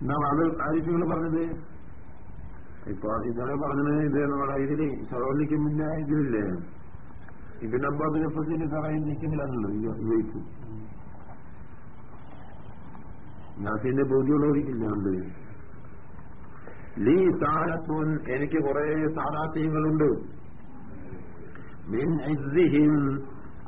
എന്നാ അത് ആരിഫുകൾ പറഞ്ഞത്. ഇപ്പൊ ഇന്നലെ പറഞ്ഞത് ഇത് നമ്മുടെ ഇതിൽ സറോലിക്ക് മുന്നേ ഇതിലില്ലേ ഇതിന്റെ അബ്ബാബിനെപ്പത്തിന് സറയിൽ നിൽക്കുന്നില്ലാണല്ലോ ഉപയോഗിക്കും. നാസിന്റെ ബോധ്യമുള്ളവർക്കില്ലാണ്ട് ലീ സാരത്വൻ എനിക്ക് കുറെ ഇസ്ദിഹിം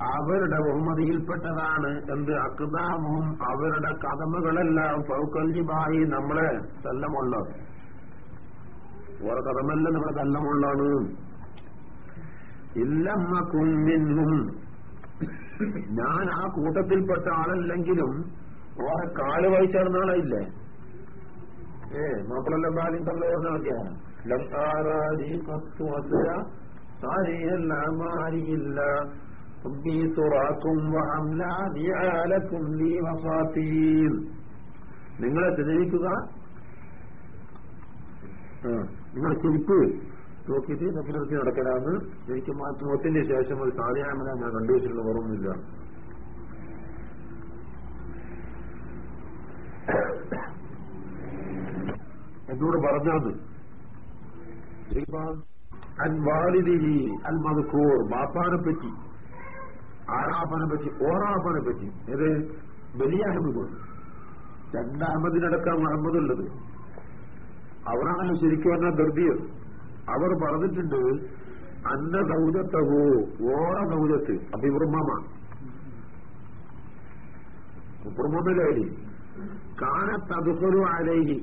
അവരുടെ ബഹുമതിയിൽപ്പെട്ടതാണ് എന്ത്? അക്താമും അവരുടെ കഥമകളെല്ലാം ഫൗക്കൽജിബായി നമ്മളെ തല്ലമുള്ളത്. ഓരോ കഥമല്ല നമ്മുടെ തല്ലമുള്ളാണ് ഇല്ലമ്മ കുന്നിന്നും ഞാൻ ആ കൂട്ടത്തിൽപ്പെട്ട ആളല്ലെങ്കിലും ഓരെ കാൽ വായിച്ചാടുന്ന ആളായില്ലേ? ഏ മാപ്പിളെല്ലാം ബാലിയും തള്ള പറഞ്ഞൊക്കെയാണ് ലം ആരാരി കത്തു അസുര സാരിയല്ല ربي سراكم وأملاذي لكم لي وفاتين നിങ്ങളെ ചെലവിക്കുക നിങ്ങളെ ചെരുപ്പ് നോക്കിയിട്ട് തപ്പിലെടുത്ത് നടക്കലാന്ന് എനിക്ക് മോത്തിന്റെ ശേഷം ഒരു സാധ്യത ഞാൻ കണ്ടുവച്ചിട്ടുള്ള ഓർമ്മയില്ല എന്നോട് പറഞ്ഞത് അൻ വാലിദിഹി അൽ മധുക്കൂർ ബാപ്പാനെ പറ്റി ആറാപ്പനെ പറ്റി ഓറാപ്പനെ പറ്റി. ഏത്? വലിയ അഹമ്മദ് രണ്ട് അഹമ്മദിനടക്കം അഹമ്മദ് ഉള്ളത് അവരാണല്ലോ ശരിക്കും പറഞ്ഞ ദർദിയത് അവർ പറഞ്ഞിട്ടുണ്ട് അന്ന സൗജത്തഹോ ഓറ സൗജത്ത് അപ്പൊ ഇബ്രഹ്മമാണ് ഉപ്പുറമ്മയിലായി കാനത്ത് ആലേഹി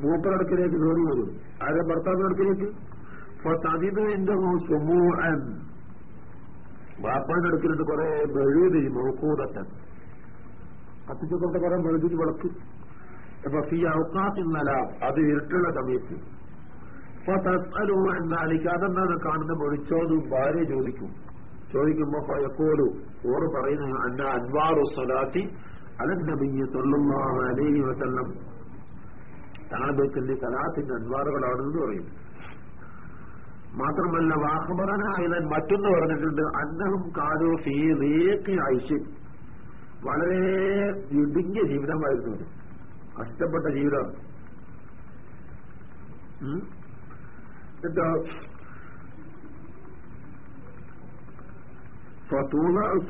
മൂപ്പറടക്കിലേക്ക് കയറി വരും. ആരെ ഭർത്താവ് അപ്പൊ തതിത് എന്റെ സുമൂഹൻ വാപ്പാന്റെ അടുക്കലുണ്ട് കുറെ മെഴുതി നോക്കൂതറ്റ കത്തിച്ചുകൊണ്ട് കുറെ മെഴുതി വിളക്ക്. അപ്പൊ ഫി ഔക്കാത്തിന്നല അത് ഇരുട്ടുള്ള സമയത്ത്. എന്നാലിക്ക് അതെന്താണ് കാണുന്ന വിളിച്ചോന്ന് ഭാര്യ ചോദിക്കും. ചോദിക്കുമ്പോ ഫയക്കോലു ഓറ് പറയുന്ന അന്ന അൻവാറു സ്വലാത്തി അലൻ നബി അലേ വസല്ലം. ബേക്കലിന്റെ സലാത്തിന്റെ അൻവാറുകളാണെന്ന് പറയും മാത്രമല്ല വാഹബറനായതൻ മറ്റൊന്ന് പറഞ്ഞിട്ടുണ്ട് അന്നഹം കാലോ ഫീ റീക്കി ഐശ്യം വളരെ ഇടുങ്ങിയ ജീവിതമായിരുന്നു കഷ്ടപ്പെട്ട ജീവിതം. എന്നിട്ടോ?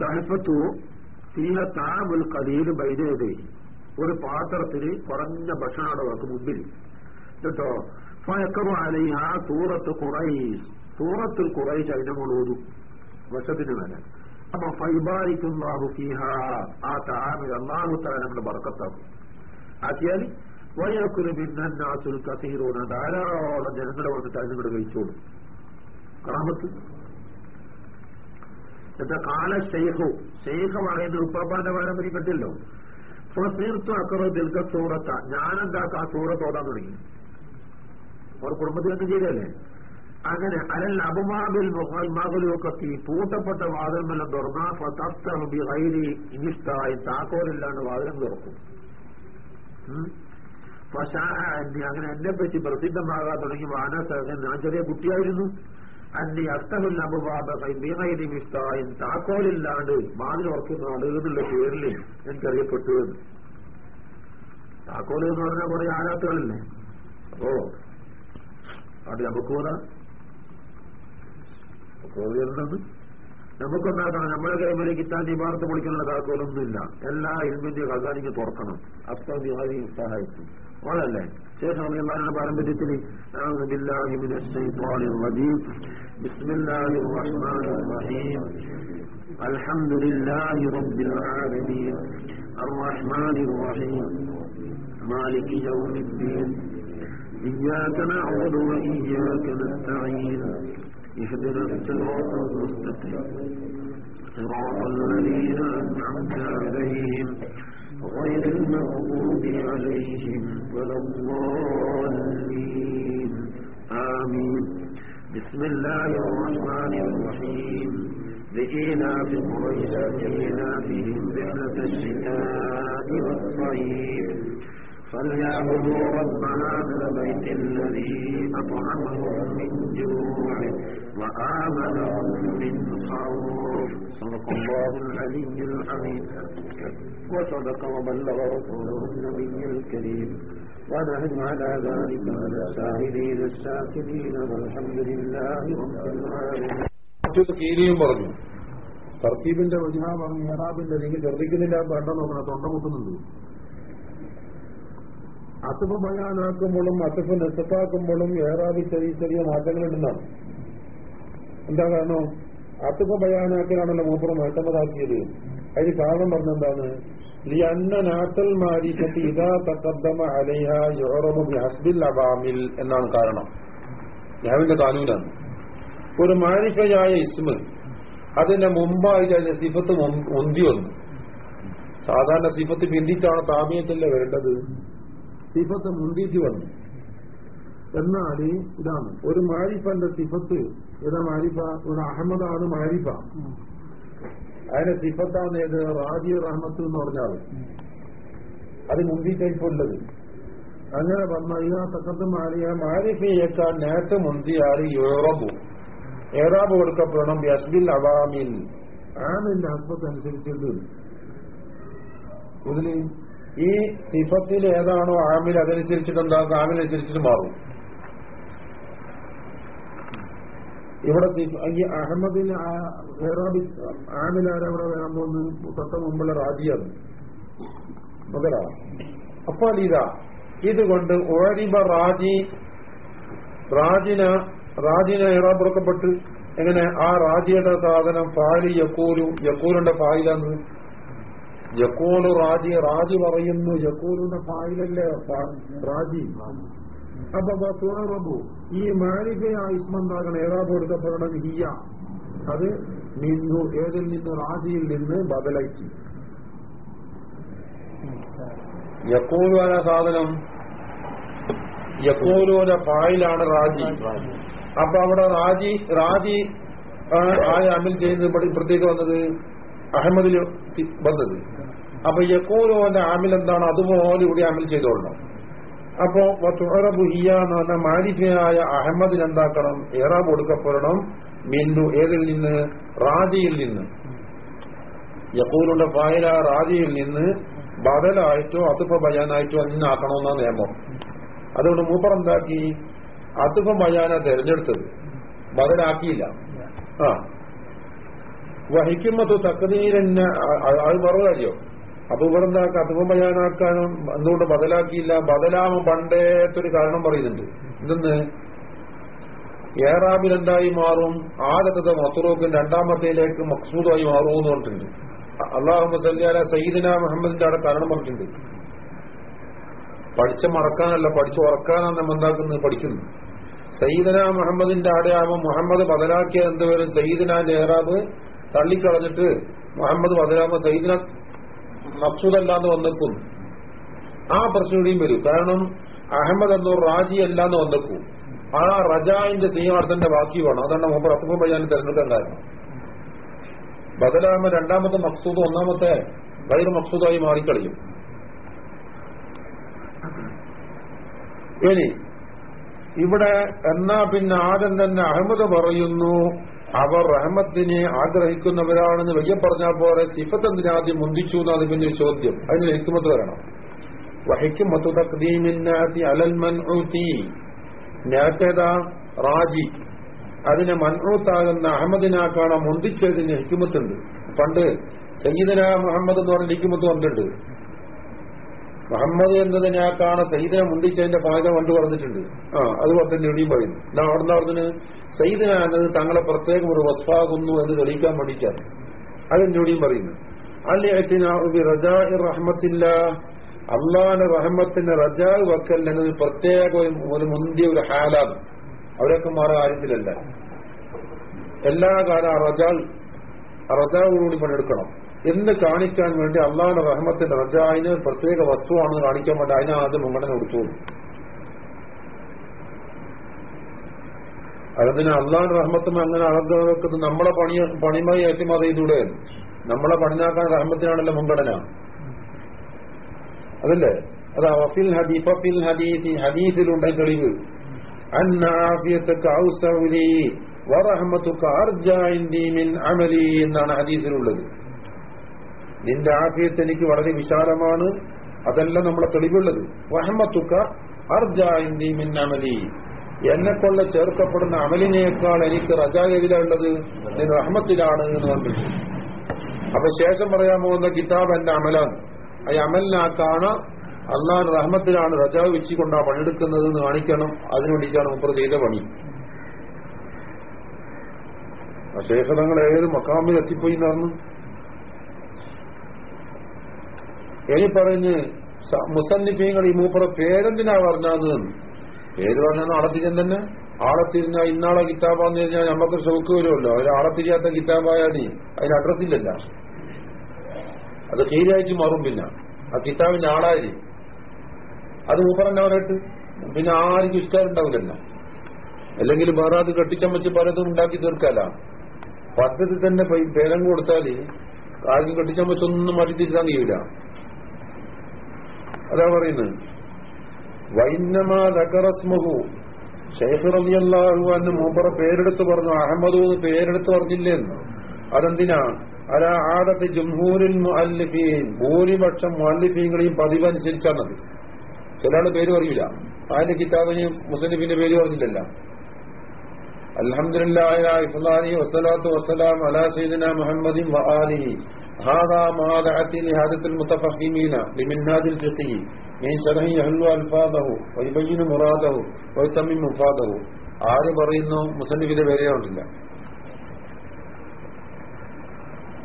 സഹഫത്തു ഫീഹ താമുൽ കലീൽ ബൈരേതേ ഒരു പാത്രത്തിൽ കുറഞ്ഞ ഭക്ഷണം അവർക്ക് മുമ്പിൽ. എന്നിട്ടോ? ഫയക്കറു അലൈഹ സൂറത്ത് ഖുറൈസ്. സൂറത്തുൽ ഖുറൈസ് അതിന്റെ മുകളിൽ ഓതും. വർഷത്തിന് മേലെ. അപ്പൊ ഫൈബാരിക്കും ആ താമിൽ അള്ളാഹു നമ്മുടെ ബർക്കത്താക്കും. ആക്കിയാൽ വയക്കുരു ബിന്നാസുൽ കസീറൂന. ധാരാളം ജനങ്ങളെ വന്നിട്ട് അതിനോട് കഴിച്ചോളും. കറാമത്ത്. എന്താ കാല ശേഖോ? ശേഖമാണ് പറയുന്നത് ഉപ്പാപ്പാന്റെ പാരമ്പര്യം പറ്റില്ലോ ഫസീർത്തു അക്കറോ ദീർഘ സൂറത്ത ഞാനെന്താക്കാ സൂറത്ത് ഓതാൻ തുടങ്ങി? അവർ കുടുംബത്തിലൊക്കെ ചെയ്തല്ലേ അങ്ങനെ അലൽ അബുമാബിൽ മകളുമൊക്കെ പൂട്ടപ്പെട്ട വാതിൽമെല്ലാം തുറന്നാ ഇനിഷ്ടായി താക്കോലില്ലാണ്ട് വാതിലും തുറക്കും. അങ്ങനെ എന്നെ പറ്റി പ്രസിദ്ധമാകാൻ തുടങ്ങി വാനസഹൻ ഞാൻ ചെറിയ കുട്ടിയായിരുന്നു. അന്നി അസ്തമില്ല അബുബാബീഹൈനി മിസ്തായും താക്കോലില്ലാണ്ട് വാതിൽ ഉറക്കുന്ന ആൾ എന്നുള്ള പേരിൽ എനിക്കറിയപ്പെട്ടു എന്ന്. താക്കോൽ എന്ന് പറഞ്ഞാൽ കുറെ ആരാത്തുകളില്ലേ? അപ്പോ അത് നമുക്കൂറ കോവിലുണ്ടെന്ന് നമുക്കൊന്നാക്കണം നമ്മുടെ കൈമേലെ കിട്ടാൻ ഇമാർത്ത് പൊളിക്കാനുള്ള താക്കോലൊന്നുമില്ല എല്ലാ ഇൽമിന്റെ ഖസാനിക്ക് തുറക്കണം അപ്പൊ ബിഹാരി സഹായിക്കും അതല്ലേ ശേഷം അള്ളാഹുടെ പാരമ്പര്യത്തിൽ أعوذ بالله من الشيطان الرجيم بسم الله الرحمن الرحيم الحمد لله رب العالمين الرحمن الرحيم مالك يوم الدين إياك نعبد وإياك نستعين. اهدنا الصراط المستقيم. صراط الذين أنعمت عليهم غير المغضوب عليهم ولا الضالين. آمين. بسم الله الرحمن الرحيم. لإيلاف قريش إيلافهم رحلة الشتاء والصيف. فليعبدوا رب هذا البيت الذي أطعمهم من جوع وآمنهم من خوف صدق الله العلي العظيم وصدق وبلغ رسوله النبي الكريم ونحن على ذلك من الشاهدين الشاكرين والحمد لله رب العالمين മറ്റൊരു കീരിയും പറഞ്ഞു തർക്കീബിന്റെ വജുഹ പറഞ്ഞു ഹെറാബിന്റെ നിങ്ങൾ ശ്രദ്ധിക്കുന്നില്ല വേണ്ട നോക്കണം തൊണ്ട മുട്ടുന്നുണ്ട് അത്തുഫ് ബയാനാക്കുമ്പോഴും അത്തുഫ് നെസപ്പാക്കുമ്പോഴും ഏറാബി ചെറിയ ചെറിയ മാറ്റങ്ങൾ ഉണ്ടാവും എന്താ കാരണം? അസുഖ ബയാനാക്കലാണല്ലോ മൂപ്പറം മാറ്റമതാക്കിയത്. അതിന് കാരണം പറഞ്ഞെന്താണ്? ലിയന്ന നാട്ടൽ മാരിഫത്ത് ഇതാ തക്കദ്ദമ അലൈഹ യോറമു ഹസ്ബിൽ അബാമിൽ എന്നാണ് കാരണം. ഞാവിന്റെ കാനൂനാണ് ഒരു മാരിഫയായ ഇസ്മ അതിന്റെ മുമ്പായിട്ട് അതിന്റെ സിഫത്ത് മുന്തി വന്നു. സാധാരണ സിഫത്ത് പിന്തിച്ചാണ് താമീയത്തല്ലേ വരേണ്ടത്? സിഫത്ത് മുന്തിച്ച് വന്നു. എന്നാൽ ഇതാണ്. ഒരു മാരിഫന്റെ സിഫത്ത് ഏതാ മാരിഫ? ഒരു അഹമ്മദാണ് മാരിഫ. അതിന്റെ സിഫത്താണ് ഏത്? റാജി റഹ്മത്ത് എന്ന് പറഞ്ഞാൽ അത് മുന്തിച്ചായിപ്പോ ഉള്ളത് അങ്ങനെ വന്ന ഇതാ തക്കത്ത് മാറിയ മാരിഫയേക്കാൾ നേരത്തെ മുന്തിയാൽ യോറബു. ഏറാബ് കൊടുക്കപ്പെടണം? യസ്ബിൽ അവാമിൽ ആമിന്റെ അസ്ബത്ത് അനുസരിച്ചിട്ട് ഇതിൽ ഈ സിഫത്തിൽ ഏതാണോ ആമിൽ അതനുസരിച്ചിട്ട് എന്താക്കും ആമിനനുസരിച്ചിട്ട് മാറും. ഇവിടെ ഈ അഹമ്മദിന് ആമിൽ ആമിലാരെ ഇവിടെ വരാൻ പോകുന്നത്? തൊട്ട മുമ്പുള്ള റാജിയാണ് മുതലാ അപ്പോൾ ഇതാ. ഇതുകൊണ്ട് ഓരിബ റാജി റാജിന റാജിന ഇറാബുറക്കപ്പെട്ട് എങ്ങനെ ആ റാജിയുടെ സാധനം ഫാലി യക്കൂരു യക്കൂരിന്റെ ഫായിലെന്ന് യക്കൂലു റാജി റാജി പറയുന്നു യക്കോളുടെ ഫായിലല്ലേ റാജി? അപ്പൊ ഈ മാലികയ ഇസ്മന്താകണം ഏതാ കൊടുക്കപ്പെടണം? ഹിയ. അത് നിന്നു ഏതിൽ നിന്ന്? റാജിയിൽ നിന്ന് ബദലയിച്ചു. യക്കോലുവാന സാധനം? യക്കോലുവിന്റെ ഫായിലാണ് റാജി. അപ്പൊ അവിടെ റാജി റാജി ആയ അമിൽ ചെയ്യുന്നത്? പ്രത്യേകം വന്നത്? അഹമ്മദിൽ വന്നത്. അപ്പൊ യക്കൂലോന്റെ ആമിൽ എന്താണ്? അതുപോലെ ഇവിടെ അമിൽ ചെയ്തോളണം. അപ്പോ തുറബുഹിയ എന്ന് പറഞ്ഞ മാരിഫയായ അഹമ്മദിന് എന്താക്കണം? ഏറാബ് കൊടുക്കപ്പെടണം. മിന്നു ഏതിൽ നിന്ന്? റാജിയിൽ നിന്ന്. യക്കൂലുടെ ഫായില റാജിയിൽ നിന്ന് ബദലായിട്ടോ അതുപ്പ ബയാനായിട്ടോ അന്നാക്കണമെന്ന നിയമം. അതുകൊണ്ട് മൂപ്പർ എന്താക്കി? അതുപ്പ ബയാന തെരഞ്ഞെടുത്തത്. ബദലാക്കിയില്ല. ആ. വഹിക്കുമ്പോ തക്കനീരന്നെ അത് മറു കാര്യോ. അപ്പൊ ഇവിടെ ബയാനാക്കാനും എന്തുകൊണ്ട് ബദലാക്കിയില്ല. ബദലാമ പണ്ടേത്തൊരു കാരണം പറയുന്നുണ്ട്. ഇതെന്ന് ഏറാബിൽ എന്തായി മാറും? ആദ്യത്തെ മത്തുറൂക്കും രണ്ടാമത്തേലേക്ക് മക്സൂദായി മാറുമെന്ന് പറഞ്ഞിട്ടുണ്ട്. അള്ളാഹു സല്യാല സയ്യിദിന മുഹമ്മദിന്റെ അവിടെ കാരണം പറഞ്ഞിട്ടുണ്ട്. പഠിച്ച മറക്കാനല്ല പഠിച്ചു ഉറക്കാനാണ് നമ്മൾ എന്താക്കുന്നത്? പഠിക്കുന്നു സയ്യിദന മുഹമ്മദിന്റെ ആടെയാകുമ്പോൾ മുഹമ്മദ് ബദലാക്കിയ എന്തുവരും? സയ്യിദിന ഏറാബ് തള്ളിക്കളഞ്ഞിട്ട് മുഹമ്മദ് ബദലാകുമ്പോൾ സയ്യിദിന മക്സൂദല്ലാന്ന് വന്നേക്കും. ആ പ്രശ്നം കൂടിയും വരും. കാരണം അഹമ്മദ് എന്നോ റാജി അല്ലാന്ന് വന്നേക്കും. ആ റജാന്റെ സ്നേഹാർത്ഥന്റെ ബാക്കി വേണം. അതാണ് മുമ്പ് അപ്പുറം പയ്യാൻ തെരഞ്ഞെടുക്കാൻ കാരണം. ബദലാകുമ്പോ രണ്ടാമത്തെ മക്സൂദ് ഒന്നാമത്തെ ഗൈർ മക്സൂദായി മാറിക്കളിയും. ഇനി ഇവിടെ എന്നാ പിന്നെ ആദ്യം തന്നെ അഹമ്മദ് പറയുന്നു അവർ റഹമത്തിനെ ആഗ്രഹിക്കുന്നവരാണെന്ന് വയ്യ പറഞ്ഞാൽ പോലെ സിഫത്ത് എന്തിനാദ്യം മുന്തിച്ചു എന്നാണ് പിന്നെ ചോദ്യം. അതിന് ഹിക്കുമത്ത് വരണം വഹിക്കുമത്ത് തക്ദീമിന്നാത്തി അലൽ മൻഊത്തി. നേരത്തേതാ റാജി. അതിനെ മൻഊത്താകുന്ന അഹമ്മദിനാക്കാണ് മുന്തിച്ചതിന് ഹിക്കുമത്തുണ്ട് പണ്ട് സയ്യിദന മുഹമ്മദ് എന്ന് പറഞ്ഞ ഹിക്കുമത്ത് വന്നിട്ടുണ്ട്. മുഹമ്മദ് എന്നതിനേക്കാണ് സയ്യിദിനെ മുണ്ടിച്ചതിന്റെ ഭാഗം കണ്ടു പറഞ്ഞിട്ടുണ്ട്. ആ അതുപോലെ തന്നെ ഇവിടെയും പറയുന്നു. ഞാൻ അവിടെ നിന്ന് പറഞ്ഞത് സയ്യിദിന തങ്ങളെ പ്രത്യേകം ഒരു വസ്ഫാകുന്നു എന്ന് തെളിയിക്കാൻ വേണ്ടിയിട്ടാണ്. അതിന്റെ ഇവിടെയും പറയുന്നു. അല്ലെ റജാ റഹ്മത്തില്ല. അള്ളാന്റെ റഹ്മത്തിന്റെ റജാ വക്കൽ എന്നത് പ്രത്യേക ഒരു മുന്തിയ ഒരു ഹാലാണ്. അവരൊക്കെ മാറ കാര്യത്തിലല്ല എല്ലാ കാലം റജാ റജാവോടുകൂടി പണിയെടുക്കണം. എന്ന് കാണിക്കാൻ വേണ്ടി അള്ളാഹുടെ റഹ്മത്തിന്റെ റജായിന് പ്രത്യേക വസ്തുവാണെന്ന് കാണിക്കാൻ വേണ്ടി അതിനെ ആദ്യം മുൻഗണന കൊടുത്തു. അതിന് അള്ളാഹുടെ റഹ്മത്തും അങ്ങനെ അളക്കുന്നത് നമ്മളെ പണി പണിമായി ഏറ്റവും ചെയ്തൂടെ നമ്മളെ പണിനാക്കാൻ റഹ്മത്തിനാണല്ലോ മുൻഗണന അതല്ലേ? അതാ വഫിൽ ഹദീഫ് ഫിൽ ഹദീഫി ഹദീഫിലുണ്ട് തെളിവ്. എന്നാണ് ഹദീസിലുള്ളത്. നിന്റെ ആഫിയത്ത് എനിക്ക് വളരെ വിശാലമാണ്. അതല്ല നമ്മളെ തെളിവുള്ളത്. വഹമ്മത്തുക്ക അർജാഇന്ദി മിൻ അമലി എന്നെ കൊള്ള ചേർക്കപ്പെടുന്ന അമലിനേക്കാൾ എനിക്ക് റജായതിലുള്ളത് നിന്റെ റഹ്മത്തിലാണ് എന്ന് പറഞ്ഞു അപ്പൊ ശേഷം പറയാൻ പോകുന്ന കിതാബ് എന്റെ അമലാണ്. ആ അമലിനാക്കാണ് അള്ളാഹ് റഹ്മത്തിലാണ് റജാവ് വെച്ചുകൊണ്ടാ പണിയെടുക്കുന്നത് എന്ന് കാണിക്കണം. അതിനുവേണ്ടിയിട്ടാണ് മുപ്പർ ചെയ്ത പണി. ശേഷതങ്ങൾ ഏത് മക്കാമിൽ എത്തിപ്പോയി എന്നറിഞ്ഞു ഇനി പറഞ്ഞ് മുസന്നിഫീങ്ങൾ ഈ മൂപ്പറ പേരെന്തിനാ പറഞ്ഞത്? പേര് പറഞ്ഞാൽ ആളെ തിരിയാൻ തന്നെ? ആളെ തിരിഞ്ഞാൽ ഇന്നാളെ കിതാബാന്ന് കഴിഞ്ഞാൽ നമുക്ക് ഷോക്ക് വരുമല്ലോ? അവർ ആളെ തിരിയാത്ത കിതാബായാൽ അതിന് അഡ്രസ് ഇല്ലല്ല. അത് കീരായിട്ട് മാറും പിന്നെ. ആ കിതാബിന്റെ ആളായി. അത് മൂപ്പറന്നെ പറയട്ട്? പിന്നെ ആർക്കും ഇഷ്ടമുണ്ടാവില്ലല്ലോ അല്ലെങ്കിൽ വേറെ അത് കെട്ടിച്ചമ്മച്ച് പലതും ഉണ്ടാക്കി തീർക്കാല. പദ്ധതി തന്നെ പേരം കൊടുത്താൽ ആർക്കും കെട്ടിച്ചമ്മച്ചൊന്നും മാറ്റി തിരിച്ചാൻ കഴിയൂല. അതാ പറയുന്നത്. വൈന്നമാ ദക്കറസ്മഹു ഷെയ്ഖ് റളിയല്ലാഹു അന്ന് മൂപ്പറ പേരെടുത്ത് പറഞ്ഞു അഹമ്മദ് എന്ന് പേരെടുത്ത് പറഞ്ഞില്ലെന്ന്. അതെന്തിനാ? അല ആദത്തെ ജംഹൂരിൽ മുഅല്ലിഫീൻ. ഭൂരിപക്ഷം മുഅല്ലിഫീങ്ങളെയും പതിവനുസരിച്ചാണത് ചില ആൾ പേര് പറയൂല. അതിന്റെ കിതാബിന് മുസലിഫിന്റെ പേര് പറഞ്ഞില്ലല്ല. അൽഹംദുലില്ലാഹി വസ്സലാത്തു വസ്സലാം അലാ സൈദിന മുഹമ്മദിൻ വആലിഹി هذا ما دعت لهذا المتفهمين لمنهاج الفقه من شرح يحل ألفاظه ويبين مراده ويتمم مفاده ആര് പറയുന്നു മുസന്നിഫിന്റെ പേരേ ഉണ്ടില്ല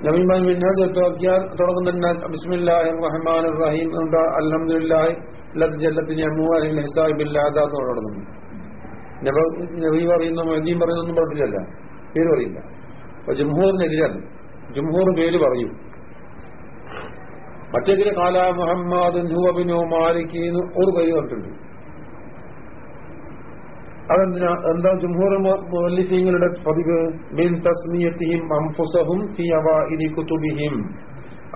നബീമാൻ മിന്നാജ് നോക്കിയാൽ തുടങ്ങുന്ന ബിസ്മില്ലാഹി റഹ്മാൻ റഹീം ഉണ്ട് അൽഹംദുലില്ലാഹി ലദ് ജല്ലത്തിന് അമ്മൂഅലിൽ ഹിസാബില്ലാതെ തുടങ്ങുന്നു നബി പറയുന്നു മദീം പറയുന്നൊന്നും പറഞ്ഞില്ലല്ല പേര് പറയില്ല അപ്പൊ ജംഹൂറിനെതിരാണ് ജംഹൂർ പേര് പറയും. മറ്റേതിന് കാല മുഹമ്മദ് മാലിക്കുന്നു മാലിക് ഒരു പേര് പറഞ്ഞിട്ടുണ്ട്. അതെന്തിനാ? എന്താ ജംഹൂർ മല്ലിസീങ്ങളുടെ പതിവ്? ബിൻ തസ്മിയത്തിഹിം അംഫുസഹും കുതുബിഹിം.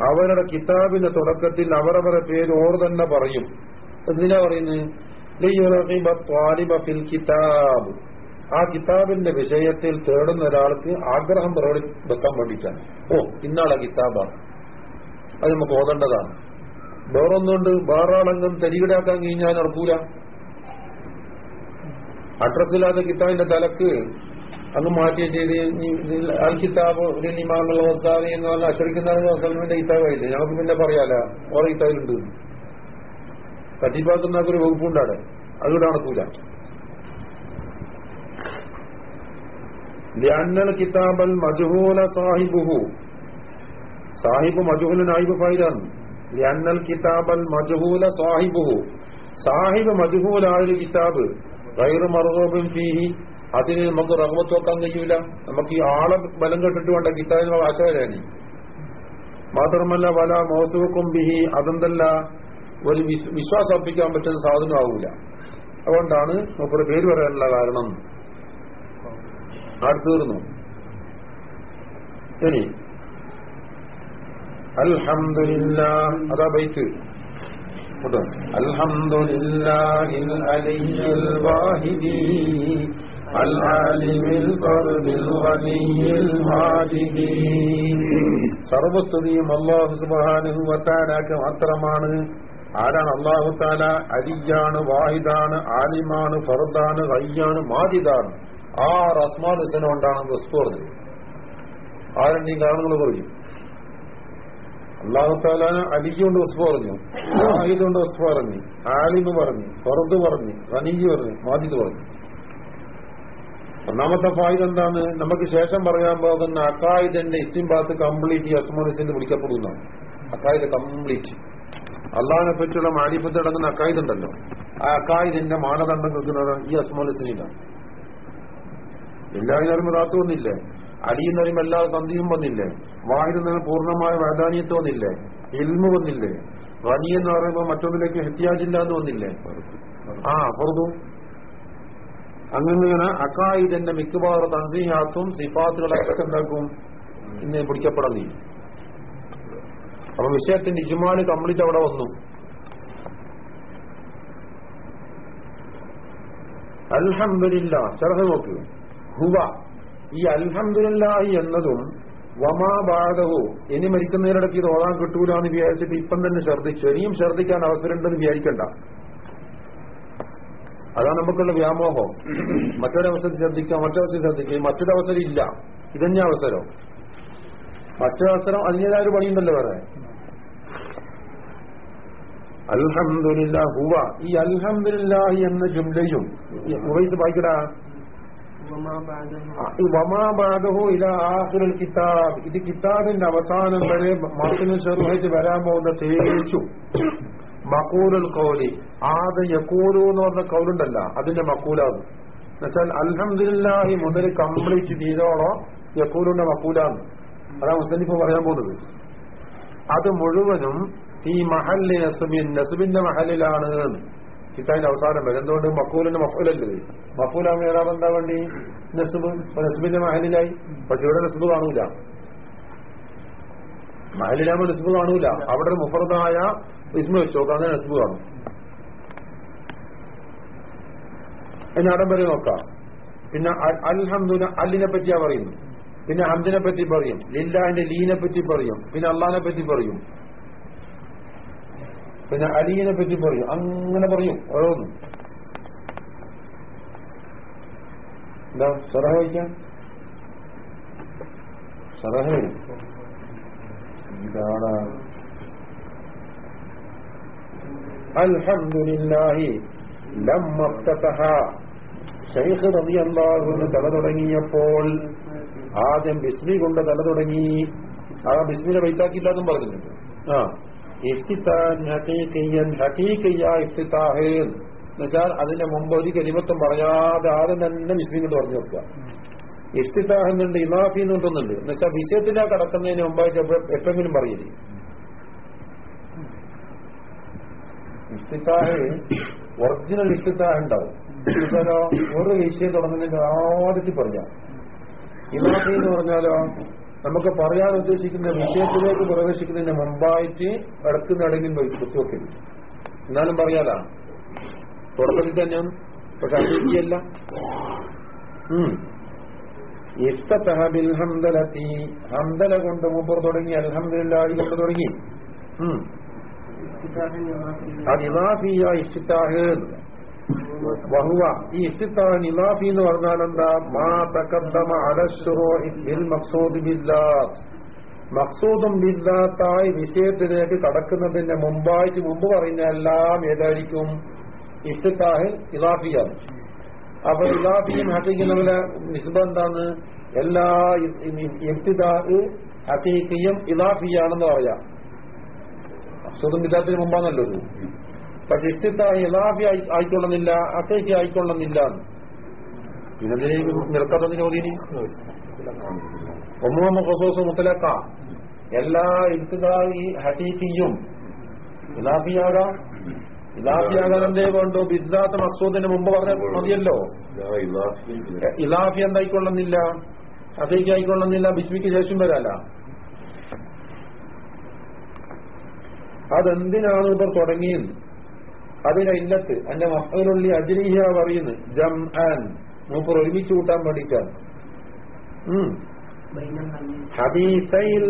അവരുടെ കിതാബിന്റെ തുടക്കത്തിൽ അവരവരുടെ പേര് ഓർ തന്നെ പറയും. എന്തിനാ പറയുന്നത്? കിതാബ്. ആ കിതാബിന്റെ വിഷയത്തിൽ തേടുന്ന ഒരാൾക്ക് ആഗ്രഹം പ്രകടി വെക്കാൻ വേണ്ടിയിട്ടാണ്. ഓ ഇന്നാളെ കിതാബാണ് അത് നമുക്ക് ഓതേണ്ടതാണ്. വേറൊന്നുകൊണ്ട് വേറെ ആളെങ്കിലും തരികിടാക്കാൻ കഴിഞ്ഞാൽ നടക്കൂല. അഡ്രസ്സില്ലാത്ത കിതാബിന്റെ തലക്ക് അങ്ങ് മാറ്റി ചെയ്ത് അൽ കിതാബ് നിമാങ്ങൾ ഓസാദി എന്ന് പറഞ്ഞാൽ അച്ചടിക്കുന്ന കിതാബായില്ലേ? ഞങ്ങൾക്ക് പിന്നെ പറയാല. ഓരോ കിതാബിലുണ്ട്. തട്ടിപ്പാക്കുന്ന ഒരു വകുപ്പുണ്ടാണ് അതുകൂടെ നടക്കൂല. ലിയന്നൽ കിതാബൽ മജുഹൂല സാഹിബുഹു സാഹിബ് മജഹൂല നായിബ് ഫൈലാണ് ലിയന്നൽ കിതാബൽ മജുഹൂല സാഹിബുഹു സാഹിബ് മജഹൂലായ കിതാബ്. ഗൈർ മർഗോബിൻ ഫീഹി അതിന് നമുക്ക് റഹ്മത്ത് വെക്കാൻ കഴിയൂല. നമുക്ക് ഈ ആളെ ബലം കെട്ടിട്ട് വേണ്ട കിതാബിന് വാചകരാനി മാത്രമല്ല വല മോസുവക്കും ബിഹി. അതെന്തല്ല ഒരു വിശ്വാസം അർപ്പിക്കാൻ പറ്റുന്ന സാധനമാവൂല. അതുകൊണ്ടാണ് നമുക്കൊരു പേര് പറയാനുള്ള കാരണം. ആട് തീർന്നു ഇനി അൽഹംദുലില്ലാ അതാ ബൈറ്റ് അൽഹംദുലില്ലാഹിൽ അലിയിൽ വാഹിദി العالم الفرد الغني الماجد സർവസ്തുതിയും അള്ളാഹു സുബാനുഹു വത്താലാക്ക് മാത്രമാണ് ആരാണ് അള്ളാഹു താല അലിയാണ് വാഹിദാണ് ആലിമാണ് ഫർദാണ് റയ്യാണ് മാജിദാണ് ആ റസ്മാൻ ഹുസൈൻ കൊണ്ടാണ് വസ്തു പറഞ്ഞത്. ആരെണ്ണീ കാരണങ്ങൾ പറഞ്ഞു. അള്ളാഹു താലാന് അലിക്കൊണ്ട് വസ്തു പറഞ്ഞു. വാഹിദ് കൊണ്ട് വസ്തു പറഞ്ഞു. ആലിമ് പറഞ്ഞു. ഫറുദ് പറഞ്ഞു. റനീജ് പറഞ്ഞു. മാജിദ് പറഞ്ഞു. ഒന്നാമത്തെ ഫായിദ് എന്താണ്? നമുക്ക് ശേഷം പറയാൻ പോകുന്ന അക്കായിദന്റെ ഭാഗത്ത് കംപ്ലീറ്റ് ഈ ഹുസൈൻ വിളിക്കപ്പെടുന്നതാണ്. അക്കായിദ് കംപ്ലീറ്റ് അള്ളാഹിനെ പറ്റിയുള്ള മാലിഫത്ത് അടങ്ങുന്ന അക്കായിദ് ഉണ്ടല്ലോ. ആ അക്കായിദിന്റെ മാനദണ്ഡം നിൽക്കുന്നത് ഈ അസ്മോലത്തിനിലാണ് എല്ലാ വിചാരം റാത്ത് വന്നില്ലേ? അടിയും നിന്നും എല്ലാ സന്ധിയും വന്നില്ലേ? വാഹിദിൽ നിന്ന് പൂർണമായ വേദാനീയത്ത് വന്നില്ലേ? ഇൽമു വന്നില്ലേ? വനി എന്ന് പറയുമ്പോൾ മറ്റൊന്നിലേക്ക് ഹെത്തിയാജില്ല എന്ന് വന്നില്ലേ? ആ അപ്പുറത്തു അങ്ങനെ അക്കായിതന്റെ മിക്കവാറും തൻസീഹാത്തും സിഫാത്തുകളൊക്കെ എന്താക്കും? ഇന്ന് പിടിക്കപ്പെടുന്നില്ല അപ്പൊ വിഷയത്തിന്റെ ഇജുമാൽ കംപ്ലീറ്റ് അവിടെ വന്നു. അൽഹമില്ല ചെറുത് നോക്കൂ. ഹുവ. ഈ അൽഹംദുലില്ലാഹി എന്നതും വമാ ബാധവോ ഇനി മരിക്കുന്നതിനിടയ്ക്ക് ഇത് ഓതാൻ കിട്ടൂല എന്ന് വിചാരിച്ചിട്ട് ഇപ്പം തന്നെ ഛർദ്ദിച്ചു. ഇനിയും ഛർദ്ദിക്കാൻ അവസരമുണ്ടെന്ന് വിചാരിക്കണ്ട. അതാണ് നമുക്കുള്ള വ്യാമോഹം. മറ്റൊരവസരം ശ്രദ്ധിക്കാം മറ്റൊരവസരം ശ്രദ്ധിക്കാം മറ്റൊരവസരം ഇല്ല. ഇതന്നെ അവസരം. മറ്റൊരവസരം അതിന്റെതായ ഒരു പണിയുണ്ടല്ലോ വേറെ. അൽഹംദുലില്ല ഹുവ. ഈ അൽഹംദുലില്ലാഹി എന്ന ജുംലയും ഉവൈസ് വായിക്കടാ. വമാബാദഹു. ഇല കിതാബ്. ഇത് കിതാബിന്റെ അവസാനം വരെ ഷെറുഹച്ച് വരാൻ പോകുന്ന തേച്ചു മക്കൂലുൽ കൗലി ആദ യക്കൂലു എന്ന് പറഞ്ഞ കൗലുണ്ടല്ല അതിന്റെ മക്കൂലാകും എന്നുവെച്ചാൽ അൽഹംദുലില്ലാഹി മുതൽ കംപ്ലീറ്റ് ചെയ്തോളോ യക്കൂലുന്റെ മക്കൂലാന്ന് അതാ മുസ്ലിഫ് പറയാൻ പോകുന്നത്. അത് മുഴുവനും ഈ മഹല്ലെ നസുബിന്റെ മഹലിലാണ് കിതാബിന്റെ അവസാനം വരെ. എന്തുകൊണ്ട്? മക്കൂലിന്റെ മഫൂലല്ലേ മഫൂലാകുമ്പോൾ ഏതാ എന്താ വേണ്ടി? നസുബ്. നസുബിന്റെ മഹലിലായി. പക്ഷെ ഇവിടെ നസുബ് കാണൂല. മഹലിലാകുമ്പോൾ നസുബ് കാണൂല. അവിടെ മുഫറദായ ഇസ്മ വെച്ചോ. അങ്ങനെ നസുബ് കാണും. എന്നെ അടം വരെ നോക്കാം. പിന്നെ അൽഹംദുല അല്ലിനെ പറ്റിയാ പറയുന്നു. പിന്നെ ഹംദിനെ പറ്റി പറയും. ലില്ലാഹിന്റെ ലീനെ പറ്റി പറയും. പിന്നെ അള്ളാഹിനെ പറ്റി പറയും. പിന്നെ അലീനെ പറ്റി പറയും. അങ്ങനെ പറയും. ഓരോന്നും എന്താ? സറഹ വയ്ക്കാം സറഹ എന്താണ് അൽഹംദുലില്ലാഹി ലമ്മഫ്തഹ ശൈഖ് റളിയല്ലാഹു തല തുടങ്ങിയപ്പോൾ ആദ്യം ബിസ്മി കൊണ്ട് തല തുടങ്ങി. ആ ബിസ്മിനെ വൈത്താക്കിയില്ലാതും പറഞ്ഞിട്ടുണ്ട്. ആ. എന്നുവെച്ചാൽ അതിന്റെ മുമ്പ് ഒരു കരിമത്വം പറയാതെ ആദ്യം തന്നെ കൊണ്ട് പറഞ്ഞു വെക്കുക ഇഫ്തിത്താഹ് എന്നുണ്ട് എന്ന് എന്നുണ്ടെന്നുണ്ട് എന്നുവെച്ചാൽ വിഷയത്തിനാ കടക്കുന്നതിന് മുമ്പായിട്ട് എപ്പ- എപ്പെങ്കിലും പറയില്ലേ? ഇഫ്തിത്താഹ് ഒറിജിനൽ ഇഫ്തിത്താഹ് ഉണ്ടാവും. ഒരു വിഷയം തുടങ്ങുന്നതിന്റെ ആദ്യത്തിൽ പറഞ്ഞ. ഇമാഫി എന്ന് പറഞ്ഞാലോ നമുക്ക് പറയാൻ ഉദ്ദേശിക്കുന്ന വിഷയത്തിലേക്ക് പ്രവേശിക്കുന്നതിന് മുമ്പായിട്ട് ഇടക്കുന്നിടങ്ങിൽ കുത്തിവെക്കരുത് എന്നാലും പറയാതാ തുടക്കത്തിൽ തന്നെ പക്ഷെ അല്ല ഇഷ്ടത്തഹബിൽ ഹംദലത്തി. ഹംദല കൊണ്ട് മുമ്പ് തുടങ്ങി. അൽഹംദുലില്ലാഹി കൊണ്ട് തുടങ്ങി. അത് ഇഷ്ടാഹ് വഹുവ. ഈ ഇഷ്ടിത്താഹ് ഇലാഫി എന്ന് പറഞ്ഞാൽ എന്താ മാ തക്കദ്ദമ അലശ്ശുറൂഇ ബിൽ മഖ്സൂദ് ബില്ലാഹ് മക്സൂദും ബില്ലാത്തായി വിഷയത്തിലേക്ക് കടക്കുന്നതിന്റെ മുമ്പായിട്ട് മുമ്പ് പറയുന്ന എല്ലാം ഏതായിരിക്കും? ഇഫ്തിത്താഹ് ഇലാഫിയാണ്. അപ്പൊ ഇലാഫിയും ഹക്കീക്കുന്ന നിസ്ബ എന്താണ്? എല്ലാ ഇഫ്തിദാഹ് ഹക്കീക്കിയും ഇലാഫിയാണെന്ന് പറയാം. മക്സൂദും ബില്ലാത്തിന് മുമ്പാണല്ലോ പക്ഷെ ഇഷ്ടത്തായി ഇലാഫി ആയി- ആയിക്കൊള്ളുന്നില്ല അത്തേക്ക് ആയിക്കൊള്ളുന്നില്ല. ഇതിനെ നിർത്തതിന് ചോദ്യം ഒമ്മൂമ്മ ഖുസൂസ് മുത്തലക്ക എല്ലാ ഇബ്തിദായി ഹക്കീക്കിയും ഇലാഫിയാകാ ഇലാഫിയാകാൻ എന്തേ വേണ്ടു? ബിദ്ദാത്ത് മക്സൂദിന് മുമ്പ് പറഞ്ഞ മതിയല്ലോ. ഇലാഫി എന്തായിക്കൊള്ളുന്നില്ല? അതേക്ക് ആയിക്കൊള്ളുന്നില്ല ബിസ്മിക്ക് ശേഷം വരാല. അതെന്തിനാണ് ഇപ്പൊ തുടങ്ങിയത്? അതിന്റെ ഇല്ലത്ത് അന്റെ മക്കളുള്ളി അജിനീഹ പറയുന്നു. ജം ആൻ. മൂപ്പർ ഒരുമിച്ച് കൂട്ടാൻ വേണ്ടിയിട്ടാണ്. ഹദീസൈൽ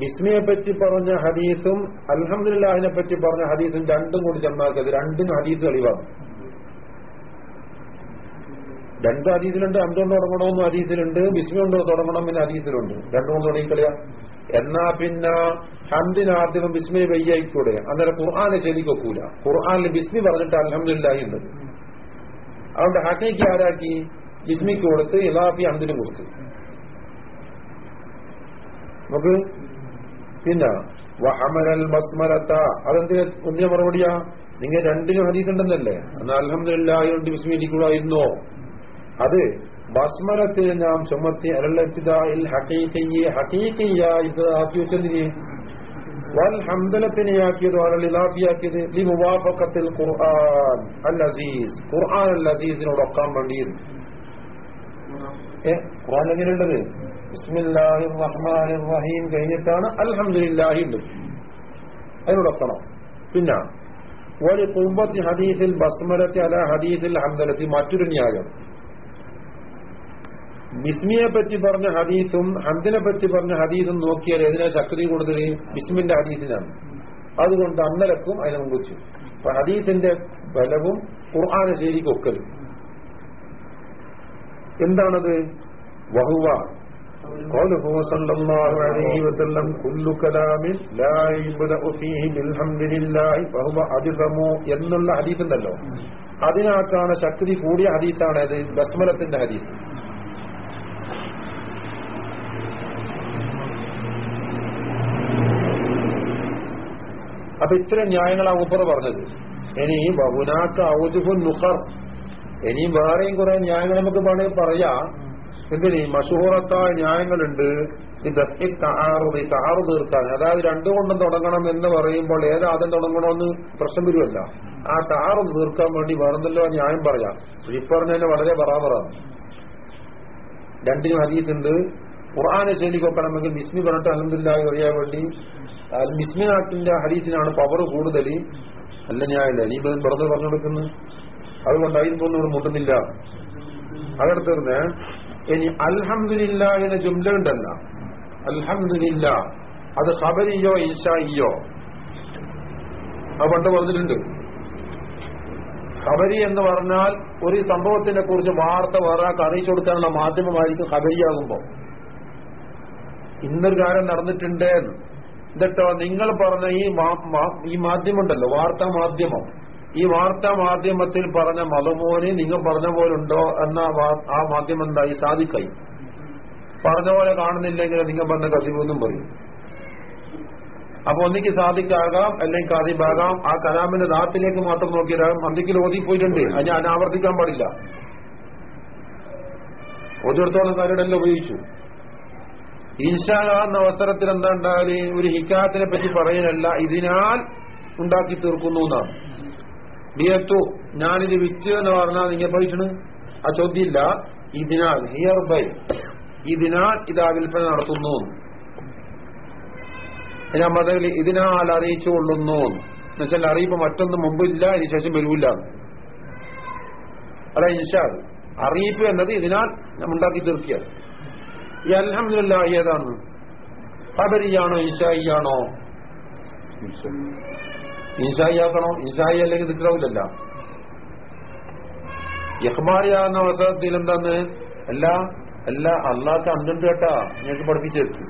ബിസ്മിയെ പറ്റി പറഞ്ഞ ഹദീസും അൽഹംദുലില്ലാഹിനെ പറ്റി പറഞ്ഞ ഹദീസും രണ്ടും കൂടി ജമാക്കത് രണ്ടും ഹദീസ് തെളിവാണ്. രണ്ട് ഹദീസിലുണ്ട് അന്തുകൊണ്ട് തുടങ്ങണമെന്നും ഹദീസിലുണ്ട് ബിസ്മി കൊണ്ട് തുടങ്ങണം പിന്നെ ഹദീസിലുണ്ട്. രണ്ടും കൊണ്ട് തുടങ്ങിക്കളിയാ എന്നാ പിന്നെ ആദ്യം ബിസ്മി വയ്യായിക്കൂടെ? അന്നേരം ഖുർആാനെ ശരിക്കൊക്കൂല ഖുർആാനിൽ ബിസ്മി പറഞ്ഞിട്ട് അലഹമില്ലായി ഉണ്ട്. അതുകൊണ്ട് ഹക്കീക്ക് ആരാക്കി? ബിസ്മിക്ക് കൊടുത്ത് ഇലാഫി ഹന്ദിനും കൊടുത്ത്. നമുക്ക് പിന്നെ വഹമരൽ മസ്മരത്ത അതെന്തിനെ ഒന്നിയ മറുപടിയാ? നിങ്ങൾ രണ്ടിനും ഹദീസ് ഉണ്ടെന്നല്ലേ എന്നാൽ അൽഹംദുലില്ലാഹി കൊണ്ട് ബിസ്മി ഇരിക്കൂടായിരുന്നോ അത് ബസ്മലത്തിന് നാം ചുമത്തി അലല്ലത്തിദായിൽ ഹഖീഖിയെ ഹഖീഖിയ ഇത് ആക്കി വെച്ചതിന് വൽ ഹംദലത്തിനെ ആക്കിയത് അലൽ ഇലാഫിയാക്കിയത് ലി മുവാഫഖത്തിൽ ഖുർആൻ അൽ അസീസ് ഖുർആൻ അൽ അസീസിനോട് ഒക്കാൻ വേണ്ടിയിരുന്നു ഏ ഖുർആൻ എങ്ങനെയുള്ളത് ബിസ്മില്ലാഹി റഹ്മാനി റഹീം കഴിഞ്ഞിട്ടാണ് അൽഹംദുലില്ലാഹി ഉണ്ട് അതിനോടൊക്കണം പിന്നെ ഒരു കുമ്പത്തി ഹദീസിൽ ബസ്മലത്തി അല ഹദീസിൽ ഹംദലത്തി മറ്റൊരു ന്യായം ബിസ്മിയെ പറ്റി പറഞ്ഞ ഹദീസും ഹംദിനെ പറ്റി പറഞ്ഞ ഹദീസും നോക്കിയാൽ ഏതിനാ ശക്തി കൂടുതൽ ബിസ്മിന്റെ ഹദീസിനാണ് അതുകൊണ്ട് അന്നലക്കും അതിനെ മുമ്പിച്ചു അപ്പൊ ഹദീസിന്റെ ബലവും ഖുർആാനെ ശരിക്കൊക്കലും എന്താണത് വഹുവ قوله صلى الله عليه وسلم كل كلام لا يبدأ فيه بالحمد لله فهو أجزم എന്നുള്ള ഹദീസ് ഉണ്ടല്ലോ അതിനകത്താണ് ശക്തി കൂടിയ ഹദീസാണ് അത് ബസ്മലത്തിന്റെ ഹദീസ് അപ്പൊ ഇത്രയും ന്യായങ്ങളാണ് ഉപ്പറ പറഞ്ഞത്. ഇനി ബഹുനാക്ക് ഔജുഫുൻ നുഹർ ഇനിയും വേറെയും കുറെ ന്യായങ്ങൾ നമുക്ക് വേണമെങ്കിൽ പറയാ. എന്തിന് മഷൂറത്തായ ന്യായങ്ങളുണ്ട്. താറു തീർക്കാൻ. അതായത് രണ്ടു കൊണ്ടും തുടങ്ങണം എന്ന് പറയുമ്പോൾ ഏതാദ്യം തുടങ്ങണമെന്ന് പ്രശ്നം വരുമല്ല. ആ താറ് തീർക്കാൻ വേണ്ടി വേറെന്തല്ലോ ന്യായം പറയാം. ഈ പറഞ്ഞതിന് വളരെ ബറാബറാണ്. രണ്ടിനും അതീത്തുണ്ട് ഖുർആാനെ ശൈലിക്കൊക്കണമെങ്കിൽ ബിസ്മി പറഞ്ഞിട്ട് അനന്തില്ലാതെ അറിയാൻ വേണ്ടി അൽ ബിസ്മി നാട്ടിന്റെ പവർ കൂടുതൽ. അല്ല ഞാനില്ല നീ വെറുതെ പറഞ്ഞു കൊടുക്കുന്നു അതുകൊണ്ട് അതിനൊന്നും ഇവിടെ മുട്ടുന്നില്ല. അതെടുത്തിരുന്ന്. ഇനി അൽഹമില്ല എന്ന ജുംല ഉണ്ടല്ല. അൽഹമില്ല അത് ഖബരിയോ ഇൻഷായിയോ അത് പണ്ട് പറഞ്ഞിട്ടുണ്ട്. ഖബരി എന്ന് പറഞ്ഞാൽ ഒരു സംഭവത്തിനെ കുറിച്ച് വാർത്ത വേറെ അറിയിച്ചു കൊടുക്കാനുള്ള മാധ്യമമായിരിക്കും ഖബരിയാകുമ്പോ. ഇന്നൊരു കാര്യം നടന്നിട്ടുണ്ട് എന്നിട്ടോ നിങ്ങൾ പറഞ്ഞ ഈ ഈ മാധ്യമമുണ്ടല്ലോ വാർത്താ മാധ്യമം. ഈ വാർത്താ മാധ്യമത്തിൽ പറഞ്ഞ മതമോന് നിങ്ങൾ പറഞ്ഞ പോലെ ഉണ്ടോ എന്ന ആ മാധ്യമം എന്തായി? സാധിക്കായി. പറഞ്ഞ പോലെ കാണുന്നില്ലെങ്കിൽ നിങ്ങൾ പറഞ്ഞ കതിവെന്നും പറയും. അപ്പൊ ഒന്നിക്ക് സാധിക്കാകാം അല്ലെങ്കിൽ കതിബാകാം. ആ കലാമിന്റെ ദാത്തിലേക്ക് മാത്രം നോക്കിയാൽ അന്തിക്കിൽ ഓതിപ്പോയിട്ടുണ്ട്. അതിനെ അനാവർത്തിക്കാൻ പാടില്ല. ഓതിയെടുത്തോളം കാര്യങ്ങളെല്ലാം ഉപയോഗിച്ചു. ഇൻഷാ എന്ന അവസരത്തിൽ എന്താ ഉണ്ടായാൽ ഒരു ഹിക്കാത്തിനെ പറ്റി പറയാനല്ല ഇതിനാൽ ഉണ്ടാക്കി തീർക്കുന്നു എന്നാണ്. ബിയത്തു ഞാനിത് വിറ്റ് എന്ന് പറഞ്ഞാൽ നിങ്ങൾ പഠിക്കണ് ആ ചോദ്യമില്ല. ഇതിനാൽ ഹിയർ ബൈ. ഇതിനാൽ ഇതാ വിൽപ്പന നടത്തുന്നു. ഞാൻ പറഞ്ഞതിൽ ഇതിനാൽ അറിയിച്ചു കൊള്ളുന്നു. എന്നുവെച്ചാൽ അറിയിപ്പ് മറ്റൊന്നും മുമ്പില്ല ഇതിന് ശേഷം വരൂല്ല. അതാ ഇൻഷാദ് അറിയിപ്പ് എന്നത് ഇതിനാൽ ഉണ്ടാക്കി തീർക്കിയത് ഈ അലഹമില്ല ഏതാണ്? ഖബരിയാണോ ഈശായിയാണോ? ഈശായി ആക്കണോ ഇൻഷായി അല്ലെങ്കിൽ ദിക്റാവില്ലല്ല യഹ്മാരിയാകുന്ന അവസരത്തിൽ എന്താന്ന്? അല്ല അല്ല അള്ളാഹ് അന്നുണ്ട് കേട്ടാ. ഞങ്ങൾക്ക് പഠിപ്പിച്ചെടുത്തു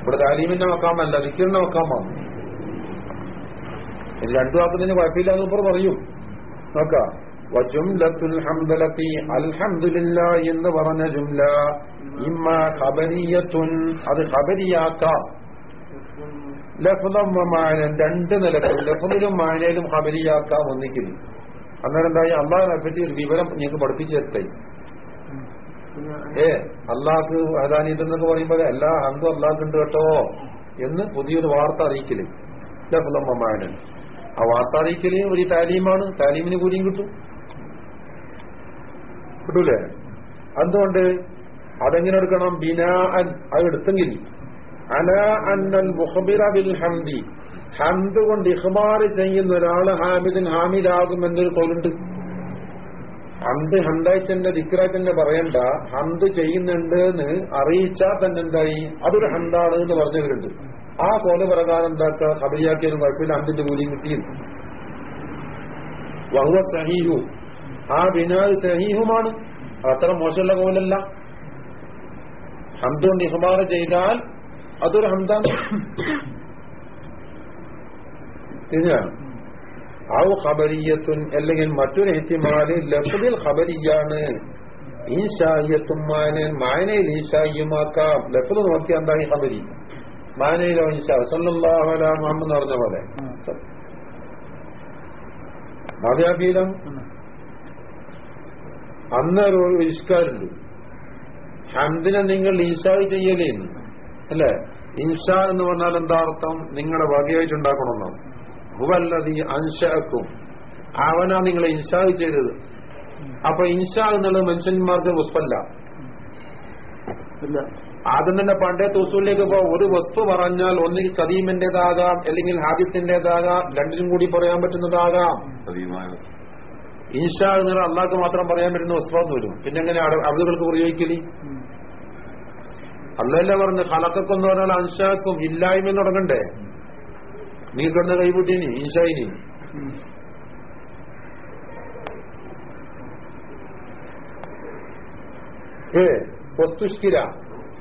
ഇവിടെ താലീമിന്റെ മക്കാമല്ല ദിക്കറിന്റെ മക്കാമാണ്. രണ്ടു വാക്കുന്നതിന് കുഴപ്പമില്ല എന്ന് പറയും. നോക്കാം. അൽഹംദുലില്ല എന്ന് പറഞ്ഞ ജുംല. ഇമ്മ ഖബരിയത്തുൻ അത് ഖബരിയാക്കാം. ലഫ്ദം മാനൻ രണ്ട് നിലക്കും ലഫ്ദിലും മാനയിലും ഖബരിയാക്കാം ഒന്നിക്കുന്നു. അന്നേരം എന്തായി? അള്ളാഹിനെ ഒരു വിവരം ഞങ്ങൾക്ക് പഠിപ്പിച്ചെത്തായി ഏ അള്ളാഹ്ക്ക് അദാനീത് എന്നൊക്കെ പറയുമ്പോൾ എല്ലാ ഹന്തും അള്ളാഹ്ക്കുണ്ട് കേട്ടോ എന്ന് പുതിയൊരു വാർത്ത അറിയിക്കൽ. ലഫ്ദം മാനൻ. ആ വാർത്ത അറിയിക്കൽ ഒരു താലീമാണ്. താലീമിന് കൂടിയും കിട്ടും. കിട്ടൂലേ എന്തുകൊണ്ട്? അതെങ്ങനെ എടുക്കണം? ബിനാ അത് എടുത്തെങ്കിൽ. അല അന്നൽ മുഹബിറ ബിൽ ഹംദി. ഹന്ത് കൊണ്ട് ഇഹ്മാർ ചെയ്യുന്ന ഒരാൾ ഹാമിദിൻ ഹാമിദാകും എന്നൊരു തോലുണ്ട്. ഹന്ത് ഹന്തായി തന്നെ ദിക്റായി തന്നെ പറയണ്ട. ഹന്ത് ചെയ്യുന്നുണ്ട് എന്ന് അറിയിച്ചാൽ തന്നെ എന്തായി? അതൊരു ഹന്താണ് എന്ന് പറഞ്ഞവരുണ്ട്. ആ കോല പ്രകാരം എന്താക്കുക? ഖബരിയാക്കിയാലും കുഴപ്പമില്ല. ഹന്തിന്റെ കൂലിയും കിട്ടിയിരുന്നു വഹുവ സഹീഹു. ആ ബിനാദ് സഹീഹുമാണ്. അത്ര മോശമുള്ള കോലല്ല. ഹംദ് നിഹുമാർ ചെയ്താൽ അതൊരു ഹംദാണ്. ഇതിനാണ് ഔ ഖബരിയത്തുൻ അല്ലെങ്കിൽ മറ്റൊരു എത്തിമാൽ ലഫ്ദിൽ ഖബരിയാണ്. ഈശാഹിയത്തും മാനൻ മാനയിൽ ഈശാഹിയുമാക്കാം ലഫ്ദ് നോക്കി എന്താണ് ഈ ഖബരി? മാനയിലോ ഈശാ സല്ലല്ലാഹു അലാ മുഹമ്മദ് പറഞ്ഞ പോലെ. നവ്യാപീലം അന്നൊരു ഇഷ്കാരുണ്ട് ഹംദിനെ നിങ്ങൾ ഈശായി ചെയ്യലേന്ന് അല്ലെ? ഇൻഷാ എന്ന് പറഞ്ഞാൽ എന്താ അർത്ഥം? നിങ്ങളെ വകയായിട്ടുണ്ടാക്കണമെന്നാണ് ഹുവല്ലതി അൻഷക്കും അവനാ നിങ്ങളെ ഇൻഷാ ചെയ്തത്. അപ്പൊ ഇൻഷാ എന്നുള്ളത് മനുഷ്യന്മാർക്ക് വസ്തുവല്ല ആദ്യം തന്നെ പണ്ടേ തൂസൂലിലേക്ക് പോ ഒരു വസ്തു പറഞ്ഞാൽ ഒന്നിൽ കദീമിന്റേതാകാം അല്ലെങ്കിൽ ഹാദിത്തിന്റേതാകാം രണ്ടിനും കൂടി പറയാൻ പറ്റുന്നതാകാം. പതിവുമായ എന്ന് എന്നുള്ള അള്ളാഹ്ക്ക് മാത്രം പറയാൻ പറ്റുന്ന വസ്തുവെന്ന് വരും. പിന്നെ എങ്ങനെ അറുതുകൾക്ക് പ്രയോഗിക്കലി അല്ലല്ല പറഞ്ഞു എന്ന് പറഞ്ഞാൽ അൻഷാക്കും ഇല്ലായ്മ തുടങ്ങണ്ടേ? നീ കിടന്ന കൈപൂട്ടിനി ഇൻഷായിനി. ഏ വസ്തുഷ്കിര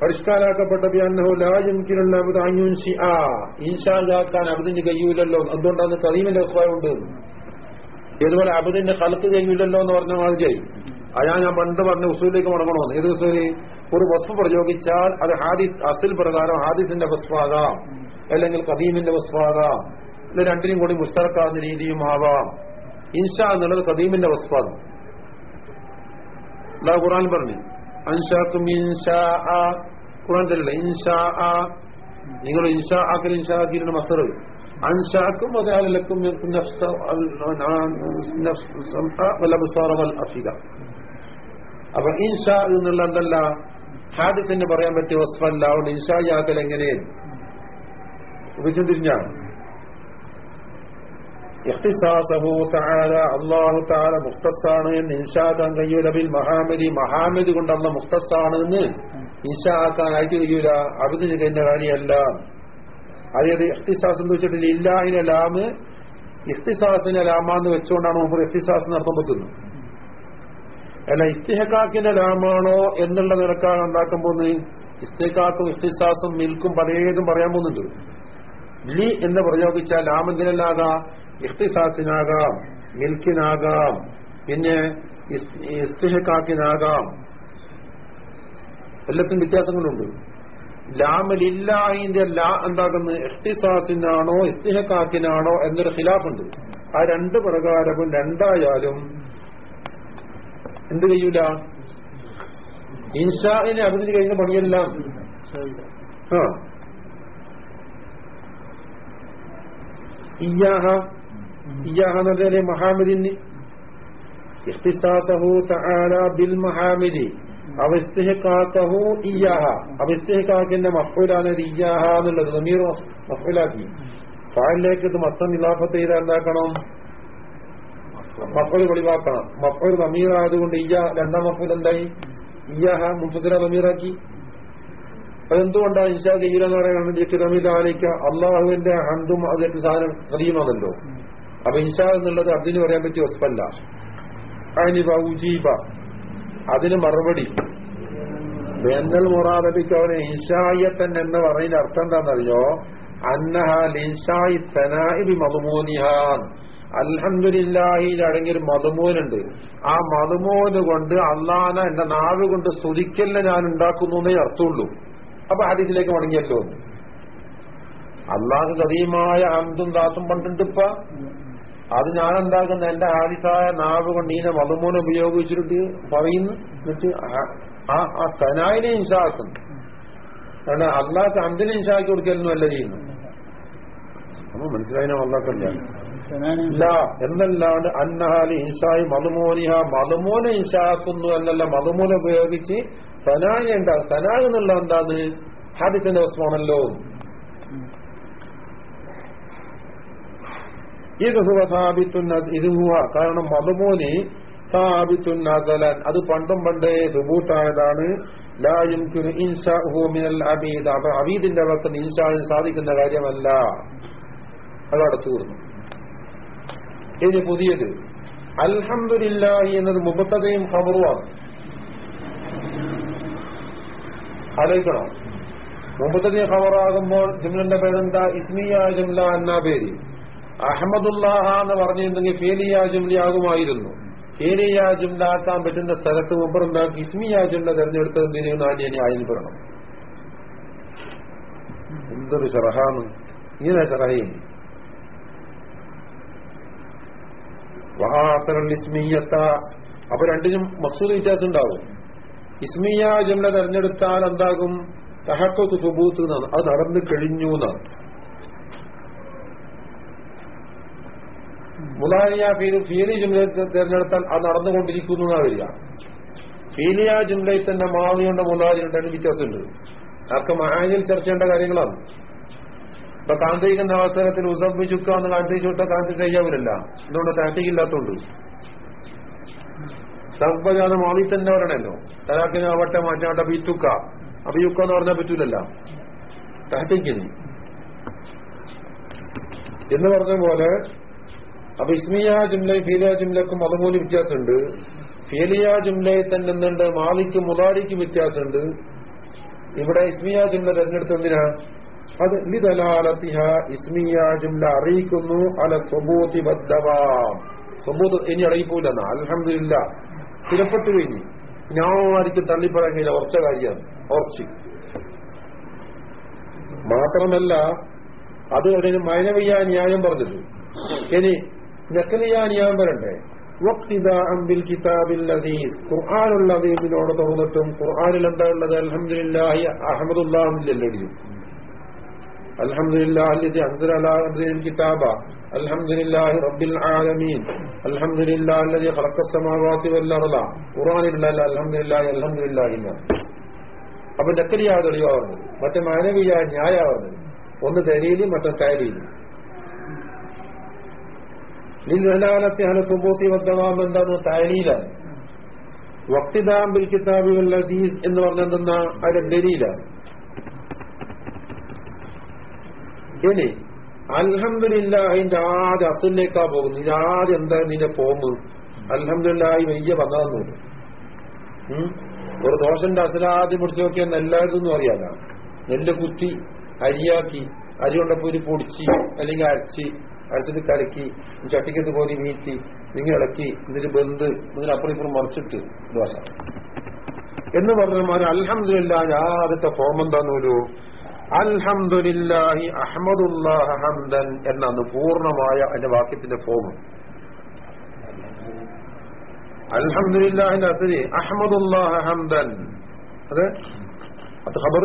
പരിഷ്കാരാക്കപ്പെട്ട ഇൻഷാക്കാൻ അബുദിന് കഴിയൂലല്ലോ. അതുകൊണ്ടാണ് കരീമിന്റെ വസ്തുണ്ട് ഇതുപോലെ അബദിന്റെ കലത്ത് കഴിഞ്ഞില്ലല്ലോ എന്ന് പറഞ്ഞ മാതിരി അയാ ഞാൻ പണ്ട് പറഞ്ഞ ഉസൂലിലേക്ക് മടങ്ങണമെന്ന്. ഏത് ഉസൂലി? ഒരു വസ്തു പ്രയോഗിച്ചാൽ അത് ഹാദിസ് അസിൽ പ്രകാരം ഹാദിസിന്റെ വസ്ഫാകാം അല്ലെങ്കിൽ കദീമിന്റെ വസ്ഫാകാം ഇത് രണ്ടിനും കൂടി മുസ്തറക്കാവുന്ന രീതിയും ആവാം ഇൻഷാ എന്നുള്ളത് കദീമിന്റെ വസ്ഫാദ് ഖുറാൻ പറഞ്ഞു. അൻഷാക്കും ഇൻഷാ ഖുറാൻ തരില്ല. ഇൻഷാ നിങ്ങൾ ഇൻഷാ ആക്കൽ ഇൻഷാ ആക്കിയിരുന്ന മസറ് അൻഷാക്കും അതാലക്കും അപ്പൊ ഇൻഷാ എന്നുള്ള എന്തല്ല? ഹാദിസിന് പറയാൻ പറ്റിയ വസ്ത്രമല്ല അതുകൊണ്ട് ഇൻഷായാക്കൽ എങ്ങനെ വിചിന്തിരിഞ്ഞാണ് ഇഖ്തിസാസഹു തആല. അല്ലാഹു തആല മുഖ്തസാണ് എന്ന് ഇൻഷാക്കാൻ കഴിയൂല. ബിൽ മഹാമരി മഹാമദ് കൊണ്ട് അല്ല മുഖ്തസാണ് എന്ന് ഇൻഷാക്കാൻ ആയിട്ട് കഴിയൂല. അബദിന് കാര്യമല്ല. അതായത് ഇഖ്തിസാസ് എന്ന് വെച്ചിട്ട് ലില്ലാഹിന് ലാമ് ഇഫ്തിസാസിന് ലാമാന്ന് വെച്ചുകൊണ്ടാണ് മുമ്പ് ഇഖ്തിസാസ് നടത്താൻ പറ്റുന്നത് അല്ല ഇസ്തിഹക്കാക്കിന്റെ ലാമാണോ എന്നുള്ള നിലക്കാണ് ഉണ്ടാക്കാൻ പോകുന്നത്. ഇസ്തിഹക്കാക്കും ഇഫ്തിസാസും മിൽക്കും പലതും പറയാൻ പോകുന്നുണ്ട്. ലി എന്ന് പ്രയോഗിച്ചാൽ ലാമെന്തിനല്ലാകാം ഇഫ്തിസാസിനാകാം മിൽക്കിനാകാം പിന്നെ ഇസ്തിഹക്കാക്കിനാകാം എല്ലാത്തിനും വ്യത്യാസങ്ങളുണ്ട്. ലാമലില്ലാഹിന്റെ ലാ എന്താകുന്നത് എഫ്തിസാസിനാണോ ഇസ്തിഹക്കാക്കിനാണോ എന്നൊരു ഖിലാഫുണ്ട്. ആ രണ്ട് പ്രകാരവും രണ്ടായാലും എന്ത് ചെയ്യൂല? ഇൻഷാഇനെ അതിന് കഴിഞ്ഞ പണിയെല്ലാം. ആ. ഇയാഹ ഇയാഹ എന്ന് പറഞ്ഞാൽ മഹാമിദിന്. ഇഫ്തിസാസഹു തആല ബിൽ മഹാമിദി. അവസ്തിഹക്കാക്കഹു ഇയാഹ അവസ്തിഹക്കാക്കിന്റെ മഫുലാണ് ഇയാഹ എന്നുള്ളത്. നമീർ മഫുലാക്കി ഫാലിലേക്ക് ഇത് മസ്തം ഇലാഫത്ത് ചെയ്താൽ എന്താക്കണം? മഫൂൽ വെളിവാക്കണം. നമീർ ആയതുകൊണ്ട് ഇയ്യ രണ്ടാം മഫുൽ എന്തായി? ഇയാഹ മുഫസില നമീറാക്കി അതെന്തുകൊണ്ടാണ് ഇൻഷാ ഗീര എന്ന് പറയുന്നത്? റമീലാലിക്ക അള്ളാഹുവിന്റെ ഹന്തും അതിന്റെ സാധനം കദീമാണല്ലോ അപ്പൊ ഇൻഷാ എന്നുള്ളത് അതിന് പറയാൻ പറ്റിയ വസ്ഫല്ല. ഉജീബ. അതിന് മറുപടി. വേനൽ മുറാദബിക്ക് അവന് ഇൻഷായത്തൻ എന്ന് പറയുന്ന അർത്ഥം എന്താണെന്നറിയോ? അന്നഹ ലിൻഷായി തനായിബി മധുമോനിഹാൻ അൽഹന്ദില്ലാഹിയിൽ ആ മധുമോന് കൊണ്ട് അള്ളാന എന്റെ നാവ് കൊണ്ട് സ്തുതിക്കലിനെ ഞാൻ ഉണ്ടാക്കുന്നു എന്നേ അർത്ഥമുള്ളൂ. അപ്പൊ ഹദീസിലേക്ക് മടങ്ങിയല്ലോ. അള്ളാഹ് കഥീയമായ അന്തും ദാസും പണ്ടുണ്ട് ഇപ്പ. അത് ഞാൻ എന്താക്കുന്ന എന്റെ ആദിസായ നാവ് കൊണ്ട് ഇതിനെ മധുമോനെ ഉപയോഗിച്ചിട്ട് പറയുന്നു. എന്നിട്ട് ആ ആ തനായിനെ ഇൻഷാക്കുന്നു അല്ല അള്ളാഹ് അന്തിനെ ഇൻഷാക്കി കൊടുക്കലൊന്നും അല്ല ചെയ്യുന്നു. നമ്മൾ മനസ്സിലായിന അള്ളാഹല്ല ഇല്ല. എന്നല്ലാണ്ട് അന്നഹാലി ഇൻഷായി മധുമോനിഹ മധുമോനെ ഇൻഷാക്കുന്നു എന്നല്ല മധുമോനെ ഉപയോഗിച്ച് സനായ ഉണ്ടാകും എന്നുള്ള എന്താണ് ഹാദിത്തിന്റെ വസ്തുവാണല്ലോ ഇത് ഹുവ സാബിത്തുൻ ഇത് ഹുവ കാരണം മധുമോന് സാബിത്തു നസലൻ അത് പണ്ടും പണ്ടേ സുബൂട്ടായതാണ് ലായും മിനൽ അബീദ്. അപ്പൊ അബീദിന്റെ അവർക്ക് ഇൻഷാദിന് സാധിക്കുന്ന കാര്യമല്ല. അത് അടച്ചു തീർന്നു ഇനി പുതിയത്. അൽഹംദുലില്ലാഹി എന്നത് മുബത്തതയും ഖബറുമാണ്. ആലോചിക്കണോ. മുബത്തതയും ഖബറാകുമ്പോൾ ജുംലന്റെ പേരെന്താ? ഇസ്മിയ ജുംല എന്ന പേര്. അഹമ്മദുല്ലാഹ എന്ന് പറഞ്ഞിരുന്നെങ്കിൽ ഫേലിയ ജുംലിയാകുമായിരുന്നു ഫേലിയ ജുംല ആക്കാൻ പറ്റുന്ന സ്ഥലത്ത് മുമ്പ് എന്താക്കി ഇസ്മിയ ജുംല തെരഞ്ഞെടുത്തത് എന്തിനു നാനിയെ ആയിരിക്കണം എന്തൊരു ഷറഹാന്ന് ഇങ്ങനെ ഷറഹയില്ല വഹാസറൽ ഇസ്മിയത്ത. അപ്പൊ രണ്ടിനും മക്സൂദ് വ്യത്യാസം ഉണ്ടാവും ഇസ്മിയ ജുംല തെരഞ്ഞെടുത്താൽ എന്താകും? തഹക്കത്ത് സുബൂത്ത് അത് നടന്നു കഴിഞ്ഞു എന്നാണ്. മുലാനിയ ഫീൽ ഫീലി ജുംല തെരഞ്ഞെടുത്താൽ അത് നടന്നുകൊണ്ടിരിക്കുന്നു എന്നാണ് വരിക. ഫീലിയ ജുംലയിൽ തന്നെ മാവിയുണ്ട് മുലാനിയുണ്ട് അതിന് വ്യത്യാസമുണ്ട്. അതൊക്കെ മഹാനിൽ ചർച്ച ചെയ്യേണ്ട കാര്യങ്ങളാണ്. ഇപ്പൊ കാന്തിക്കുന്ന അവസരത്തിൽ ഉസംബിച്ചുക്ക എന്ന് കാണിച്ചു വിട്ട കാന്തി ചെയ്യാവില്ല എന്തുകൊണ്ട് താറ്റിക്കില്ലാത്തോണ്ട് സർവജാത മാവി തന്നെ വരണല്ലോ. തലാക്കിന് ആവട്ടെ മാറ്റാട്ട ബീത്തുക്ക അഭിയുക്ക എന്ന് പറഞ്ഞാൽ പറ്റൂലല്ല. താറ്റിക്കിന് എന്ന് പറഞ്ഞ പോലെ അപ്പൊ ഇസ്മിയ ജുംലയും ഫീലിയ ജുംലക്കും അതുപോലെ വ്യത്യാസമുണ്ട്. ഫീലിയ ജുംലയിൽ തന്നെ എന്തുണ്ട്? മാലിക്കും മുതാലിക്കും വ്യത്യാസമുണ്ട്. ഇവിടെ ഇസ്മിയ ജുംല തെരഞ്ഞെടുത്ത എന്തിനാ? അത് ലിതലാലത്തിഹ ഇസ്മിയ ജുംല അറിയിക്കുന്നു. അല സ്വബൂതി ബദ്ധവാം സ്വബൂത്ത് ഇനി അറിയിക്കൂലെന്നാ അലഹമില്ല സ്ഥിരപ്പെട്ടു കഴിഞ്ഞു. ഞാനായിരിക്കും തള്ളിപ്പറയാൻ കഴിയില്ല. ഉറച്ച കാര്യമാണ്. ഉറച്ച്. മാത്രമല്ല അത് ഒരു മൈനവിയ ന്യായം പറഞ്ഞത് ഇനി വക്തിദാഅംബിൽ കിതാബിൽ അസീസ്. ഖുർആനുള്ള അദീമിനോട് തുറന്നിട്ടും ഖുർആാനിൽ എന്താ ഉള്ളത്? അലഹമില്ലാഹി അഹമ്മദുല്ലാഹില്ലല്ലോ അൽഹംദുലില്ലാഹി അല്ലദി അൻസല അലാ കിതാബ. അൽഹംദുലില്ലാഹി റബ്ബിൽ ആലമീൻ. അൽഹംദുലില്ലാഹി ഖലക്കസമാവാത്തി വല്ലറല ഖുർആനിലുള്ള അൽഹംദുലില്ലാഹി എന്നാ അപ്പൊ നക്കലിയ തെളിവാ പറഞ്ഞത് മറ്റേ മാനവീയ ന്യായ പറഞ്ഞത് ഒന്ന് തെരീലും മറ്റേ താരീലും ലിൽഹലാലത്തെ ഹല സുബൂത്തി വദ്ദവാം എന്താണ് താരീലാണ് വക്തിദാംബിൽ കിതാബിൽ അസീസ് എന്ന് പറഞ്ഞെന്തെന്ന അതിന്റെ ദലീല. ഇനി അൽഹമില്ലാഹിന്റെ ആദ്യ അസുലിലേക്കാ പോകുന്നു ഇത് ആദ്യം എന്താ നിന്റെ പോമ്പ് അൽഹമില്ലാഹി വയ്യ വന്നതെന്നു ഒരു ദോഷന്റെ അസുലാദ്യം പിടിച്ചു നോക്കിയാൽ നെല്ലായതൊന്നും അറിയാല നെല്ല് കുത്തി അരിയാക്കി അരി കൊണ്ടപ്പോ ഒരു പൊടിച്ച് അല്ലെങ്കിൽ അരച്ച് അരച്ചിട്ട് കലക്കി ചട്ടിക്കത്ത് കോരി മീറ്റി നിങ്ങൾ ഇളക്കി എന്നിട്ട് ബന്ധ് ഇതിന് അപ്പുറം ഇപ്പുറം മറിച്ചിട്ട് ദോശ എന്ന് പറഞ്ഞാൽ അൽഹമില്ല ആദ്യത്തെ ഫോം എന്താന്നൊരു അൽഹംദുലില്ലാഹി അഹമ്മദുല്ലാഹ ഹംദൻ എന്നാണ് പൂർണമായ അതിന്റെ വാക്യത്തിന്റെ ഫോം. അൽഹംദുലില്ലാഹിന്റെ അസരി അഹമ്മദുല്ലാഹ ഹംദൻ. അതെ? അത് ഖബർ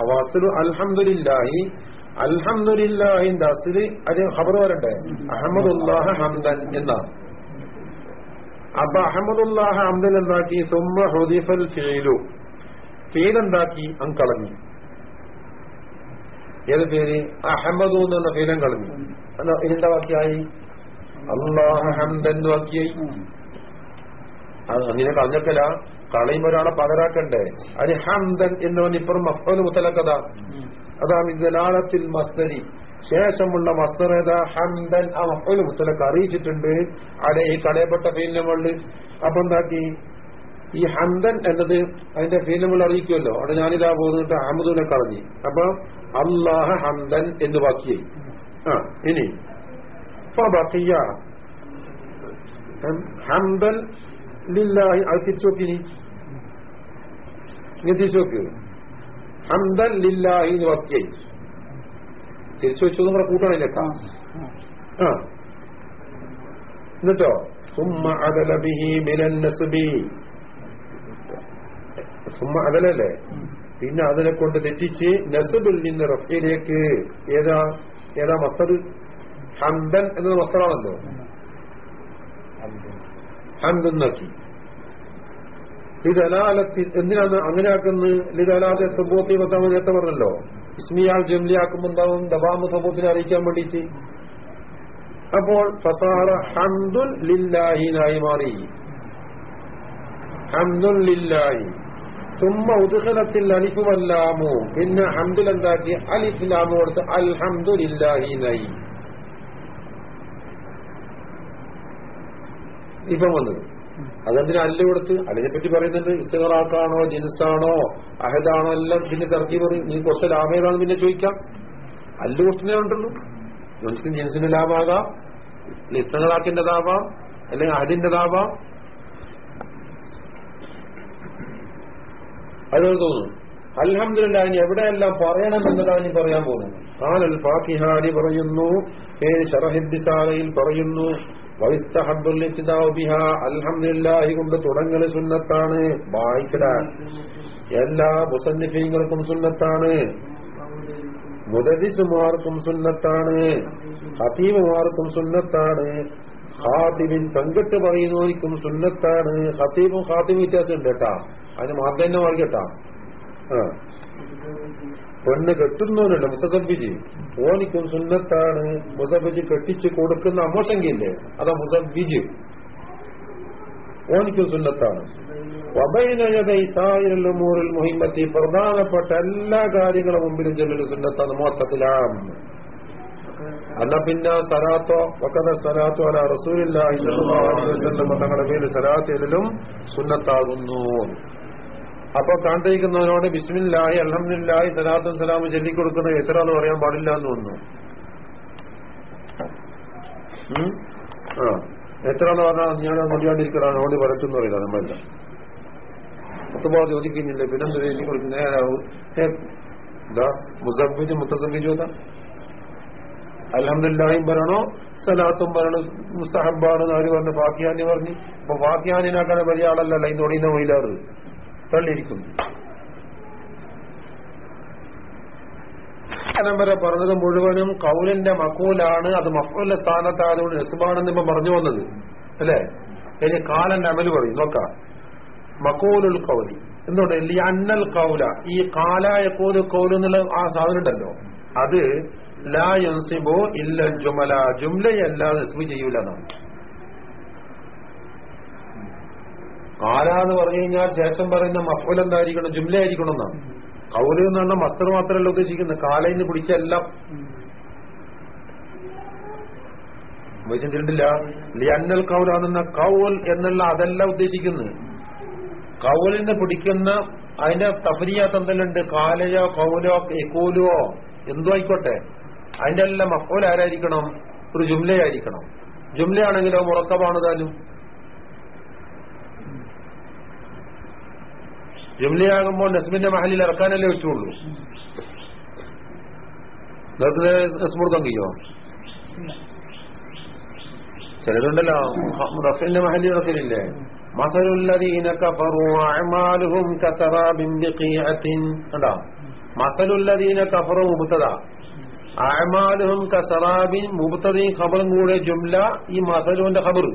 അവാസലു അൽഹംദുലില്ലാഹി അൽഹംദുലില്ലാഹിന്റെ അസിൽ അത് ഖബർ വരട്ടെ. അഹമ്മദുല്ലാഹ ഹംദൻ എന്നാണ് അപ്പൊ അഹമ്മദുല്ലാഹ ഹംദൻ എന്താക്കി? സുമ ഹുദിഫൽ ഫീലു. ഫീൽ എന്താക്കി അങ് കളഞ്ഞു. ഏത് പേര്? അഹമ്മദു എന്നുള്ള ഫീലം കളഞ്ഞു. അല്ല ഇതിന്റെ വാക്യായി? അള്ളാഹ ഹംദൻ വാക്യായി. അത് അങ്ങനെ കളഞ്ഞക്കല കളയുമ്പോ ഒരാളെ പകരാക്കണ്ടേ? അത് ഹംദൻ എന്ന് പറഞ്ഞ ഇപ്പുറം മഫ്ഫൽ മുത്തലക്കഥ അതാണ് ജലാലത്തിൽ മസ്തരി ശേഷമുള്ള മസ്തറേത ആ മഫ്ഫൽ മുത്തലക്ക് അറിയിച്ചിട്ടുണ്ട്. അവിടെ ഈ കളയപ്പെട്ട ഫീലിന്റെ മുകളിൽ. അപ്പൊ എന്താക്കി? ഈ ഹംദൻ എന്നത് അതിന്റെ ഫീലിനുകൾ അറിയിക്കുമല്ലോ. അവിടെ ഞാനിതാ പോകുന്നിട്ട് അഹമ്മദുനെ കളഞ്ഞു. അപ്പൊ അള്ളാഹ ഹംദൻ എന്ന് ബാക്കിയായി ആ ഇനി. ബാക്കിയ ഹംദൻ ലില്ലാഹി. അത് തിരിച്ചു നോക്കിനി ഇങ്ങനെ തിരിച്ചു നോക്ക്. ഹംദൻ ലില്ലാഹി എന്ന് വാക്കിയായി തിരിച്ചു വെച്ചു നിങ്ങളെ കൂട്ടണം ആ. എന്നിട്ടോ? സുമ്മ അദല ബിഹി മിനൻ നസ്ബി. സുമ്മ അദലല്ലേ? പിന്നെ അതിനെ കൊണ്ട് തെറ്റിച്ച് നസബിൽ നിന്ന് റഫയിലേക്ക് ഏതാ? ഏതാ മസ്തർ ഹംദൻ എന്നത് മസ്തറാണല്ലോ ഹംദെന്നാക്കി ലിതലാലത്തി എന്തിനാണ് അങ്ങനെ ആക്കുന്നത് ലിതലാതെ സബൂത്തി പത്താമത് നേരത്തെ പറഞ്ഞല്ലോ. ഇസ്മിയാൾ ജംലിയാക്കുമ്പോ എന്താവും ദബാമ സബൂത്തിനെ അറിയിക്കാൻ വേണ്ടിയിട്ട് അപ്പോൾ ഫസാറ ഹന്ദുൽ ലില്ലാഹിനായി മാറി. ഹംദുൻ ലില്ലാഹി. തുമ്മ لله അലിഫുമല്ലാമു പിന്നെ ഹംദുൽ എന്താക്കി? الحمد കൊടുത്ത് ني ഇപ്പം വന്നത്. അതെന്തിനാ അല്ല കൊടുത്ത്? അതിനെ പറ്റി പറയുന്നുണ്ട് ഇസ്തകറാക്കാണോ ജിൻസാണോ അഹദാണോ എല്ലാം പിന്നെ തർക്കി പറയും. നീ കുറച്ച് ലാഭേതാണെന്ന് പിന്നെ ചോദിക്കാം. അല്ല കൊടുത്തേ ഉണ്ടല്ലോ. നമുക്ക് ജിൻസിന്റെ ലാഭാകാം ഇസ്തകറാക്കിന്റെതാവാം അല്ലെങ്കിൽ അഹദിന്റെതാവാം അതുപോലെ തോന്നുന്നു? അൽഹംദുലില്ലാ ഇനി എവിടെയെല്ലാം പറയണം എന്നതാണ് ഇനി പറയാൻ പോകുന്നത്. ആനൽ ഫാത്തിഹാരി പറയുന്നു പേര് ഷറഹിദ്ദിസാലയിൽ പറയുന്നു അൽഹംദുലില്ലാഹി കൊണ്ട് തുടങ്ങൽ സുന്നത്താണ് വായിക്കടാൻ എല്ലാ മുസന്നിഫീങ്ങൾക്കും സുന്നത്താണ്. മുദരിസുമാർക്കും സുന്നത്താണ്. ഹതീമുമാർക്കും സുന്നത്താണ്. ഹാത്തിബിൻ പങ്കിട്ട് പറയുന്നവർക്കും സുന്നത്താണ്. ഹതീബും ഹാത്തിബും വ്യത്യാസം ഉണ്ട് കേട്ടാ. അതിന് മാർദ്ദന്നെ വായിക്കട്ടാ ആ. പെണ്ണ് കെട്ടുന്നവനുണ്ട് മുത്തസബിജ് ഓനിക്കും സുന്നത്താണ്. മുസബിജ് കെട്ടിച്ച് കൊടുക്കുന്ന അമോശങ്കില്ലേ അതാ മുസബിജ് ഓനിക്കും സുന്നത്താണ്. ൂറിൽ മുഹിമത്തി പ്രധാനപ്പെട്ട എല്ലാ കാര്യങ്ങളും മുമ്പിലും ചെല്ലൊരു സുന്നത്താണ് മൊത്തത്തിലാം അല്ല പിന്നെ സലാത്തോ വക്കത സലാത്തോ അല റസൂലില്ലാഹി തങ്ങളുടെ പേര് സലാത്തിലും സുന്നത്താകുന്നു. അപ്പൊ കണ്ടിരിക്കുന്നവനോട് ബിസ്മില്ലായി അലഹമില്ലായി സലാത്തും സലാമും ചൊല്ലിക്കൊടുക്കുന്നത് എത്ര എന്ന് പറയാൻ പാടില്ല എന്ന് വന്നു എത്ര എന്ന് പറഞ്ഞാൽ ഞാൻ മുടിയാണ്ടിരിക്കലാണ് ഓടി വരട്ടെന്ന് പറയില്ല നമ്മളല്ല. മുത്തബാ ചോദിക്കുന്നില്ലേ പിന്നെന്ത് ചൊല്ലി കൊടുക്കുന്ന എന്താ മുസബിജ് മുത്തസബിജു എന്താ അലഹമില്ലായും പറയണോ? സലാത്തും പറയണോ? മുസ്തഹബാണ് ആര് പറഞ്ഞു? ഫാക്കിയാനി പറഞ്ഞു. അപ്പൊ ഫാക്കിയാനിനാക്കാണ് വലിയ ലൈൻ തുടങ്ങിയ മൊയിലാറ്. തള്ളിയിരിക്കുന്നു. അനം വരെ പറഞ്ഞത് മുഴുവനും കൗലിന്റെ മക്കൂലാണ് അത് മക്കൂലിന്റെ സ്ഥാനത്തായതുകൊണ്ട് നെസ്ബാണെന്ന് ഇപ്പൊ പറഞ്ഞു വന്നത്. അല്ലേ? ഇനി കാലന്റെ അമൽ പറയും. നോക്കാ. മക്കൂലുൽ കൗലി. എന്തുകൊണ്ട് അന്നൽ കൗല. ഈ കാലായ കോൽ കൗലെന്നുള്ള ആ സാധനം ഉണ്ടല്ലോ. അത് ലാ യൻസിബോ ഇല്ല ജുമല. ജുംലയല്ല നെസ്ബ് ചെയ്യൂല കാല എന്ന് പറഞ്ഞു കഴിഞ്ഞാൽ ശേഷം പറയുന്ന മഫുൽ എന്തായിരിക്കണം ജുംല ആയിരിക്കണം എന്നാണ്. കൗൽ എന്ന് പറഞ്ഞാൽ മസ്തർ മാത്രമല്ല ഉദ്ദേശിക്കുന്നത്. കാലയിന്ന് പിടിച്ച എല്ലാം. ചിന്തിട്ടില്ല ലിയന്നൽ കൗലാണെന്ന കൗൽ എന്നുള്ള അതല്ല ഉദ്ദേശിക്കുന്നത്. കൗലിനെ പിടിക്കുന്ന അതിന്റെ തഫരിയാത്ത് എന്തെല്ലുണ്ട്? കാലയോ കൗലോ എക്കോലോ എന്തോ ആയിക്കോട്ടെ. അതിന്റെ എല്ലാം മഫോൽ ആരായിരിക്കണം? ഒരു ജുംലയായിരിക്കണം. ജുംലയാണെങ്കിലോ മുറക്കമാണ് താനും. ജുംലയാകുമ്പോൾ നസ്മിന്റെ മഹലിൽ ഇറക്കാനല്ലേ വെച്ചുള്ളൂ നിങ്ങൾക്ക് നസ്മുർക്കം കഴിയോ ചിലതുണ്ടല്ലോ റഫിന്റെ മഹലിൽ ഇറക്കലില്ലേ مثل الذين كفروا أعمالهم كسراب بقيعة കണ്ടോ مثل الذين كفروا مبتدا അഅമാലുഹും കസറാബിൻ മുബത്തദയും ഖബറും കൂടെ ജുംല ഈ മസലുവിന്റെ ഖബർ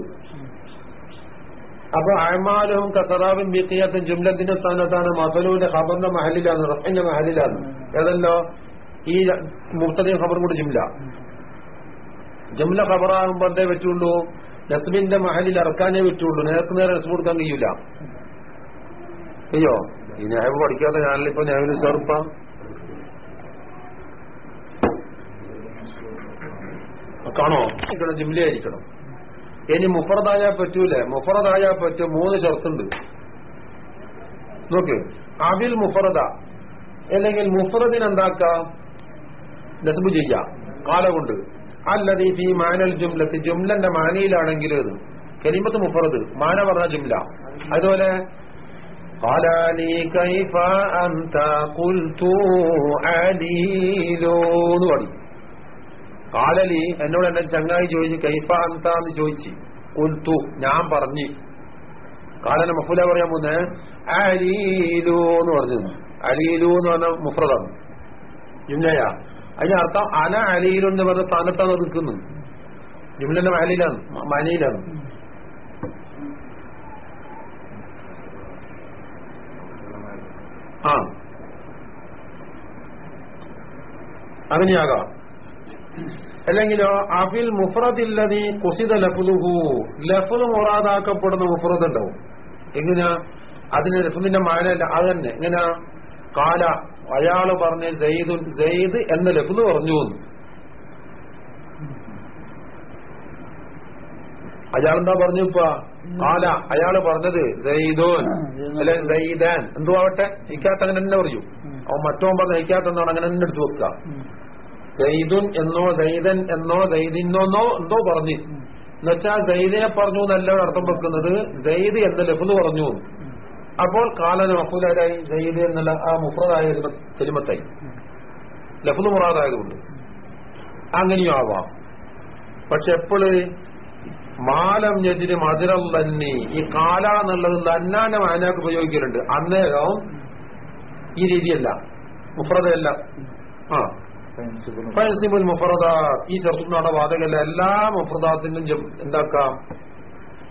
അപ്പൊ അഴമാലവും കസറാബും ബിക്കിയത്തും ജുംലത്തിന്റെ സ്ഥാനത്താണ് മസലൂന്റെ ഖബറിന്റെ മഹലിലാണ് റഫിന്റെ മഹലിലാണ്. ഏതല്ലോ? ഈ മുബ്തദയും ഖബറും കൂടി ജുംല. ജുംല ഖബറാകുമ്പോ എന്തേ പറ്റുള്ളൂ? നസ്മിന്റെ മഹലിൽ ഇറക്കാനേ പറ്റുള്ളൂ. നേർക്ക് നേരെ നസ്മ കൊടുക്കാൻ കഴിയൂല. അയ്യോ ഈ ന്യായം പഠിക്കാത്ത ഞാനിപ്പോ ന്യായം ചെറുപ്പ? കാണോ ജുംലയായിരിക്കണം. ഇനി മുഫറദായാ പറ്റൂലേ മുഫറദായാ പറ്റും മൂന്ന് ഷർത്തുണ്ട് നോക്ക് അബിൽ മുഫറദ അല്ലെങ്കിൽ മുഫറദിന് എന്താക്കാം നസബ് ചെയ്യാം കാല കൊണ്ട് അല്ലത് ഈ മാനൽ ജുംലത്ത് ജുംലന്റെ മാനയിലാണെങ്കിൽ ഇത് കലിമത്ത് മുഫറദ് മാന പറഞ്ഞ ജുംല അതുപോലെ قال لي كيف أنت قلت عليل എന്ന് പാടി കാലലി എന്നോട് എന്നെ ചങ്ങായി ചോദിച്ചു കൈഫ അന്താന്ന് ചോദിച്ചു. കുൽത്തു ഞാൻ പറഞ്ഞു. കാലന മഫുല പറയാൻ പോന്നെ അലീലു എന്ന് പറഞ്ഞു. അലീലു എന്ന് പറഞ്ഞ മുഫ്രദാണ്. അതിന്റെ അർത്ഥം അന അലീലു എന്ന് പറഞ്ഞ സ്ഥാനത്താണ് നിൽക്കുന്നത്. ജുംലന്റെ മഹലിലാണ് മനയിലാണ് ആ. അങ്ങനെയാകാം. അല്ലെങ്കിലോ അഫിൽ മുഫ്രദില്ലതി കുസിത ലഫുലുഹു ലഫുൽ മുറാദാക്കപ്പെടുന്ന മുഫറദ് ഉണ്ടാവും എങ്ങനെയാ അതിന് ലഫുലിന്റെ മാനല്ല അത് തന്നെ എങ്ങനെയാ കാല അയാൾ പറഞ്ഞ സെയ്ദുൻ സെയ്ദ് എന്ന ലഫുൽ പറഞ്ഞു എന്ന്. അയാളെന്താ പറഞ്ഞു ഇപ്പ? കാല അയാൾ പറഞ്ഞത് സെയ്ദോൻ അല്ലെ സെയ്ദാൻ എന്തുവാട്ടെ ആവട്ടെ ഇക്കാത്ത അങ്ങനെ തന്നെ പറയൂ. അവൻ മറ്റോ പറഞ്ഞ ഇക്കാത്തെന്നാണ് അങ്ങനെ തന്നെ എടുത്തു വെക്കുക. സൈദുൻ എന്നോ സൈദൻ എന്നോ സൈദിന്നോന്നോ എന്തോ പറഞ്ഞു. എന്നുവെച്ചാൽ സൈദിനെ പറഞ്ഞു എന്നല്ല അർത്ഥം വെക്കുന്നത്. സൈദ് എന്ന ലഭുന്ന് പറഞ്ഞു. അപ്പോൾ കാലന മഫൂലായി സൈദ് എന്നുള്ള ആ മുഫ്രദായ തെരുമത്തായി ലഭുന്ന് മുറാദായതുകൊണ്ട്. അങ്ങനെയും ആവാം. പക്ഷെ എപ്പോഴ് മാലം ഞെതിരി മധുരം തന്നെ ഈ കാല എന്നുള്ളത് തന്നാന്റെ മാനാക്ക് ഉപയോഗിക്കലുണ്ട്. അന്നേരം ഈ രീതിയല്ല. മുഫ്രദയല്ല. ആ. ഫൻസിബുൽ മുഫറദ ഈ ചെറുത്തുനാട വാദകല്ല എല്ലാ മുഫറദാത്തിനും എന്താക്കാം?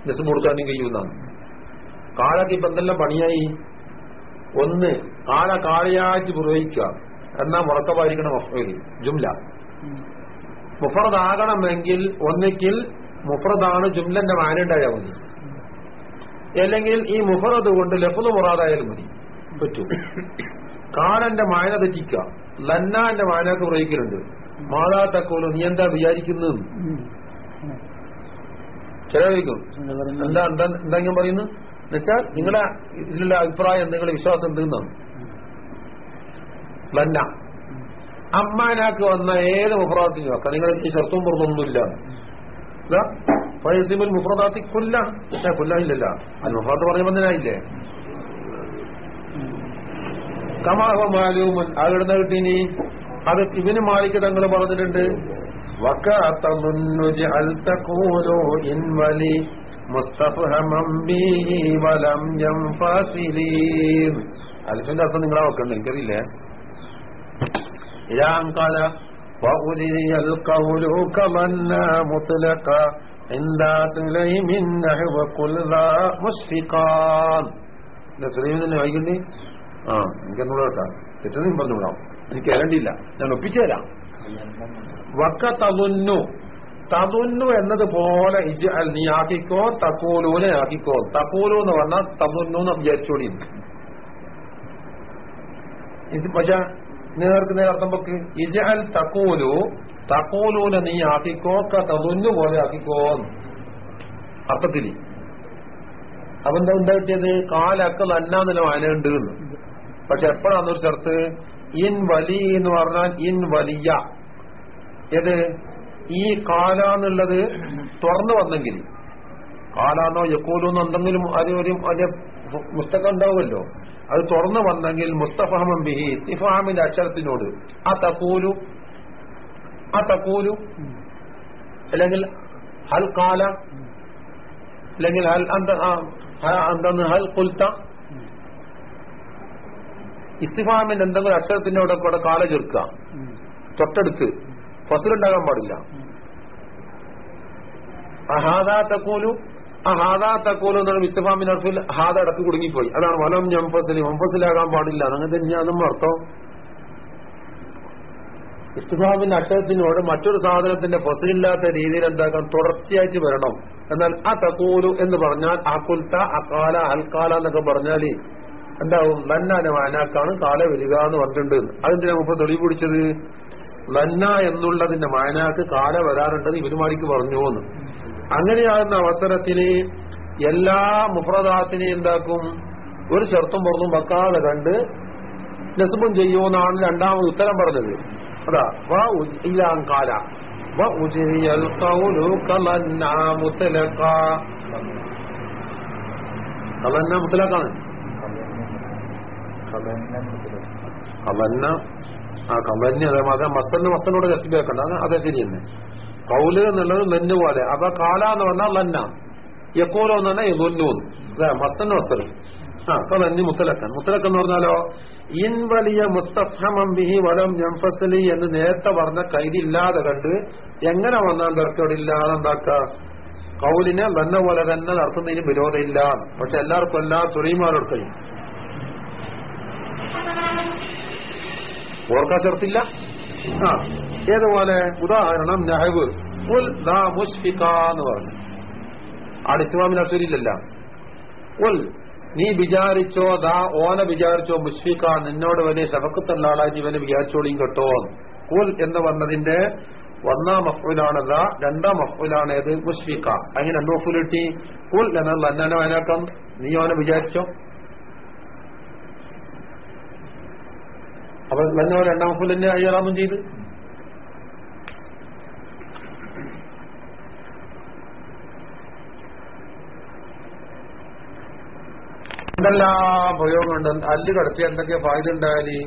ജസ്മ കൊടുക്കാനും കഴിയുന്നതാണ് കാലക്ക് ഇപ്പൊ എന്തെല്ലാം പണിയായി? ഒന്ന് കാല കാലയായിട്ട് പ്രവഹിക്കുക എന്നാ മുറക്കമായിരിക്കണം ജുംല. മുഫറദാകണമെങ്കിൽ ഒന്നിക്കിൽ മുഫറദാണ് ജുംലന്റെ മാനുണ്ടായാൽ മതി. അല്ലെങ്കിൽ ഈ മുഫറദ് കൊണ്ട് ലഫ്ദ് മുറാദായാലും മതി. പറ്റൂ. കാലന്റെ മായന തെറ്റിക്കുക. ലന്നാന്റെ മാനാക്ക് പ്രയോഗിക്കലുണ്ട് മാതാ തക്കോലു നീ എന്താ വിചാരിക്കുന്നത് ചില എന്താ എന്താ എന്താ പറയുന്നു? എന്നുവെച്ചാൽ നിങ്ങളെ ഇതിലുള്ള അഭിപ്രായം നിങ്ങളുടെ വിശ്വാസം എന്തെന്നാണ് ലന്ന. അമ്മാനാക്ക് വന്ന ഏത് മുഫ്രാത്തിന് വെക്കാം നിങ്ങൾ ഈ ചെറുത്തും പുറത്തൊന്നുമില്ല ഫൈസിമുൽ മുഫ്രദാത്തി കൊല്ല. കൊല്ലാനില്ലല്ല. അത് മുഫ്രാത്ത് പറഞ്ഞ ബന്ധനായില്ലേ കമാവ മാലൂമൻ അവിടുന്ന് അത് ഇവന് മാലിക്ക് തങ്ങൾ പറഞ്ഞിട്ടുണ്ട്. അൽഫിന്റെ അർത്ഥം നിങ്ങളാ വെക്കണ്ട എനിക്കറിയില്ലേ. ഇരാങ്കാല മുത്തലക്ക വൈകുന്നേ ആ എനിക്കെന്നൂടെ കേട്ടാ. തെറ്റെന്നും പറഞ്ഞുവിടാം എനിക്ക് ഇരണ്ടില്ല ഞാൻ ഒപ്പിച്ചു തരാം. വക്ക തതുന്നു തതുന്നു എന്നതുപോലെ ഇജ് നീ ആക്കിക്കോ തക്കോലൂനെ ആക്കിക്കോ. തക്കോലു എന്ന് പറഞ്ഞാൽ തതുന്നു എന്ന് വിചാരിച്ചോടി. ഇത് പക്ഷെ നേർക്ക് നേരെ അർത്ഥം വെക്ക് ഇജ അൽ തക്കോലു തക്കോലൂനെ നീ ആക്കിക്കോ തതുന്നു പോലെ ആക്കിക്കോ. അർത്ഥത്തിൽ അപ്പൊ എന്താ എന്താ കിട്ടിയത്? കാലൊക്കെ വായന ഉണ്ട് എന്ന്. പക്ഷെ എപ്പോഴാന്നൊരു ചെറുത്ത് ഇൻ വലി എന്ന് പറഞ്ഞാൽ ഇൻ വലിയ. ഏത്? ഈ കാല എന്നുള്ളത് തുറന്നു വന്നെങ്കിൽ. കാലാന്നോ യക്കൂലോ എന്തെങ്കിലും അത് ഒരു അതിന്റെ പുസ്തകം ഉണ്ടാവുമല്ലോ. അത് തുറന്നു വന്നെങ്കിൽ മുസ്തഫഹമൻ ബിഹി ഇസ്തിഫാമിന്റെ അക്ഷരത്തിനോട് ആ തക്കൂലു ആ തക്കൂലു അല്ലെങ്കിൽ ഹൽ കാല. അല്ലെങ്കിൽ ഹൽ അന്ത എന്തെന്ന് ഹൽ കുൽത്ത ഇസ്തിഫാമിന്റെ എന്തെങ്കിലും അക്ഷരത്തിനോട് കൂടെ കാല ചേർക്കുക തൊട്ടടുത്ത്. ഫസലുണ്ടാകാൻ പാടില്ല. അഹാദാ തക്കൂലു എന്നുള്ള അർത്ഥത്തിൽ ഹാദ അടക്ക് കുടുങ്ങിപ്പോയി. അതാണ് വലം ഞംഫസലി മംഫസിലാകാൻ പാടില്ല. അങ്ങനെ തന്നെയാണെന്നും അർത്ഥം. ഇസ്തിഫാമിന്റെ അക്ഷരത്തിനോട് മറ്റൊരു സാധനത്തിന്റെ ഫസലില്ലാത്ത രീതിയിൽ എന്താക്കാൻ തുടർച്ചയായിട്ട് വരണം. എന്നാൽ ആ തക്കോലു എന്ന് പറഞ്ഞാൽ അക്കുൽത്ത അക്കാല അൽക്കാല എന്നൊക്കെ പറഞ്ഞാൽ എന്താവും? ലന്നാന മാനാക്കാണ് കാല വരിക എന്ന് പറഞ്ഞിട്ടുണ്ട്. അതിന്റെ മുമ്പ് തെളിവ് പിടിച്ചത്? ലന്ന എന്നുള്ളതിന്റെ മാനാക്ക് കാല വരാറുണ്ടെന്ന് ഇവരുമാരിക്ക് പറഞ്ഞു എന്ന്. അങ്ങനെയാകുന്ന അവസരത്തിൽ എല്ലാ മുഫ്രദാത്തിനെ എന്താക്കും? ഒരു ചെറുത്തും പുറത്തും വെക്കാതെ കണ്ട് നസുബും ചെയ്യുമെന്നാണ് രണ്ടാമത് ഉത്തരം പറഞ്ഞത്. അതാ വാ കാല. വ കലന്ന ആ കമന്യ അതേ മസ്തന് മസ്തനോട് കസിബാക്കണ്ട അതെ ശരി തന്നെ കൗൽ എന്നുള്ളത് ലെന്ന് പോലെ. അപ്പൊ കാല എന്ന് പറഞ്ഞാൽ ലന്ന യക്കോലോ എന്ന് പറഞ്ഞാൽ ലുന്നൂന്ന് അതെ മസ്തന്. മസ്തൻ ആ അപ്പൊ ലന്നി മുത്തലക്കൻ. മുത്തലക്കൻ എന്ന് പറഞ്ഞാലോ ഇൻ വലിയ മുസ്തഫമം ബിഹി വലം ഞംഫസലി എന്ന് നേരത്തെ പറഞ്ഞ കൈതില്ലാതെ കണ്ട് എങ്ങനെ വന്നാൽ തർക്കമില്ലാതെ എന്താക്ക? കൗലിനെ ലന്ന പോലെ തന്നെ നടത്തുന്നതിന് വിരോധമില്ല. പക്ഷെ എല്ലാവർക്കും എല്ലാ സുലൈമാരോട് കഴിയും. ഓർക്കാൻ ചേർത്തില്ല ആ ഏതുപോലെ? ഉദാഹരണം നഹബ് ഉൽ ദാ മുഷ്ഫിക എന്ന് പറഞ്ഞു. ആട് ഇസ്ലാമിന് നീ വിചാരിച്ചോ ദാ ഓന വിചാരിച്ചോ മുഷ്ഫിക നിന്നോട് വലിയ ശവക്കത്തുള്ള ആളായിട്ട് ഇവന് വിചാരിച്ചോളിയും കേട്ടോ. കുൽ എന്ന് പറഞ്ഞതിന്റെ ഒന്നാം മഫൂലാണ് ദാ രണ്ടാം മഫൂലാണ് ഏത്? മുഷ്ഫിക അങ്ങനെ രണ്ട് കിട്ടി. കുൽ എന്നുള്ള അന്നാനെ വയനാക്കാം നീ ഓനെ വിചാരിച്ചോ? അപ്പൊ തന്നെ രണ്ടാം തന്നെ അയ്യാറാമും ചെയ്ത്. എന്തെല്ലാം പ്രയോഗമുണ്ട് അല്ല് കടത്തി എന്തൊക്കെ ഫായ്ദ ഉണ്ടായാലി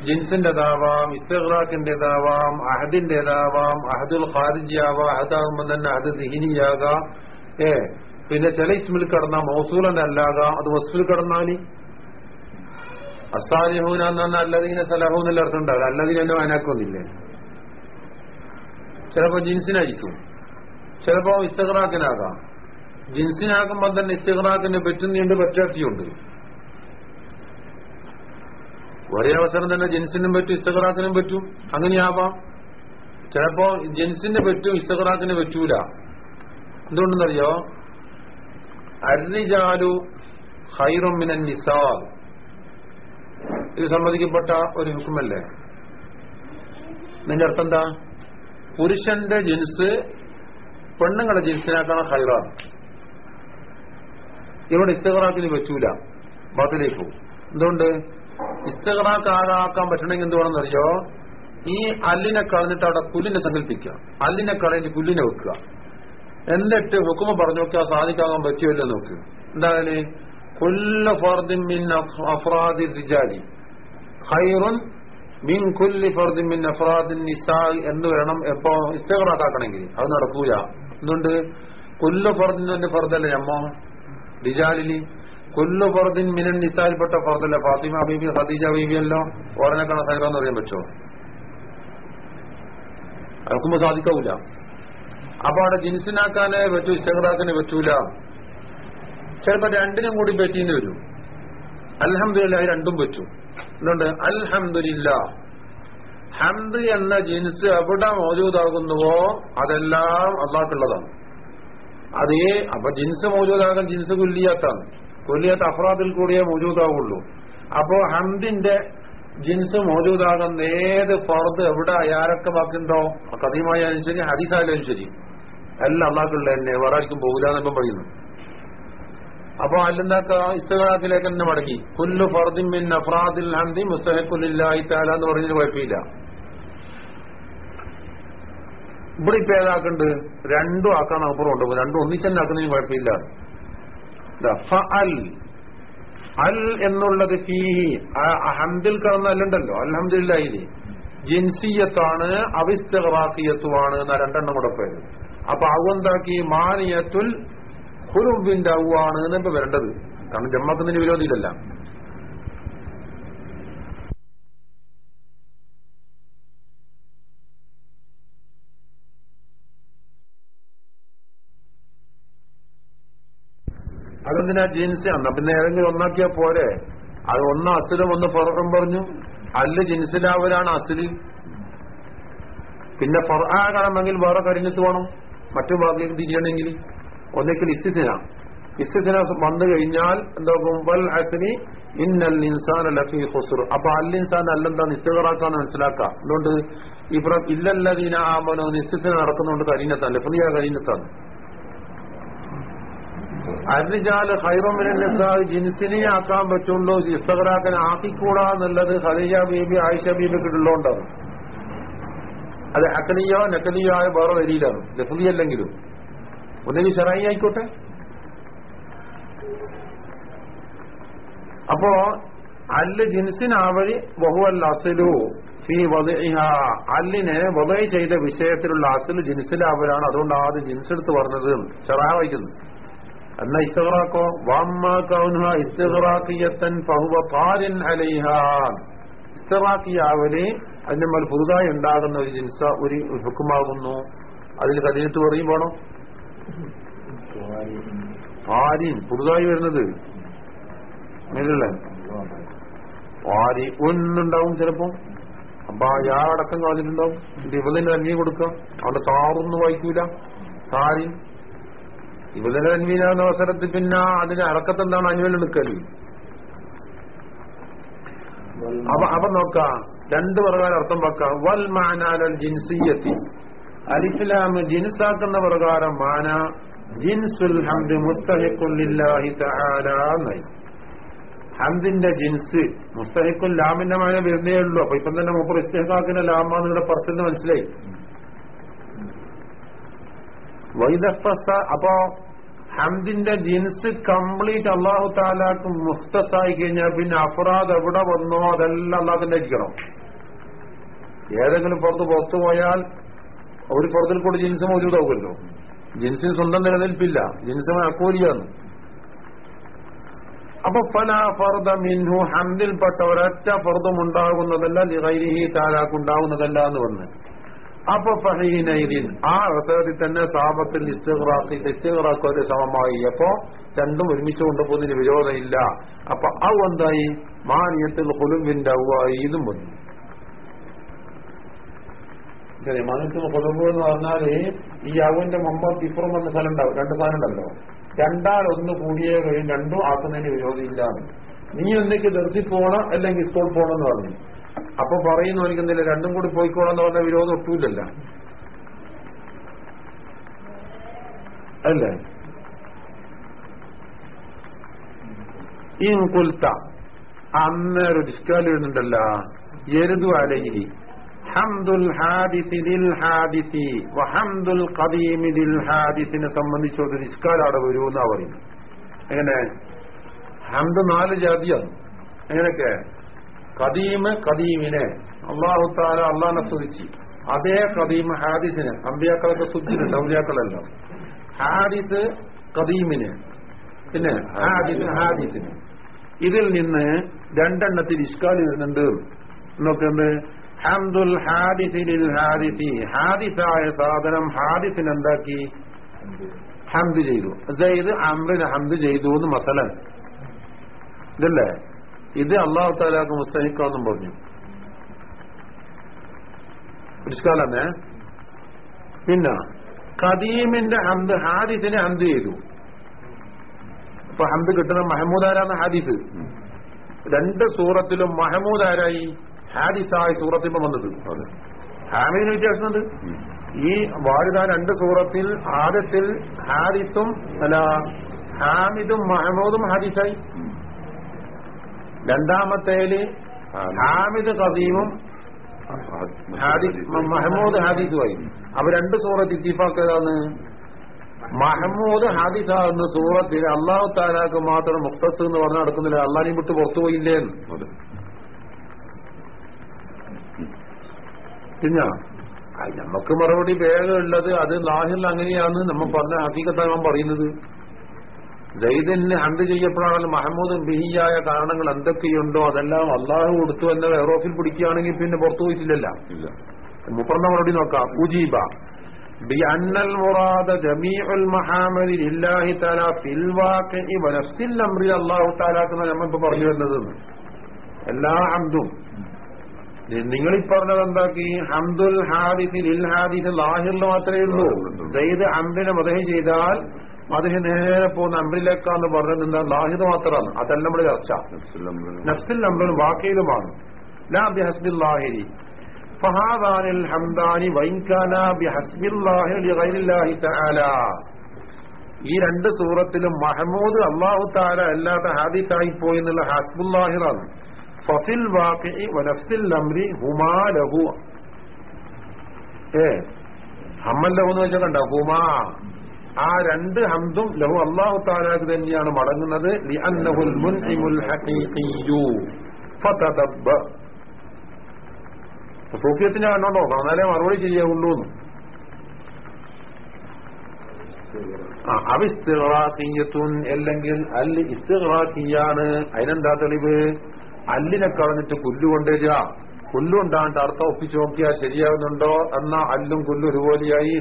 ജിൻസിന്റേതാവാം ഇസ്തഖ്റാഖിന്റേതാവാം അഹദിന്റേതാവാം അഹദുൽ ഖാരിജിയാവാം അഹദാകുമ്പോൾ തന്നെ അഹദ് ദിഹിനിയാകാം. ഏ പിന്നെ ചില ഇസ്മിൽ കടന്ന മൗസൂലന്റെ അല്ലാകാം അത് വസ്ഫിൽ കടന്നാൽ അസാലിഹൂന എന്ന് പറഞ്ഞാൽ അല്ലതീനെ സലഹൂന്നല്ല അർത്ഥം ഉണ്ടാവില്ല അല്ലതീനെ എന്നെ ചിലപ്പോ ജിൻസിനായിരിക്കും. ചിലപ്പോ ഇസ്തഖറാക്കിനാകാം ജിൻസിനാകുമ്പോൾ തന്നെ ഇസ്തഖറാക്കിന് പറ്റുന്നുണ്ട് പറ്റാത്തിയുണ്ട് ഒരേ അവസരം തന്നെ ജിൻസിനും പറ്റും ഇസ്തഖറാക്കിനും പറ്റും. അങ്ങനെയാവാം. ചിലപ്പോ ജിൻസിന് പറ്റും ഇസ്തഖറാക്കിന് പറ്റൂല. എന്തുകൊണ്ടെന്നറിയോ? അരിജാലു ഹൈറുമിനൻ നിസാ ഇത് സമ്മതിക്കപ്പെട്ട ഒരു ഹുക്കുമല്ലേ? നിന്റെ അർത്ഥം എന്താ? പുരുഷന്റെ ജിൻസ് പെണ്ണുങ്ങളെ ജിൻസിനേക്കാണ് ഹൈറാണ് ഇവിടെ ഇസ്തഹറാക്കിന് പറ്റൂല. ബാത്തിലേക്ക്. എന്തുകൊണ്ട്? ഇസ്തഹറാക്ക് ആകാക്കാൻ പറ്റണമെങ്കിൽ എന്ത് അറിയോ ഈ അല്ലിനെ കളഞ്ഞിട്ട് അവിടെ പുല്ലിനെ സങ്കല്പിക്കുക. അല്ലിനെ കളഞ്ഞിട്ട് പുല്ലിനെ വെക്കുക. എന്നിട്ട് ഹുക്കുമ പറഞ്ഞു നോക്കുക സാധിക്കാൻ പറ്റുമല്ലോ നോക്ക്. എന്തായാലും കൊല്ല ഫർദിൻ അഫ്രാദി റിജാലി. ഖൈറുൻ മിൻ കുല്ലി ഫർദിൻ മിൻ അഫ്രാദിൻ നിസാ എന്ന് വേണം എപ്പോ ഇസ്തഖറാക്കാക്കണമെങ്കിൽ അത് നടക്കൂല. എന്തുകൊണ്ട് കുല്ലു ഫർദിൻ തന്നെ ഫർദല്ലേ അമ്മോ? റിജാലിലി കുല്ലു ഫർദിൻ മിനൻ നിസായിൽപ്പെട്ട ഫർദല്ല? ഫാത്തിമ ബീബി ഖദീജ ബീബി അല്ലോ ഓരനക്കാണ് എന്ന് പറയാൻ പറ്റുമോ? അതൊക്കുമ്പോ സാധിക്കൂല അപ്പൊ അവിടെ ജിൻസിനാക്കാനേ പറ്റൂ ഇസ്തഖറാക്കിനെ പറ്റൂല. ചിലപ്പോ രണ്ടിനും കൂടി പറ്റീന്ന് വരും. അൽഹംദുലില്ലാ ഇത് രണ്ടും പറ്റും. എന്തുകൊണ്ട് അൽഹമില്ല ഹംദ് എന്ന ജിൻസ് എവിടെ മോജൂദാകുന്നുവോ അതെല്ലാം അള്ളാഹ്ക്കുള്ളതാണ്. അതേ അപ്പൊ ജിൻസ് മോജൂദാകാൻ ജിൻസ് കുല്ലിയാത്താണ്. കുല്ലിയാത്ത അഫ്രാദിൽ കൂടിയേ മോജൂദാവുള്ളൂ. അപ്പോ ഹംദിന്റെ ജിൻസ് മോജൂദാകുന്ന ഏത് ഫർദ് എവിടെ ആരൊക്കെ ബാക്കിയുണ്ടോ കഥയുമായാലും ശരി ഹരിസായാലും ശരി. എല്ലാം അള്ളാഹ്ക്കുള്ള തന്നെ വേറെ ആർക്കും പോകില്ല എന്നൊക്കെ പറയുന്നു. അപ്പൊ അല്ലെന്താക്ക ഇസ്തഖാക്കിലേക്ക് തന്നെ മടങ്ങി. കുല്ലു ഫർദിൻ മിൻ അഫ്രാദിൽ ഹംദി മുസ്തഹക്കുലില്ലാഹി തആല എന്ന് പറഞ്ഞതിന് കുഴപ്പമില്ല. ഇവിടെ ഇപ്പൊ ഏതാക്കുണ്ട്? രണ്ടും ആക്കാൻ അപ്പുറം ഉണ്ട് രണ്ടും ഒന്നിച്ചെന്നെ ആക്കുന്നതിന് കുഴപ്പമില്ല. ദാ ഫഅൽ. അൽ എന്നുള്ളത് ഫീഹി. ഹംദിൽ കടന്ന അല്ലുണ്ടല്ലോ അൽഹംദുലില്ലാഹിൽ ജിൻസിയത്താണ് അവിസ്തറാക്കിയത്തുമാണ് എന്ന രണ്ടെണ്ണം കൂടെ പേര് അപ്പൊ അവന്താക്കി മാനിയത്തുൽ ഹുറുബിന്റെ ഔവാണ് എന്നിപ്പോ വരേണ്ടത്. കാരണം ജന്മത്തിന് വിരോധിയിലല്ല അതെന്തിനാ ജിൻസ് എന്നാ പിന്നെ ഏതെങ്കിലും ഒന്നാക്കിയാ പോരെ? അത് ഒന്ന് അസുലം ഒന്ന് പുറകം പറഞ്ഞു. അല്ല ജിൻസിലാവലാണ് അസുൽ പിന്നെ ഫറാകണമെങ്കിൽ വേറെ കരിഞ്ഞിട്ട് വേണം. മറ്റു ഭാഗ്യം തിരിയണമെങ്കിൽ ഒന്നിക്കൽ ഇസ്തിന ഇസ്തിന വന്നു കഴിഞ്ഞാൽ എന്താകും വൽ അസ്നി ഇന്നൽ ഇൻസാൻ ലഫി ഖുസ്ർ. അപ്പൊ അൽ ഇൻസാൻ അല്ലെന്താ? നിസ്തകറാക്കാന്ന് മനസ്സിലാക്കാം. അതുകൊണ്ട് ഇപ്പം ഇല്ലല്ലതീന ആമനോ നിസ്തിന നടക്കുന്നുണ്ട് കരിഞ്ഞത്താണ് ലഫ്രിയ കരിഞ്ഞത്താണ് അരിജാൽ ഹൈറോമിനെ ജിൻസിനെ ആക്കാൻ പറ്റുള്ളൂ. ഇസ്തകറാക്കാൻ ആക്കിക്കൂടാ എന്നുള്ളത് ഖദീജ ബീബി ആയിഷ ബീബിക്ക് ഉള്ളതുകൊണ്ടാണ്. അത് അക്കലിയോ നക്കലിയോ ആയ വേറെ വരിയിലാണ്. ലഫ്ലി അല്ലെങ്കിലും ഒന്നെങ്കിൽ ചെറായി ആയിക്കോട്ടെ. അപ്പോ അല്ല് ജിൻസിനാവഴി ബഹുവൽ അസലു ഫീ അല്ലിനെ വധ ചെയ്ത വിഷയത്തിലുള്ള അസൽ ജിൻസിലാവലാണ് അതുകൊണ്ട് ആദ്യം ജിൻസെടുത്ത് പറഞ്ഞത്. ചെറാ വായിക്കുന്നു. എന്നാ ഇസ്തഹറാക്കോ വാമ്മ കൗൻഹ ഇസ്തഖറാഖിയത്തൻ ഫഹുവ താരിൻ അലൈഹ. ഇസ്തഖറാഖിയാവൽ അതിന്റെ മേൽ പുതുതായി ഉണ്ടാകുന്ന ഒരു ജിൻസ ഒരു ഹുക്കുമാകുന്നു. അതിൽ കതിനത്ത് പറയും വേണോ. ആരിൻ പുതുതായി വരുന്നത്. അങ്ങനെയല്ലേ? ഫാരി ഒന്നുണ്ടാവും ചിലപ്പോ. അപ്പൊ ആ യാ അടക്കം കളഞ്ഞിട്ടുണ്ടാവും. ഇത് ഇവതിന്റെ തന്നെ കൊടുക്കുക. അവിടെ താറൊന്നും വായിക്കൂല. ഫാരി ഇവതിന്റെ അന്വീനാകുന്ന അവസരത്തിൽ പിന്നെ അതിന് അടക്കത്തെന്താണ് അനുവൽ എടുക്കൽ? അപ്പൊ അപ്പൊ നോക്കാം. രണ്ട് പ്രകാരം അർത്ഥം വെക്കാം. വൽ മാനാലൽ ജിൻസിയത്തി. അലിഫ്ലാം ജിൻസാക്കുന്ന പ്രകാരം മാന ജിൻസുൽ ഹംദ് തആല നൈ ഹംദിന്റെ ജിൻസ് മുസ്തഹിഖുൽ ലാമിന്റെ മായ വരുന്നേ ഉള്ളൂ. അപ്പൊ ഇപ്പം തന്നെ മൂപ്പർ ഇസ്തഹാക്കിന്റെ ലാമാന്ന് ഇവിടെ പുറത്തുനിന്ന് മനസ്സിലായി? വൈദഫസ അപ്പോ ഹംദിന്റെ ജിൻസ് കംപ്ലീറ്റ് അള്ളാഹു താലാക്ക് മുസ്തസായി കഴിഞ്ഞാൽ പിന്നെ അഫറാദ് എവിടെ വന്നോ അതെല്ലാം അള്ളാഹത്തിന്റെ ഇരിക്കണം ഏതെങ്കിലും പുറത്ത് പുറത്തു പോയാൽ ഒരു പുറത്തിൽ കൂടെ ജിൻസ് മൗജൂദാവുമല്ലോ. ജിൻസിന് സ്വന്തം നിലനിൽപ്പില്ല. ജിൻസ് അക്കോലിയാണ് അപ്പൊ ഫല ഫർദ മിൻഹു ഹന്തിൽപ്പെട്ട ഒരൊറ്റ ഫർദും ഉണ്ടാകുന്നതല്ല ലിഹൈരിഹി താലാക്ക് ഉണ്ടാകുന്നതല്ല എന്ന് പറഞ്ഞു. അപ്പൊ ഫഹീനൈദിൻ ആ അവസരത്തിൽ തന്നെ സാപത്തിൽ ഇസ്തിഗ്റാഖ് ഇസ്തിഗ്റാഖ് ഒരു സമമായി അപ്പോ രണ്ടും ഒരുമിച്ച് കൊണ്ടുപോകുന്നതിന് വിരോധമില്ല. അപ്പൊ അവ എന്തായി? മാനിയത്തിൽ കുലുമ്പിന്റെ ഇതും വന്നു ശരി മനസ്സിൽ കുലുമ്പ് എന്ന് പറഞ്ഞാൽ ഈ അവന്റെ മുമ്പ് ഇപ്പുറം വന്ന സ്ഥലം ഉണ്ടാവും രണ്ട് സാധനം ഉണ്ടല്ലോ രണ്ടാൾ ഒന്ന് കൂടിയേ കഴിയും രണ്ടും ആക്കുന്നതിന് വിരോധമില്ല നീ ഒന്നിക്ക് ദർശി പോണം അല്ലെങ്കിൽ സ്കൂൾ പോകണം എന്ന് പറഞ്ഞു. അപ്പൊ പറയുന്നു എനിക്കെന്തില്ല രണ്ടും കൂടി പോയിക്കോളാം എന്ന് പറഞ്ഞ വിരോധം ഒട്ടുമില്ലല്ല അല്ലേ? ഈ കുൽത്ത അന്നേരം ഡിസ്കാൽ എഴുതുന്നുണ്ടല്ല എരുതു അലയിരി ഹാദിസിനെ സംബന്ധിച്ച് ഒരു വരൂ എന്നാ പറയുന്നു എങ്ങനെ? ഹംദ് നാല് ജാതിയാണ്. എങ്ങനെയൊക്കെ? കദീമ് കദീമിനെ അള്ളാഹു താല അള്ളാഹിനെ സ്തുതിച്ച്. അതേ കദീമ് ഹാദിസിന്. അമ്പിയാക്കളൊക്കെ സ്തുതിച്ചിട്ടുണ്ട് ഔലിയാക്കളല്ല. ഹാദിസ് കദീമിന് പിന്നെ ഹാദിസ് ഹാദിസിന്. ഇതിൽ നിന്ന് രണ്ടെണ്ണത്തിൽ ഇഷ്കാലി വരുന്നുണ്ട്. എന്നൊക്കെ ഹംദുൽ ഹാദിസിൽ ഹാദിസി. ഹാദിസായ സാധനം ഹാദിസിന് എന്താക്കി? ഹംദ് ചെയ്തു. അതായത് അമ്രിന് ഹംദ് ചെയ്തു എന്ന് മസലൻ. ഇതല്ലേ? ഇത് അള്ളാഹു താലാക്ക് മുസ്തഹിക്കാന്നും പറഞ്ഞു. നിഷ്കാലന്നെ പിന്നെ കദീമിന്റെ ഹന്ത് ഹാദിസിനെ ഹന്ത് ചെയ്തു. ഇപ്പൊ ഹന്ത് കിട്ടുന്ന മഹമൂദ് ഹാദിസ്? രണ്ട് സൂറത്തിലും മഹമൂദ് ആരായി? ഹാദിസായ സൂറത്തിപ്പോ വന്നത് ഹാമിദിന് വ്യത്യാസമുണ്ട് ഈ വാരിത രണ്ട് സൂറത്തിൽ ആദ്യത്തിൽ ഹാദിസും അല്ല ഹാമിദും മഹമൂദും ഹാദിസായി. രണ്ടാമത്തേൽ ഹാമിദ് കദീമും മഹമ്മൂദ് ഹാദിസുമായി. അപ്പൊ രണ്ട് സൂറത്ത് ഇത്തിഫാക്കതാണ് മഹമ്മൂദ് ഹാദിസ എന്ന സൂറത്തിൽ അള്ളാഹു താലാക്ക് മാത്രം മുക്തസ് എന്ന് പറഞ്ഞ് നടക്കുന്നില്ല. അള്ളാഹിനെ വിട്ട് പുറത്തുപോയില്ലേന്ന് പിന്നെ നമുക്ക് മറുപടി വേഗം ഉള്ളത് അത് ലാഹിൽ അങ്ങനെയാണ്. നമ്മൾ പറഞ്ഞ ഹക്കീക്കത്താണ് പറയുന്നത്? ദൈതന്നെ ഹണ്ട് ചെയ്യപ്പോഴാണെങ്കിൽ മഹമ്മൂദ് ബിഹിയായ കാരണങ്ങൾ എന്തൊക്കെയുണ്ടോ അതെല്ലാം അള്ളാഹു കൊടുത്തു എന്ന എറോഫിൽ പിടിക്കുകയാണെങ്കിൽ പിന്നെ പുറത്തു പോയിട്ടില്ലല്ല. മുപ്പറന്ന മറുപടി നോക്കാം? ഉജീബ. ബി അന്നൽ ജമീഉൽ തആല ഫിൽ അല്ലാഹു തആല നമ്മൾ ഇപ്പോൾ പറഞ്ഞു വരുന്നത്. എല്ലാ അബ്ദും നിങ്ങൾ ഈ പറഞ്ഞത് എന്താക്കി ഹംദുൽ ഹാദിസ് ലിൽ ഹാദിസ് ലാഹിറിൽ മാത്രമേ ഉള്ളൂ ജയ്ദ് ഹംദിനെ മതഹ ചെയ്താൽ മതഹ നേരെ പോകുന്ന അമ്രിലേക്കാന്ന് പറഞ്ഞത് എന്താ ലാഹിദ് മാത്രമാണ് അതല്ല നമ്മുടെ ചർച്ച നഫ്സിൽ അമ്രും വാക്കയിലുമാണ് ലാ ബിഹസ്ബിൽ ലാഹിരി فهذان الحمدان وإن كان بحسب الله لغير الله تعالى ഈ രണ്ട് സൂറത്തിലും മഹമൂദ് അള്ളാഹു താല അല്ലാത്ത ഹാദിസായി പോയി എന്നുള്ള ഹസ്ബുല്ലാഹിറാണ് ഫസിൽ വനഫ്സിൽ അമ്രി ഹുമാ ലഹു. ഏ ഹമ്മൽ ലഹു എന്ന് വെച്ചാൽ കണ്ട ഹുമാ. ആ രണ്ട് ഹംദും ലഹു അള്ളാഹു താലാക്ക് തന്നെയാണ് മടങ്ങുന്നത്. സൂഫിയത്തിന് കണ്ടോ എന്നാലേ മറുപടി ചെയ്യാവുള്ളൂ ആ അവിസ്തിറാഖിയത്തുൻ അല്ലെങ്കിൽ അൽ ഇസ്തിറാഖിയാണ് അതിനെന്താ തെളിവ്? അല്ലിനെ കളഞ്ഞിട്ട് പുല്ലുകൊണ്ടുവരിക പുല്ലുണ്ടാണ്ട് അർത്ഥം ഒപ്പിച്ചു നോക്കിയാൽ ശരിയാവുന്നുണ്ടോ എന്നാ അല്ലും പുല്ലും ഒരുപോലെയായി.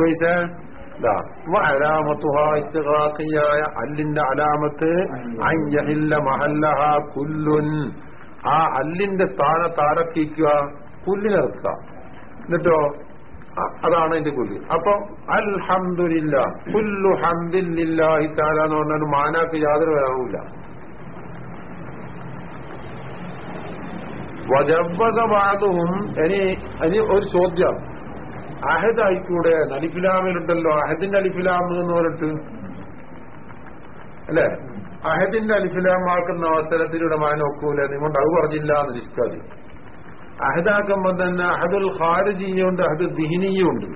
പൈസ? ഇസ്തിറാഖിയായ അല്ലിന്റെ അലാമത്ത് മഹല്ലഹ കുല്ലുൻ ആ അല്ലിന്റെ സ്ഥാനത്ത് ആരക്കിക്കുക പുല്ലിനിറക്കുക എന്നിട്ടോ? അതാണ് എന്റെ കുൽ അപ്പൊ അൽഹമില്ല പുല്ലു ഹംദില്ലാഹി എന്ന് പറഞ്ഞാൽ മാനാക്ക് യാതൊരു വേറവുമില്ല വജബസവാദവും ഇനി ഇനി ഒരു ചോദ്യം. അഹദ് ആയിക്കൂടെ അലിഫിലാമിലുണ്ടല്ലോ. അഹദിന്റെ അലിഫിലാം എന്ന് പറഞ്ഞിട്ട്. അല്ലേ? അഹദിന്റെ അലിഫിലാമാക്കുന്ന അവസരത്തിലൂടെ മാൻ ഒക്കൂല. നിങ്ങോട്ട് അത് പറഞ്ഞില്ല എന്ന് നിഷ്കാതി അഹദാക്കുമ്പോൾ തന്നെ അഹദുൽ ഖാരിജിയുണ്ട് അഹദ് ദിഹിനിയുണ്ട്.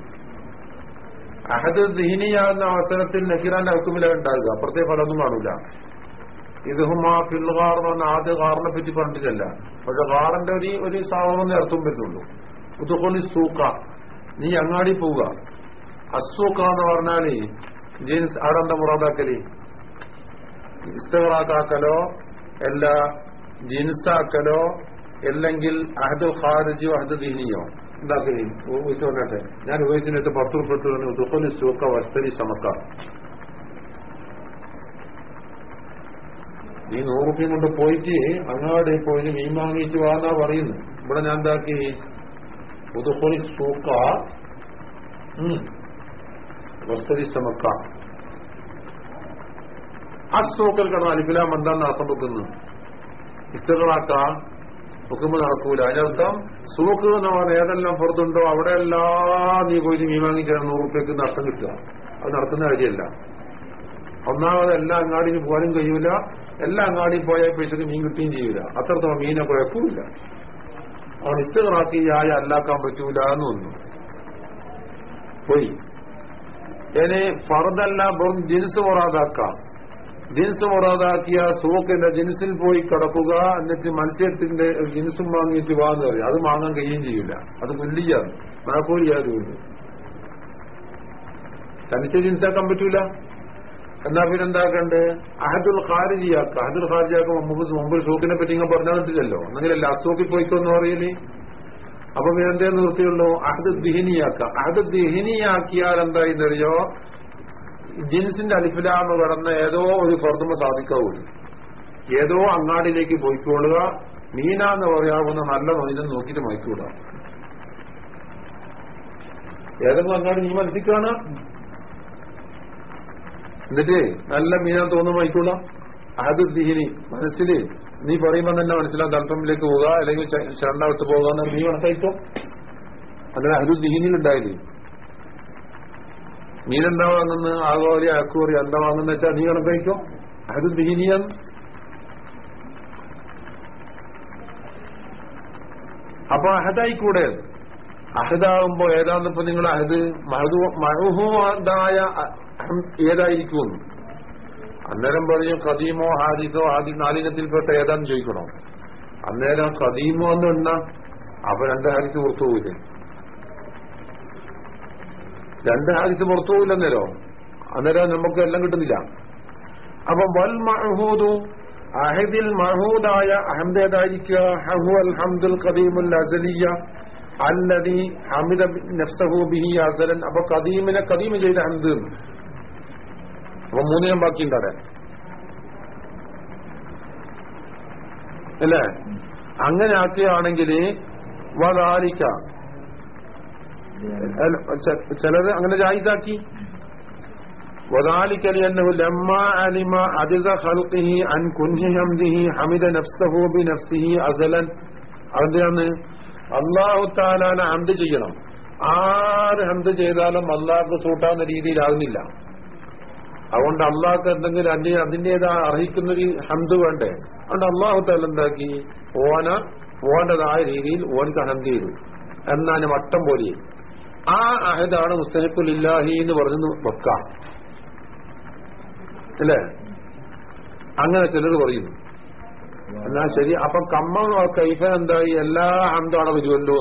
അഹദ് ദിഹിനിയാകുന്ന അവസരത്തിൽ നക്കിറാന്റെ ഹുക്കുമില ഉണ്ടാകുക അപ്പുറത്തെ ഫലമൊന്നും കാണൂല. ഇത് ഹുമാ ഫിൽഗാർ എന്ന് പറഞ്ഞ ആദ്യ കാറിനെ പറ്റി പറഞ്ഞിട്ടില്ല. പക്ഷെ കാറിന്റെ ഒരു ഒരു സാധനം അർത്ഥം വരുന്നുള്ളൂ. ഉതുകൊലി സൂക്ക. നീ അങ്ങാടി പോവുക. അസൂക്ക എന്ന് പറഞ്ഞാൽ ജീൻസ് ആടെന്താ മുറാദാക്കൽ? ഇസ്തറാക്കാക്കലോ ജീൻസാക്കലോ ജിൻസാക്കലോ അല്ലെങ്കിൽ അഹദ് ഖാരജിയോ അഹദ് ദീനിയോ. എന്താക്കി പറഞ്ഞെ ഞാൻ ഉപയോഗിച്ചിട്ട് പത്ത് ഉൾപ്പെട്ടു ദുഃഖന് സൂക്ക വസ്തരി സമക്ക. നീ നൂറുപ്യം കൊണ്ട് പോയിട്ട് അങ്ങാടി പോയി മീൻ വാങ്ങിയിട്ട് വാന്നാ പറയുന്നു. ഇവിടെ ഞാൻ എന്താക്കി? പുതുപ്പൊളി സൂക്ക. വസ്തുതി സമക്ക. ആ സൂക്കൽ കടന്ന അലിഫിലാം എന്താന്ന് അർത്ഥം വെക്കുന്നു? ഇസ്തകളാക്ക നോക്കുമ്പോൾ നടക്കൂല. അതിനർത്ഥം സൂക്ക് എന്ന് പറഞ്ഞ ഏതെല്ലാം പുറത്തുണ്ടോ അവിടെയെല്ലാം നീ പോയി മീൻ വാങ്ങിച്ചാൽ നൂറ് റുപ്യക്ക് നഷ്ടം കിട്ടുക. അത് നടത്തുന്ന കാര്യമല്ല. ഒന്നാമത് എല്ലാ അങ്ങാടിയിൽ പോകാനും കഴിയൂല. എല്ലാ അങ്ങാടിയിൽ പോയാൽ പൈസക്ക് മീൻ കിട്ടുകയും ചെയ്യൂല. അത്രത്തോളം മീനെ കുഴപ്പമില്ല അവൻ ഇഷ്ടറാക്കി ആയ അല്ലാക്കാൻ പറ്റൂല എന്ന് വന്നു പോയി. ഇനി ഫറദല്ല വെറും ജിൻസ് മുറാദാക്കാം ജിൻസ് മുറാദാക്കിയ സൂക്കിന്റെ ജിൻസിൽ പോയി കിടക്കുക എന്നിട്ട് മത്സ്യത്തിന്റെ ജിൻസും വാങ്ങിയിട്ട് വാന്ന് പറയും. അത് വാങ്ങാൻ കഴിയുകയും ചെയ്യൂല. അത് മുല്ലിയാണ് മഴക്കൂലിയാതുമില്ല തനിച്ച ജിൻസാക്കാൻ പറ്റൂല? എന്നാ പിന്നെ എന്താക്കണ്ട് അഹദുൽ ഖാരിജിയാക്ക. അഹദുൽ ഖാരിജിയാക്ക മുമ്പ് മുമ്പ് സൂക്കിനെ പറ്റി ഇങ്ങനെ പറഞ്ഞാൽ പറ്റില്ലല്ലോ അങ്ങനെയല്ല അസൂക്കിൽ പോയിക്കോന്ന് പറയൽ. അപ്പൊ പിന്നെ എന്തേ നിർത്തിയുള്ളൂ അഹദ് ദിഹിനിയാക്ക. അഹദ് ദിഹിനിയാക്കിയാൽ എന്തായിന്നറിയോ ജിൻസിന്റെ അലിഫിലാമ് കടന്ന ഏതോ ഒരു പുറത്തുമ്പോ സാധിക്കാവൂല. ഏതോ അങ്ങാടിയിലേക്ക് പോയിക്കോളുക. മീന എന്ന് പറയാവുന്ന നല്ല മൊയിലും നോക്കിയിട്ട് മയക്കൂട. ഏതെങ്കിലും അങ്ങാടി നീ മനസ്സിക്കാണ് എന്നിട്ട് നല്ല മീനാൻ തോന്നുന്ന മയക്കൂട അത് ദിഹിനി മനസ്സിൽ നീ പറയുമ്പോൾ തന്നെ മനസ്സിലാവും തൽപ്പമ്പിലേക്ക് പോവുക അല്ലെങ്കിൽ ചരണ്ടാവിട്ട് പോകുക എന്ന് നീ മനസ്സായിട്ടോ അല്ലെ അത് ദിഹിനിയിലുണ്ടായില്ലേ മീനെന്താ വാങ്ങുന്ന ആകോറി അക്കൂറി എന്താ വാങ്ങുന്ന വെച്ചാൽ നീ കണക്കായിക്കോ അത് ദീനിയം അപ്പൊ അഹദായിക്കൂടെ? അഹദാകുമ്പോ ഏതാന്നിപ്പോ നിങ്ങൾ അഹദ് മഹുവായ ഏതായിരിക്കുമെന്ന്. അന്നേരം പറഞ്ഞു കദീമോ ഹാദിസോ ആദ്യം നാലിനത്തിൽപ്പെട്ട ഏതാന്ന് ചോദിക്കണോ? അന്നേരം കദീമോ എന്ന് എണ്ണ അപ്പൊ രണ്ട് ഹാദിസ് പുറത്തു പോയില്ലേ രണ്ട് ഹാദിസ് പുറത്തു പോയില്ലെന്നേരോ അന്നേരം. നമുക്ക് എല്ലാം കിട്ടുന്നില്ല. അപ്പൊ വൽ മഹൂദു അഹദിൽ മഹൂദായ അഹമ്മദ് ഏതായിരിക്കുക? ഹഹു അൽ ഹംദുൽ കദീമുൽ അസലിയ അല്ലതി ഹമിദ നഫ്സഹു ബിഹി അസലൻ. അപ്പൊ കദീമിനെ കദീമ ചെയ്ത ഹംദ് അപ്പൊ മൂന്നിനം ബാക്കിയുണ്ടാടെ അല്ലേ അങ്ങനെ ആക്കുകയാണെങ്കിൽ വദാലിക്ക ചിലത് അങ്ങനെ ജായിസാക്കി وذلك لأنه لما علم عجز خلقه عن كنه حمده حمد نفسه بنفسه أزلا അതെന്താണ് അള്ളാഹു താലാനെ ഹന്ത് ചെയ്യണം ആര് ഹന്ത് ചെയ്താലും അള്ളാഹ്ക്ക് സൂട്ടാവുന്ന രീതിയിലാകുന്നില്ല അതുകൊണ്ട് അള്ളാഹ്ക്ക് എന്തെങ്കിലും അതിന്റെ അതിന്റെതാ അർഹിക്കുന്നൊരു ഹന്ത് വേണ്ടേ? അതുകൊണ്ട് അള്ളാഹു താല എന്താക്കി? ഓന ഓന്റെതായ രീതിയിൽ ഓൻക്ക് ഹന്ത് ചെയ്തു. എന്നാണ് വട്ടം പോലെ. ആ അഹദാണ് മുസ്തനിക്കുലില്ലാഹി എന്ന് പറഞ്ഞു വെക്കാം അല്ലേ? അങ്ങനെ ചിലർ പറയുന്നു എന്നാ ശരി അപ്പൊ കമ്മ കൈഫ എന്തായി? എല്ലാ ഹന്തും അവിടെ വരുമല്ലോ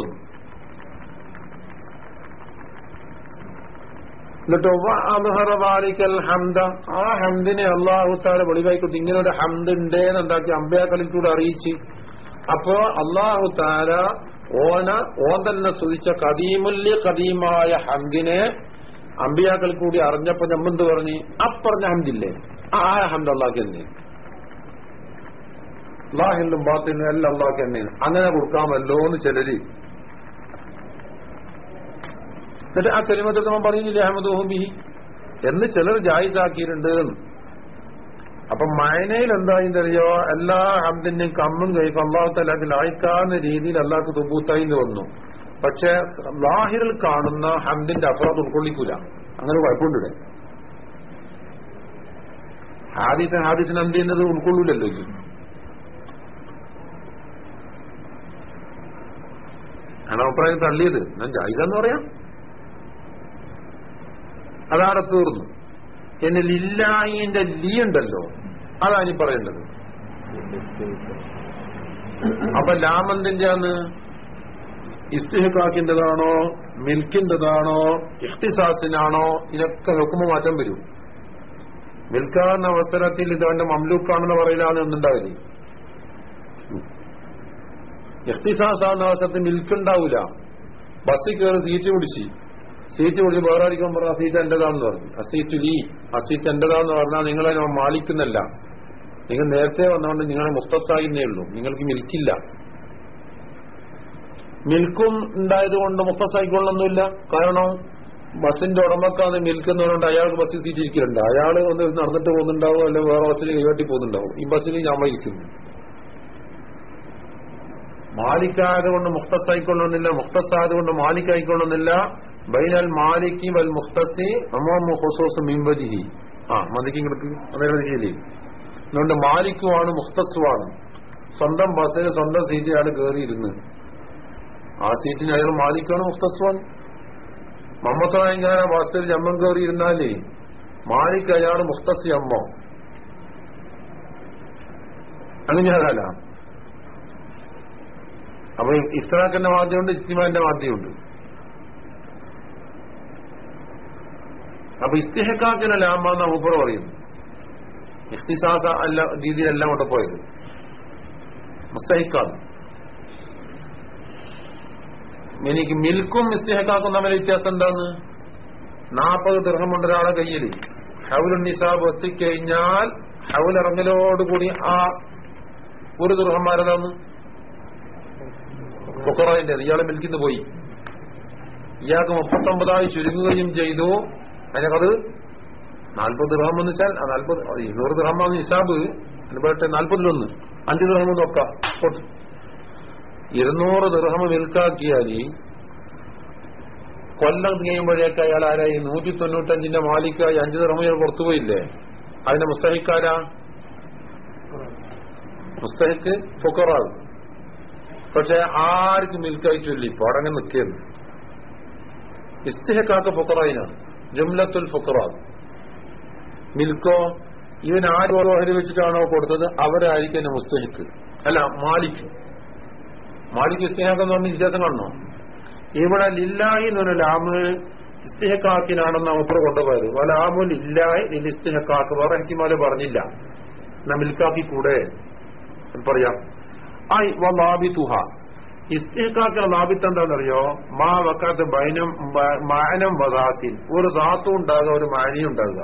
എന്നിട്ട് ആ ഹംദിനെ അള്ളാഹു താല വെളിവായിക്കൊണ്ട് ഇങ്ങനെ ഒരു ഹംദ് ഉണ്ടേന്ന് എന്നുണ്ടാക്കി അമ്പയാക്കളിൽ കൂടെ അറിയിച്ച്. അപ്പോ അള്ളാഹു താല ഓന ഓൻ തന്നെ സ്തുതിച്ച കദീമുല്യ കദീമായ ഹംദിനെ അമ്പിയാക്കൾ കൂടി അറിഞ്ഞപ്പോ ഞമ്മന്ത് പറഞ്ഞു? അപ്പറഞ്ഞ ഹംദില്ലേ? ആ ഹംദ് അള്ളാഹ് തന്നെ അള്ളാഹിലും ബാത്തിനും എല്ലാം അള്ളാഹ് തന്നെ അങ്ങനെ കൊടുക്കാമല്ലോ എന്ന് ചിലര് എന്നിട്ട് ആ കലിമത്തിൽ നമ്മൾ പറയുന്നില്ലേ അഹമ്മദ് ബിഹി. എന്ന് ചിലർ ജായിസാക്കിയിട്ടുണ്ട്. അപ്പൊ മയനയിൽ എന്തായിന്തറിയോ എല്ലാ ഹംദിന്റെയും കമ്മും കൈഫ് അള്ളാഹു അയക്കാവുന്ന രീതിയിൽ അല്ലാത്ത തുബൂത്തായി വന്നു. പക്ഷെ ലാഹിറിൽ കാണുന്ന ഹംദിന്റെ അഫ്രാദ് ഉൾക്കൊള്ളിക്കൂല. അങ്ങനെ കുഴപ്പമുണ്ട് ഹാദിസൻ ഹാദിസൻ എന്ത് ചെയ്യുന്നത് ഉൾക്കൊള്ളൂലല്ലോ ഇത്. ആണ് അഭിപ്രായം തള്ളിയത്. ഞാൻ ജായിസെന്ന് പറയാം. അതാണ് തീർന്നു. എന്നെ ലില്ലായിന്റെ ലീ ഉണ്ടല്ലോ അതാണ് ഈ പറയേണ്ടത്. അപ്പൊ ലാമന്തിന്റെയാണ് ആണ് ഇസ്തിഹക്കാക്കിന്റെതാണോ മിൽക്കിന്റെതാണോ ഇഖ്തിസാസിനാണോ ഇതൊക്കെ ഹുക്കുമ മാറ്റം വരും. മിൽക്കാകുന്ന അവസരത്തിൽ ഇതാണ്ട് മംലൂക്കാണെന്ന് പറയലാണ് ഒന്നുണ്ടാവില്ല എഹ്തിസാസാകുന്ന അവസരത്തിൽ മിൽക്കുണ്ടാവൂല. ബസ്സിൽ കയറി സീറ്റ് പിടിച്ച് സീറ്റ് പിടിച്ച് വേറെ അടിക്കാൻ പറഞ്ഞ ആ സീറ്റ് എന്റേതാണെന്ന് പറഞ്ഞു. ആ സീറ്റ് ലീ ആ സീറ്റ് എന്റേതാണെന്ന് പറഞ്ഞാൽ നിങ്ങളെ ഞാൻ മാലിക്കുന്നല്ല. നിങ്ങൾ നേരത്തെ വന്നുകൊണ്ട് നിങ്ങളെ മുസ്തസായിന്നേ ഉള്ളൂ. നിങ്ങൾക്ക് മിൽക്കില്ല. മിൽക്കും ഉണ്ടായതുകൊണ്ട് മുസ്തസായിക്കൊള്ളൊന്നുമില്ല കാരണം ബസിന്റെ ഉടമക്കാന്ന് മിൽക്കുന്നവരുണ്ട് അയാൾക്ക് ബസ്സിൽ സീറ്റ് ഇരിക്കുന്നുണ്ട് അയാൾ ഒന്ന് നടന്നിട്ട് പോകുന്നുണ്ടാവും? അല്ലെങ്കിൽ വേറെ ബസ്സിൽ കൈകാട്ടി പോകുന്നുണ്ടാവും? ഈ ബസ്സിൽ ഞാൻ ഇരിക്കുന്നു മാലിക്കായത് കൊണ്ട് മുക്തസായതുകൊണ്ട് മുഖ്തസായത് കൊണ്ട് ബൈനൽ മാലിക്കി വൽ മുഖ്തസി അമ്മ ഹുസൂസ് മിംബജിഹി ആ മതിക്കും കിടക്ക്. അതേ ശരി അതുകൊണ്ട് മാലിക്കുമാണ് മുക്തസുമാണ് സ്വന്തം ബസ്സിൽ സ്വന്തം സീറ്റിൽ അയാൾ കയറിയിരുന്ന് ആ സീറ്റിന് അയാൾ മാലിക്കാണ് ഞാൻ ആ ബസ്സിൽ ജമ്മം കയറിയിരുന്നാലേ മാലിക്ക് അയാൾ മുഖ്തസി അമ്മ. അങ്ങനെയാകാല അപ്പൊ ഇസ്ലാക്കിന്റെ വാദ്യമുണ്ട് ഇസ്തിമാന്റെ വാദ്യമുണ്ട്. അപ്പൊ ഇസ്തിഹക്കാക്കിന് ലാമ്പാന്ന് ഊപ്പർ പറയുന്നു. ഇഖ്തിസാസ അല്ല രീതിയിലല്ല അവിടെ പോയത്. മുസ്തഹിക്കാണ്. എനിക്ക് മിൽക്കും ഇസ്തിഹക്കാക്കും തമ്മിൽ വ്യത്യാസം എന്താന്ന്? നാൽപ്പത് ദൃഹമുണ്ട് ഒരാളെ കയ്യിൽ. ഹൗലുൻ നിസാബ് എത്തിക്കഴിഞ്ഞാൽ ഹൗലിറങ്ങലോടുകൂടി ആ ഒരു ദൃഹന്മാരതാന്ന് ഫുക്കറായിന്റെ ഇയാളെ മിൽക്കിന്ന് പോയി. ഇയാൾക്ക് മുപ്പത്തൊമ്പതായി ചുരുങ്ങുകയും ചെയ്തു. അതിനകത്ത് നാൽപ്പത് ദിർഹം എന്ന് വെച്ചാൽ നാൽപ്പത് ഇരുന്നൂറ് ദിർഹമാണ് നിസാബ് അനുഭവട്ടെ നാൽപ്പതിലൊന്ന് അഞ്ച് ദിർഹം നോക്കാം. ഇരുന്നൂറ് ദൃഹം വിൽക്കാക്കിയാൽ കൊല്ലം കഴിയുമ്പോഴേക്ക് അയാൾ ആരായി? നൂറ്റി തൊണ്ണൂറ്റഞ്ചിന്റെ മാലിക്കായി അഞ്ച് ദൃഹം ഇയാൾ പുറത്തുപോയില്ലേ അതിന്റെ മുസ്തഹിക്കാരാ? മുസ്തഹിക്ക് ഫുക്കറാകും പക്ഷെ ആർക്കും മിൽക്കായി ചൊല്ലി ഇപ്പൊ അടങ്ങി നിൽക്കുന്നു ഇസ്തിഹക്കാക്ക് ഫുക്കറായിനാണ് ജുംലത്തുൽ ഫുക്കറ മിൽക്കോ ഇവൻ ആര് ഓഹരി വെച്ചിട്ടാണോ കൊടുത്തത്? അവരായിരിക്കും എന്നെ മുസ്തഹിക്ക്. അല്ല മാലിക്. മാലിക് ഇസ്തിഹാക്ക് എന്ന് പറഞ്ഞ വ്യത്യാസം കാണണോ ഇവിടെ ലില്ലാഹി എന്ന് പറഞ്ഞ ലാമ് ഇസ്തിഹക്കാക്കിനാണെന്ന് അപ്പുറ കൊണ്ടുപോയത്. വലാമുൽ ഇല്ലാഹി ലിൽ ഇസ്തിഹക്കാക്ക്. വേറെ ഹക്കിമാൽ പറഞ്ഞില്ല. എന്നാ മിൽക്കാക്കി കൂടെ. പറയാം. ഐ വലാബിതുഹ ലാബിത്ത് എന്താണെന്നറിയോ മാ വക്കാത്ത ബൈനം മാനം വധാത്തിൻ ഒരു ധാത്തും ഉണ്ടാകുക ഒരു മാനിയും ഉണ്ടാകുക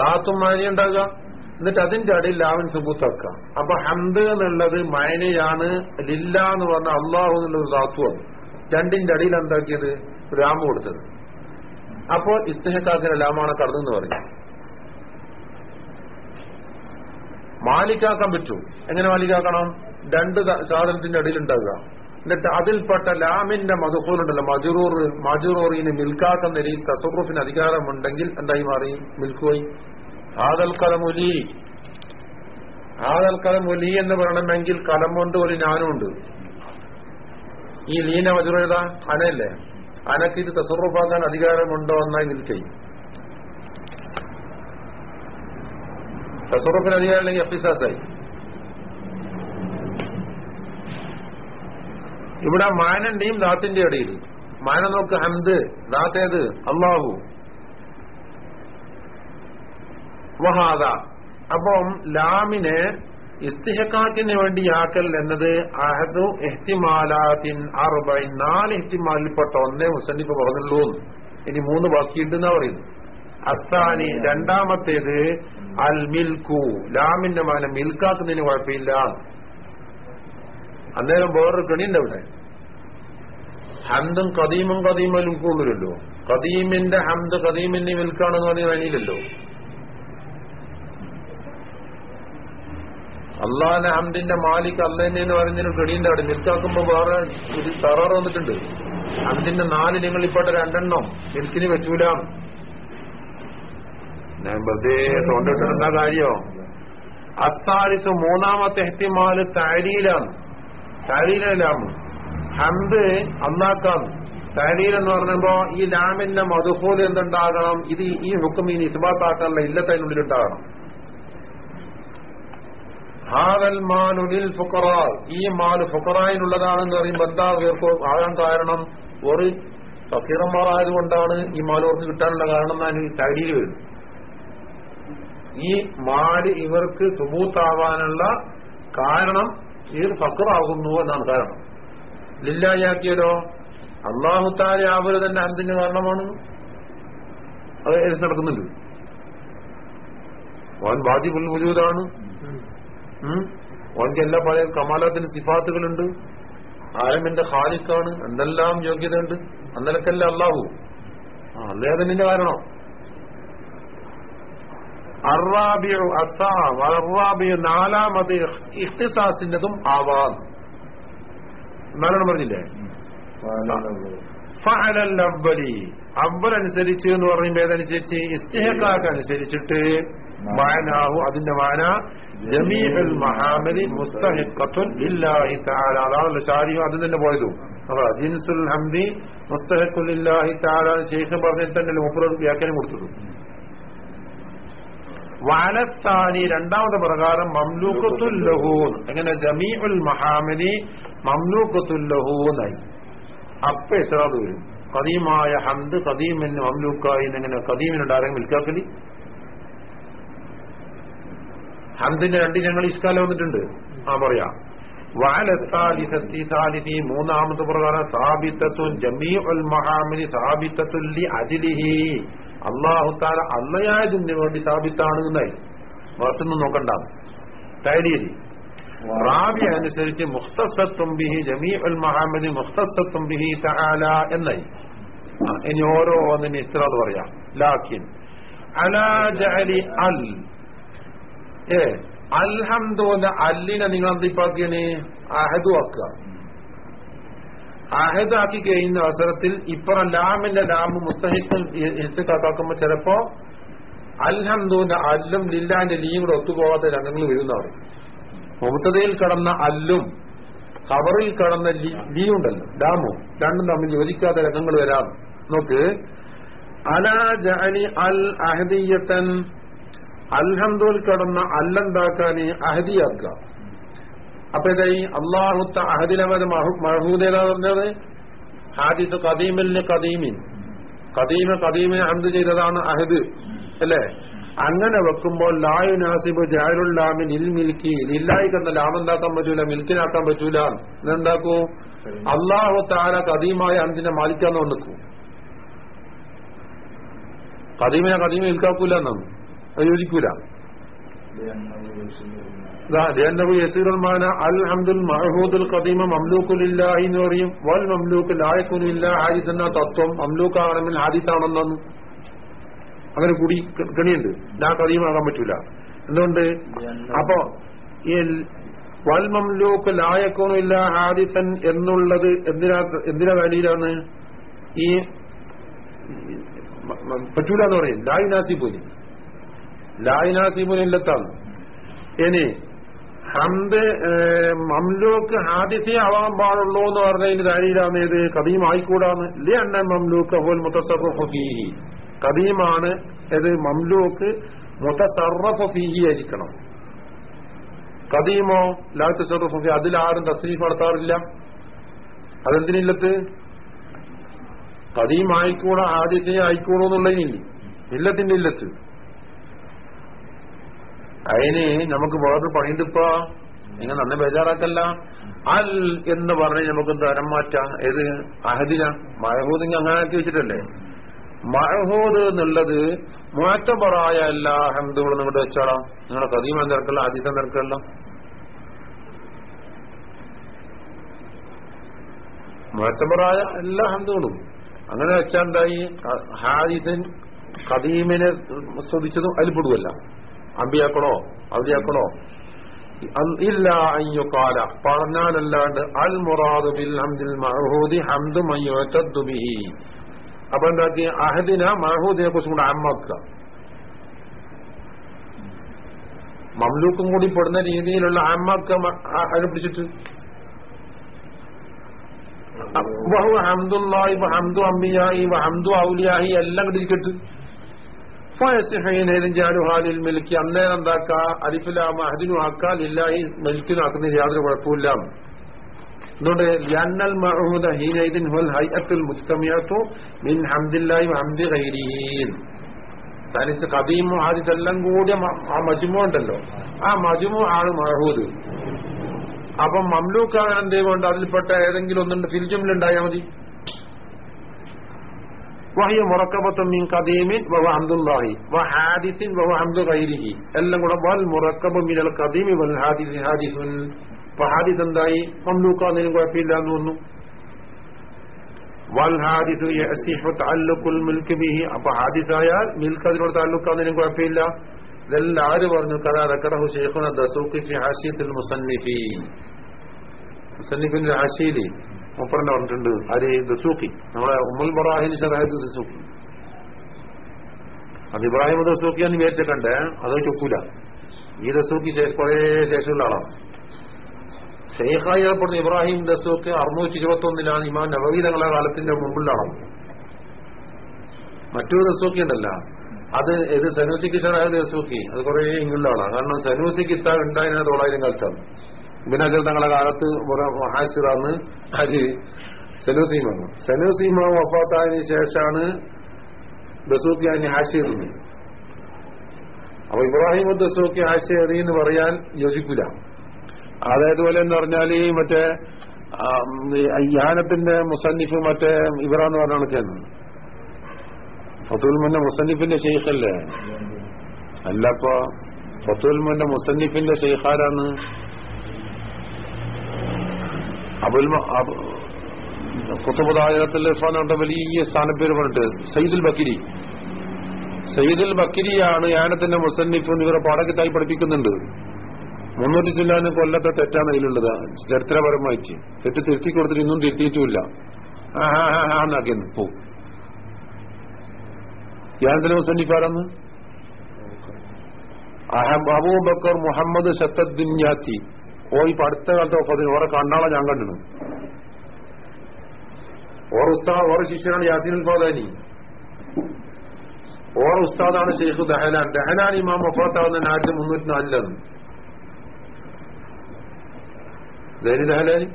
ധാത്തും മാനിയും ഉണ്ടാകുക എന്നിട്ട് അതിന്റെ അടിയിൽ ലാവൻ സുബൂത്താക്കുക അപ്പൊ ഹന്ത് എന്നുള്ളത് മയനയാണ് ലില്ല എന്ന് പറഞ്ഞ അള്ളാഹു എന്നുള്ളത് ധാത്തുവാണ് രണ്ടിന്റെ അടിയിൽ എന്താക്കിയത്? രാമ കൊടുത്തത്. അപ്പോൾ ഇസ്തിഹക്കാക്കിന് ലാമാണ് കടന്നു എന്ന് പറഞ്ഞു. മാലിക്കാക്കാൻ പറ്റൂ. എങ്ങനെ മാലിക്കാക്കണം? രണ്ട് സാധനത്തിന്റെ അടിയിലുണ്ടാകുക. എന്നിട്ട് അതിൽപ്പെട്ട ലാമിന്റെ മധുഹൂലുണ്ടല്ലോ മജുറൂർ മജുറൂറിന് മിൽക്കാക്കുന്ന രീതിയിൽ തസറുഫിന് അധികാരമുണ്ടെങ്കിൽ എന്തായി മാറി? മിൽക്കുപോയി. ആദൽ കലമുലി ആദൽ കലമുലി എന്ന് പറയണമെങ്കിൽ കലമുണ്ട് ഒരു ഞാനുണ്ട് ഈ ലീന മജുറേത അനയല്ലേ? അനക്ക് ഇത് തസറുഫാക്കാൻ അധികാരമുണ്ടോ? എന്നായി നിൽക്കൈ തസറുഫിന് അധികാരം അല്ലെങ്കിൽ എഫിസാസായി ഇവിടെ മാനന്റെയും ദാത്തിന്റെ ഇടയിൽ. മാന നോക്ക് ഹന്ത് ദാത്തേത് അള്ളാഹു വഹാദ. അപ്പം ലാമിനെ ഇസ്തിഹക്കാക്കിന് വേണ്ടി ആക്കൽ എന്നത് അഹദു എഹ്തിമാലാത്തിൻ അറുബൈൻ നാല് എഹ്തിമാലിൽപ്പെട്ട ഒന്നേ മുസന്നിഫ് പറഞ്ഞുള്ളൂ ഇനി മൂന്ന് ബാക്കിയുണ്ടെന്നാ പറയുന്നു അസാനി രണ്ടാമത്തേത് അൽ മിൽക്കു ലാമിന്റെ മകനെ മിൽക്കാക്കുന്നതിന് കുഴപ്പമില്ല. അന്നേരം വേറൊരു കണിയുണ്ട് അവിടെ. ഹന്തും കദീമും കദീമലും കൂടുതലല്ലോ. കദീമിന്റെ ഹന്ത് കദീമിന്റെ മിൽക്കാണെന്ന് പറഞ്ഞ കഴിഞ്ഞില്ലല്ലോ. അള്ളാഹിന്റെ ഹംദിന്റെ മാലിക് അള്ളേനെ എന്ന് പറയുന്നതിന് കെടിയുണ്ട് അവിടെ. മിൽക്കാക്കുമ്പോ വേറെ ഒരു തറാറ് വന്നിട്ടുണ്ട്. ഹംദിന്റെ നാല് നിങ്ങൾ ഇപ്പോട്ടെ രണ്ടെണ്ണം. മിൽക്കിന് പറ്റൂല. ഞാൻ വെറുതെ തോണ്ടിട്ടെന്താ കാര്യോ. അത്താരിസ് മൂന്നാമത്തെ എഹ്തിമാൽ താരീലാണ്. താരീലാണ് ഹന്ത് അന്നാക്കാം താരീൽ എന്ന് പറയുമ്പോ ഈ ലാമിന്റെ മധുഹൂൽ എന്തുണ്ടാകണം? ഇത് ഈ ഹുക്കും ഇനി ഇസ്ബാത്താക്കാനുള്ള ഇല്ലത്തതിനുള്ളിലുണ്ടാകണം ഹാദൽ മാനുലിൽ ഫുക്കറ ഈ മാൽ ഫുക്കറായിനുള്ളതാണെന്ന് പറയുമ്പോൾ എന്താ ഇവർക്ക് ആകാൻ കാരണം? ഒരു ഫക്കീറന്മാരായതുകൊണ്ടാണ് ഈ മാലോർക്ക് കിട്ടാനുള്ള കാരണം എന്നാണ് ഈ തടിയിൽ വരും ഈ മാൽ ഇവർക്ക് സുബൂത്താവാനുള്ള കാരണം ഈ ഫക്കറാകുന്നു എന്നാണ് കാരണം. ലില്ലായാക്കിയതോ അള്ളാഹുത്താലെ ആവര് തന്നെ അന്തിന് കാരണമാണ്. അത് നടക്കുന്നുണ്ട്. ഓൻ ബാജിബുൽ വജൂദാണ്. ഉം. ഓൻക്ക് എല്ലാ പല കമാലത്തിന് സിഫാത്തുകളുണ്ട്. ആരമിന്റെ ഹാലിക്കാണ് എന്തെല്ലാം യോഗ്യതയുണ്ട്. അന്നലക്കല്ല അള്ളാഹു. അല്ലേ അതിന്റെ കാരണം? അറാബിയു അസാം അറാബിയു നാലാമത് ഇഖ്തിസാസിന്റതും ആവാൻ നാലെണ്ണം പറഞ്ഞില്ലേ? ഫഅലൽ അവ്വലി. അവൽ അനുസരിച്ച് എന്ന് പറയുമ്പോൾ ഏതനുസരിച്ച്? ഇസ്തിഹക്കാക്ക് അനുസരിച്ചിട്ട് മാനാഹു അതിന്റെ മാന. ജമീഅൽ മഹാമലി മുസ്തഹിഖത്തുൻ ഇല്ലാഹി തആല. അതാണല്ലോ ശാരിയും അത് തന്നെ പോയതും. അപ്പൊ ജിൻസുൽ ഹംദി മുസ്തഹിഖുൽ ലില്ലാഹി തആല ശേഷം പറഞ്ഞിട്ട് തന്നെ മുപ്പത് വ്യാഖ്യാനം കൊടുത്തത്. വാലസ്ഥാനി രണ്ടാമത്തെ പ്രകാരം മംലൂക്കത്തുൽ ലഹൂൻ. എങ്ങനെ? ജമീഉൽ മഹാമലി മംലൂക്കത്തുൽ ലഹൂന്നായി അപ്പൊ എത്ര വരും. കദീമായ ഹന്ത് കദീമിന് മംലൂക്കായി എങ്ങനെ കദീമിനുണ്ട് ആരെങ്കിലും വിൽക്കാക്കലി? ഹന്തിന്റെ രണ്ട് ഞങ്ങൾ ഇഷ്കാലം വന്നിട്ടുണ്ട്. ആ പറയാം. വാലത്താലിസത്തി സാലിസി മൂന്നാമത്തെ പ്രകാരം സാബിത്തത്തുൻ ജമീഉൽ മഹാമിനി സാബിത്തത്തുല്ലി അജിലിഹി. അള്ളാഹു താല അള്ളയായതിന് വേണ്ടി സ്ഥാപിത്താണ് എന്നായി. മറത്തൊന്നും നോക്കണ്ട. തൈരീതി റാബി അനുസരിച്ച് മുഖ്തസത്തുംബിഹി ബിഹി ജമീഉൽ മഹാമദി മുഖ്തസത്തുംബിഹി ബിഹി തആല എന്നായി. ഇനി ഓരോ ഒന്നിന് ഇത്ര പറയാം. ലാക്കിൻ. അലാജലി അൽ. ഏ അൽഹംദോന്റെ അല്ലിനെ നിങ്ങൾ എന്തിപ്പാക്കിയെ അഹദു ആക്കുക അഹദാക്കി കഴിയുന്ന അവസരത്തിൽ ഇപ്പുറം ലാമിന്റെ ലാമ് മുസ്തഹിക്കൽ ഇസ്തിക്കാക്കുമ്പോ ചിലപ്പോ അൽഹംദോന്റെ അല്ലും ലില്ലാന്റെ ലീയും കൂടെ ഒത്തുപോകാത്ത രംഗങ്ങൾ വരുന്നവർ. മുബത്തതയിൽ കടന്ന അല്ലും ഖബറിൽ കടന്ന ലീ ഉണ്ടല്ലോ ലാമോ രണ്ടും തമ്മിൽ യോജിക്കാത്ത രംഗങ്ങൾ വരാം. നോക്ക്. അലാജി അൽ അഹദീയത്തൻ. അൽഹംദുൽ കടന്ന അല്ലെന്താക്കാൻ അഹദിയാക്കുക? അപ്പൊ ഇതായി അള്ളാഹുത്ത അഹദിലമത് മഹൂദ് ഏതാ പറഞ്ഞത് ഹാദിത്ത് കദീമിന് കദീമിൻ. കദീമ കദീമിനെ ഹന്ത് ചെയ്തതാണ് അഹദ്. അല്ലേ? അങ്ങനെ വെക്കുമ്പോൾ ലായു നാസിബ് ജാരുൽ ലാമിൻ ഇൽ മിൽക്കി. ഇല്ലായി കണ്ട ലാം പറ്റൂല? മിൽക്കിനാക്കാൻ പറ്റൂല. എന്നെന്താക്കൂ അള്ളാഹു താര കദീമായ അന്തിനെ മാലിക്കാന്ന് കൊണ്ടിരിക്കും കദീമിനെ കദീമ ഇൽക്കാക്കൂല എന്നാണ്. അത് യോജിക്കൂല. لأنه يسير المعنى الحمد المعهود القديم مملوك لله എന്ന് പറയും വൽ മംലൂക്ക് ലായക്കുൻ ഇല്ല ഹാരിസ് എന്ന തത്വം മംലൂക്കാണെങ്കിൽ ഹാരിസാണെന്നു അങ്ങനെ കൂടി ക- കണിയുണ്ട് ലാ കദീമാകാൻ പറ്റൂല എന്തുകൊണ്ട് അപ്പോ ഈ വൽ മംലൂക്ക് ലായക്കോനും ഇല്ല ഹാരിസൻ എന്നുള്ളത് എന്തിനാ എന്തിനാ വേണ്ടിയിലാണ് ഈ മ- മ- പറ്റൂല എന്ന് പറയും ലായിനാസിബുനി ലായിനാസിബുനില്ലത്താണ് ഇനി ഹന്ത് മംലൂക്ക് ആദ്യത്തെ ആവാൻ പാടുള്ളൂ എന്ന് പറഞ്ഞതിന് ദാരിയിലാണ് ഏത് കദീം ആയിക്കൂടാന്ന് ഇല്ലേ അണ്ണൻ മംലൂക്ക് ഹുൽ മുത്തസറഫ് ഫീഹി. കദീമാണ് ഏത് മംലൂക്ക് മുത്തസറഫ് ഫീഹി ആയിരിക്കണം. കദീമോ ലാ സറഫി അതിലാരും തസ്രീഫ് നടത്താറില്ല. അതെന്തിനില്ലത്ത്? കദീം ആയിക്കൂടാ ആദ്യത്തെ ആയിക്കൂടൂ എന്നുള്ളതിനില്ല? ഇല്ലത്തിന്റെ ഇല്ലത്ത്. അതിന് നമുക്ക് വേറെ പണിയുണ്ടിപ്പോ നിങ്ങൾ നന്നെ ബേജാറാക്കല്ല. അൽ എന്ന് പറഞ്ഞ് നമുക്ക് തരം മാറ്റാം. ഏത്? അഹദിന. മഹൂദ് അങ്ങനെ ആക്കി വെച്ചിട്ടല്ലേ? മഴഹൂദ് എന്നുള്ളത് മുഴറ്റപ്പറായ എല്ലാ അഹമ്മദുകളും നിങ്ങളുടെ വെച്ചാളാം. നിങ്ങളുടെ കദീമ നിരക്കല്ല ആദ്യത്തെ നിരക്കല്ല മുഴറ്റപ്പറായ എല്ലാ അഹമ്മദുകളും അങ്ങനെ വെച്ചാണ്ടായി ഹാദിസൻ കദീമിനെ സ്തുതിച്ചതും അതിൽ പെടുവല്ല അമ്പിയാക്കളോ ഔലിയാക്കളോ അൽ- ഇല്ല അയ്യുക്കാല പറഞ്ഞാലല്ലാണ്ട് അൽ മുറാദുബിൽ ഹംദിൽ മഹൂദി ഹംദു മയ്യുഅത്തദ്ദു ബിഹി. അപ്പൊ എന്താക്കി? അഹദിന മഹൂദിനെ കുറിച്ചും കൂടെ അമ്മക്ക മംലൂക്കും കൂടി പെടുന്ന രീതിയിലുള്ള അമ്മക്ക അതിനെ പിടിച്ചിട്ട്. വ ഹംദു അമ്മിയായി ഹംദു ഔലിയായി എല്ലാം കൂടി ഇരിക്കട്ട്. ഫയസിഹൈനേലും ജാലുഹാലിൽ മിൽക്കി അന്നേരം എന്താക്ക അലിഫിലാമ അഹദിനു ആക്കാൽ ഇല്ലായി മിൽക്കിനും ആക്കുന്നതിന് യാതൊരു കുഴപ്പമില്ല എന്തുകൊണ്ട് ലന്നൽ മഹൂദ ഹീനൈദിൻ ഹുൽ ഹൈഅത്തുൽ മുസ്തമിയത്തു മിൻ ഹംദില്ലായി ഹംദി ഗൈരിഹീൻ തനിച്ച് കദീമും ആദ്യത്തെല്ലാം കൂടിയ മ- ആ മജുമു ഉണ്ടല്ലോ. ആ മജുമു ആണ് മഹൂദ്. അപ്പം മംലൂക്കാകാൻ എന്തേ അതിൽപ്പെട്ട ഏതെങ്കിലും ഒന്നുണ്ട് ഫിൽജുമിലുണ്ടായാൽ മതി. വഹിയ മുറക്കബത്തും മീൻ കദീമിൻ വഹ അബ്ദുല്ലാഹി വ ഹാദിസിൻ വഹ അബ്ദു ഗൈരിഹി. എല്ലാം കൂടെ വൽ മുറക്കബ് മിനൽ കദീമി വൽ ഹാദിസ് ഹാദിസുൻ. ഇപ്പൊ ഹാദിസ് എന്തായി? മംലൂക്കാന്നതിനും കുഴപ്പമില്ല എന്ന് തോന്നുന്നു. വൽ ഹാദിസു യസിഹു തഅല്ലുഖുൽ മിൽക്ക് ബിഹി. അപ്പൊ ഹാദിസായാൽ മിൽക്ക് അതിനോട് താല്ലുക്കാന്നതിനും കുഴപ്പമില്ല. ഇതെല്ലാം ആര് പറഞ്ഞു? കഥാ റക്കറഹു ഷെയ്ഖുന ദസൂഖി ഫി ഹാസിയത്തുൽ മുസന്നിഫി മുസന്നിഫിന്റെ ഹാഷിയിൽ മുപ്പറിന്റെ പറഞ്ഞിട്ടുണ്ട് ആര് ദസൂഖി നമ്മളെ ഉമ്മൽ ബറാഹിൻ ഷറാഹിദ് ദസൂഖി അത് ഇബ്രാഹിം ദസൂഖിയാന്ന് വിചാരിച്ചിട്ടുണ്ട് അത് ചൊക്കൂല. ഈ ദസൂഖി കുറെ ശേഷമുള്ള ആളാണ്. ഷെയ്ഖായി ഏർപ്പെടുന്ന ഇബ്രാഹിം ദസൂഖ് അറുന്നൂറ്റി ഇരുപത്തി ഒന്നിലാണ് ഇമാം നവവീതങ്ങളെ കാലത്തിന്റെ മുമ്പിലാണ് മറ്റൊരു ദസൂഖി ഉണ്ടല്ല. അത് ഇത് സനൂസിക്ക് ഷറായ ദസൂഖി അത് കുറെ ഇങ്ങുള്ള ആളാണ്. കാരണം സനൂസിക്ക് ഇത്ത ഉണ്ടായിരുന്ന തൊള്ളായിരം കാലത്താണ്. ഇബിനജൽ തങ്ങളുടെ കാലത്ത് ഹാസിറാന്ന് അത് സനൂസീമാണ് സനൂസീമ വഫാത്തായതിനു ശേഷമാണ് ദസൂഖി അതിന് ഹാഷിറുന്നത് അപ്പൊ ഇബ്രാഹിം ദസൂഖി ഹാഷിറി എന്ന് പറയാൻ യോജിക്കില്ല അതേതുപോലെ എന്ന് പറഞ്ഞാൽ ഈ മറ്റേ യാനത്തിന്റെ മുസന്നിഫ് മറ്റേ ഇവറാന്ന് പറഞ്ഞാണ് കണക്കാണ് ഫത്തുൽ മുന്ന മുസന്നിഫിന്റെ ഷെയ്ഖല്ലേ അല്ലപ്പോ ഫത്തുൽ മുന്ന മുസന്നിഫിന്റെ ഷെയ്ഖാരാണ് അബുൽ കുത്തുബുദായത്തിൽ ഇർഫാനുണ്ട് വലിയ സ്ഥാനപ്പേര് പറഞ്ഞിട്ട് സയ്യിദുൽ ബക്കിരി. സയ്യിദുൽ ബക്കിരിയാണ് യാനത്തിന്റെ മുസന്നിഫ് ഇവരെ പാഠക്കിത്തായി പഠിപ്പിക്കുന്നുണ്ട്. മുന്നൂറ്റി ചില്ലാനും കൊല്ലത്തെ തെറ്റാണ് അതിലുള്ളത് ചരിത്രപരമായിട്ട്. തെറ്റ് തിരുത്തി കൊടുത്തിട്ട് ഇന്നും തിരുത്തിയിട്ടുമില്ല. ആന്നാക്കി പോ. യാനത്തിന്റെ മുസന്നിഫാരാന്ന് അബൂബക്കർ മുഹമ്മദ് ഷത്തദ്ദുന്യാത്തി ഓ ഇപ്പൊ അടുത്ത കാലത്ത് ഒപ്പത്തിന് ഓറെ കണ്ണാളെ ഞാൻ കണ്ടു ഓർ ഉസ്താദ് ഓരോ ശിഷ്യനാണ് യാസീൻ ഫൗദാനി ഓർ ഉസ്താദാണ് ഷെയ്ഖ് ദഹലാൻ ദഹലാൻ ഇമാം വഫാത്താവുന്ന ആയിരത്തി മുന്നൂറ്റി നാലിലാണ് ജൈനി ദഹലാനി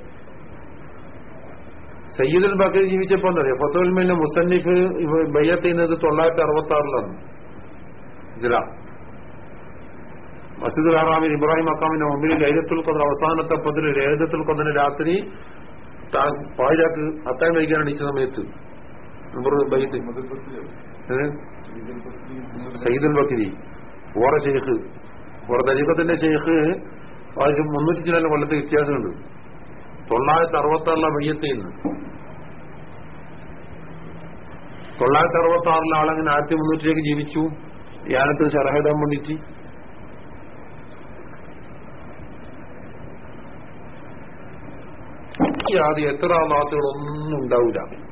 സയ്യിദുൽ ബക്കർ ജീവിച്ചപ്പോ എന്നറിയാം ഫത്തുൽമിന്റെ മുസന്നിഫ് ബയ്യത്ത് ചെയ്യുന്നത് തൊള്ളായിരത്തി അറുപത്തി ആറിലാണ് ജില മസീദുൽ ഹറാമിൽ ഇബ്രാഹിം അക്കാമിന്റെ മുമ്പിൽ ലൈലത്തുൽ ഖദർ അവസാനത്തെ പതിൽ ലൈലത്തുൽ ഖദറിന് രാത്രി പാഴാക്ക് അത്തായം കഴിക്കാനാണ് അടിച്ച സമയത്ത്. സയ്യിദുൽ ബക്കരി ഓറ ഷെയ്ഖ് ഓറ തരീഖത്തിന്റെ ഷെയ്ഖ് അതിന് മുന്നൂറ്റി ചില കൊല്ലത്തെ വ്യത്യാസമുണ്ട്. തൊള്ളായിരത്തി അറുപത്തി ആറിലെ മയ്യത്തിൽ നിന്ന് തൊള്ളായിരത്തി അറുപത്തി ആറിലെ ആളങ്ങനെ ആയിരത്തി മുന്നൂറ്റിലേക്ക് ജീവിച്ചു. യാനത്ത് ഷറഹിടാൻ വേണ്ടിയിട്ട് ആദ്യം എത്ര നാത്തുകളൊന്നും ഉണ്ടാവില്ല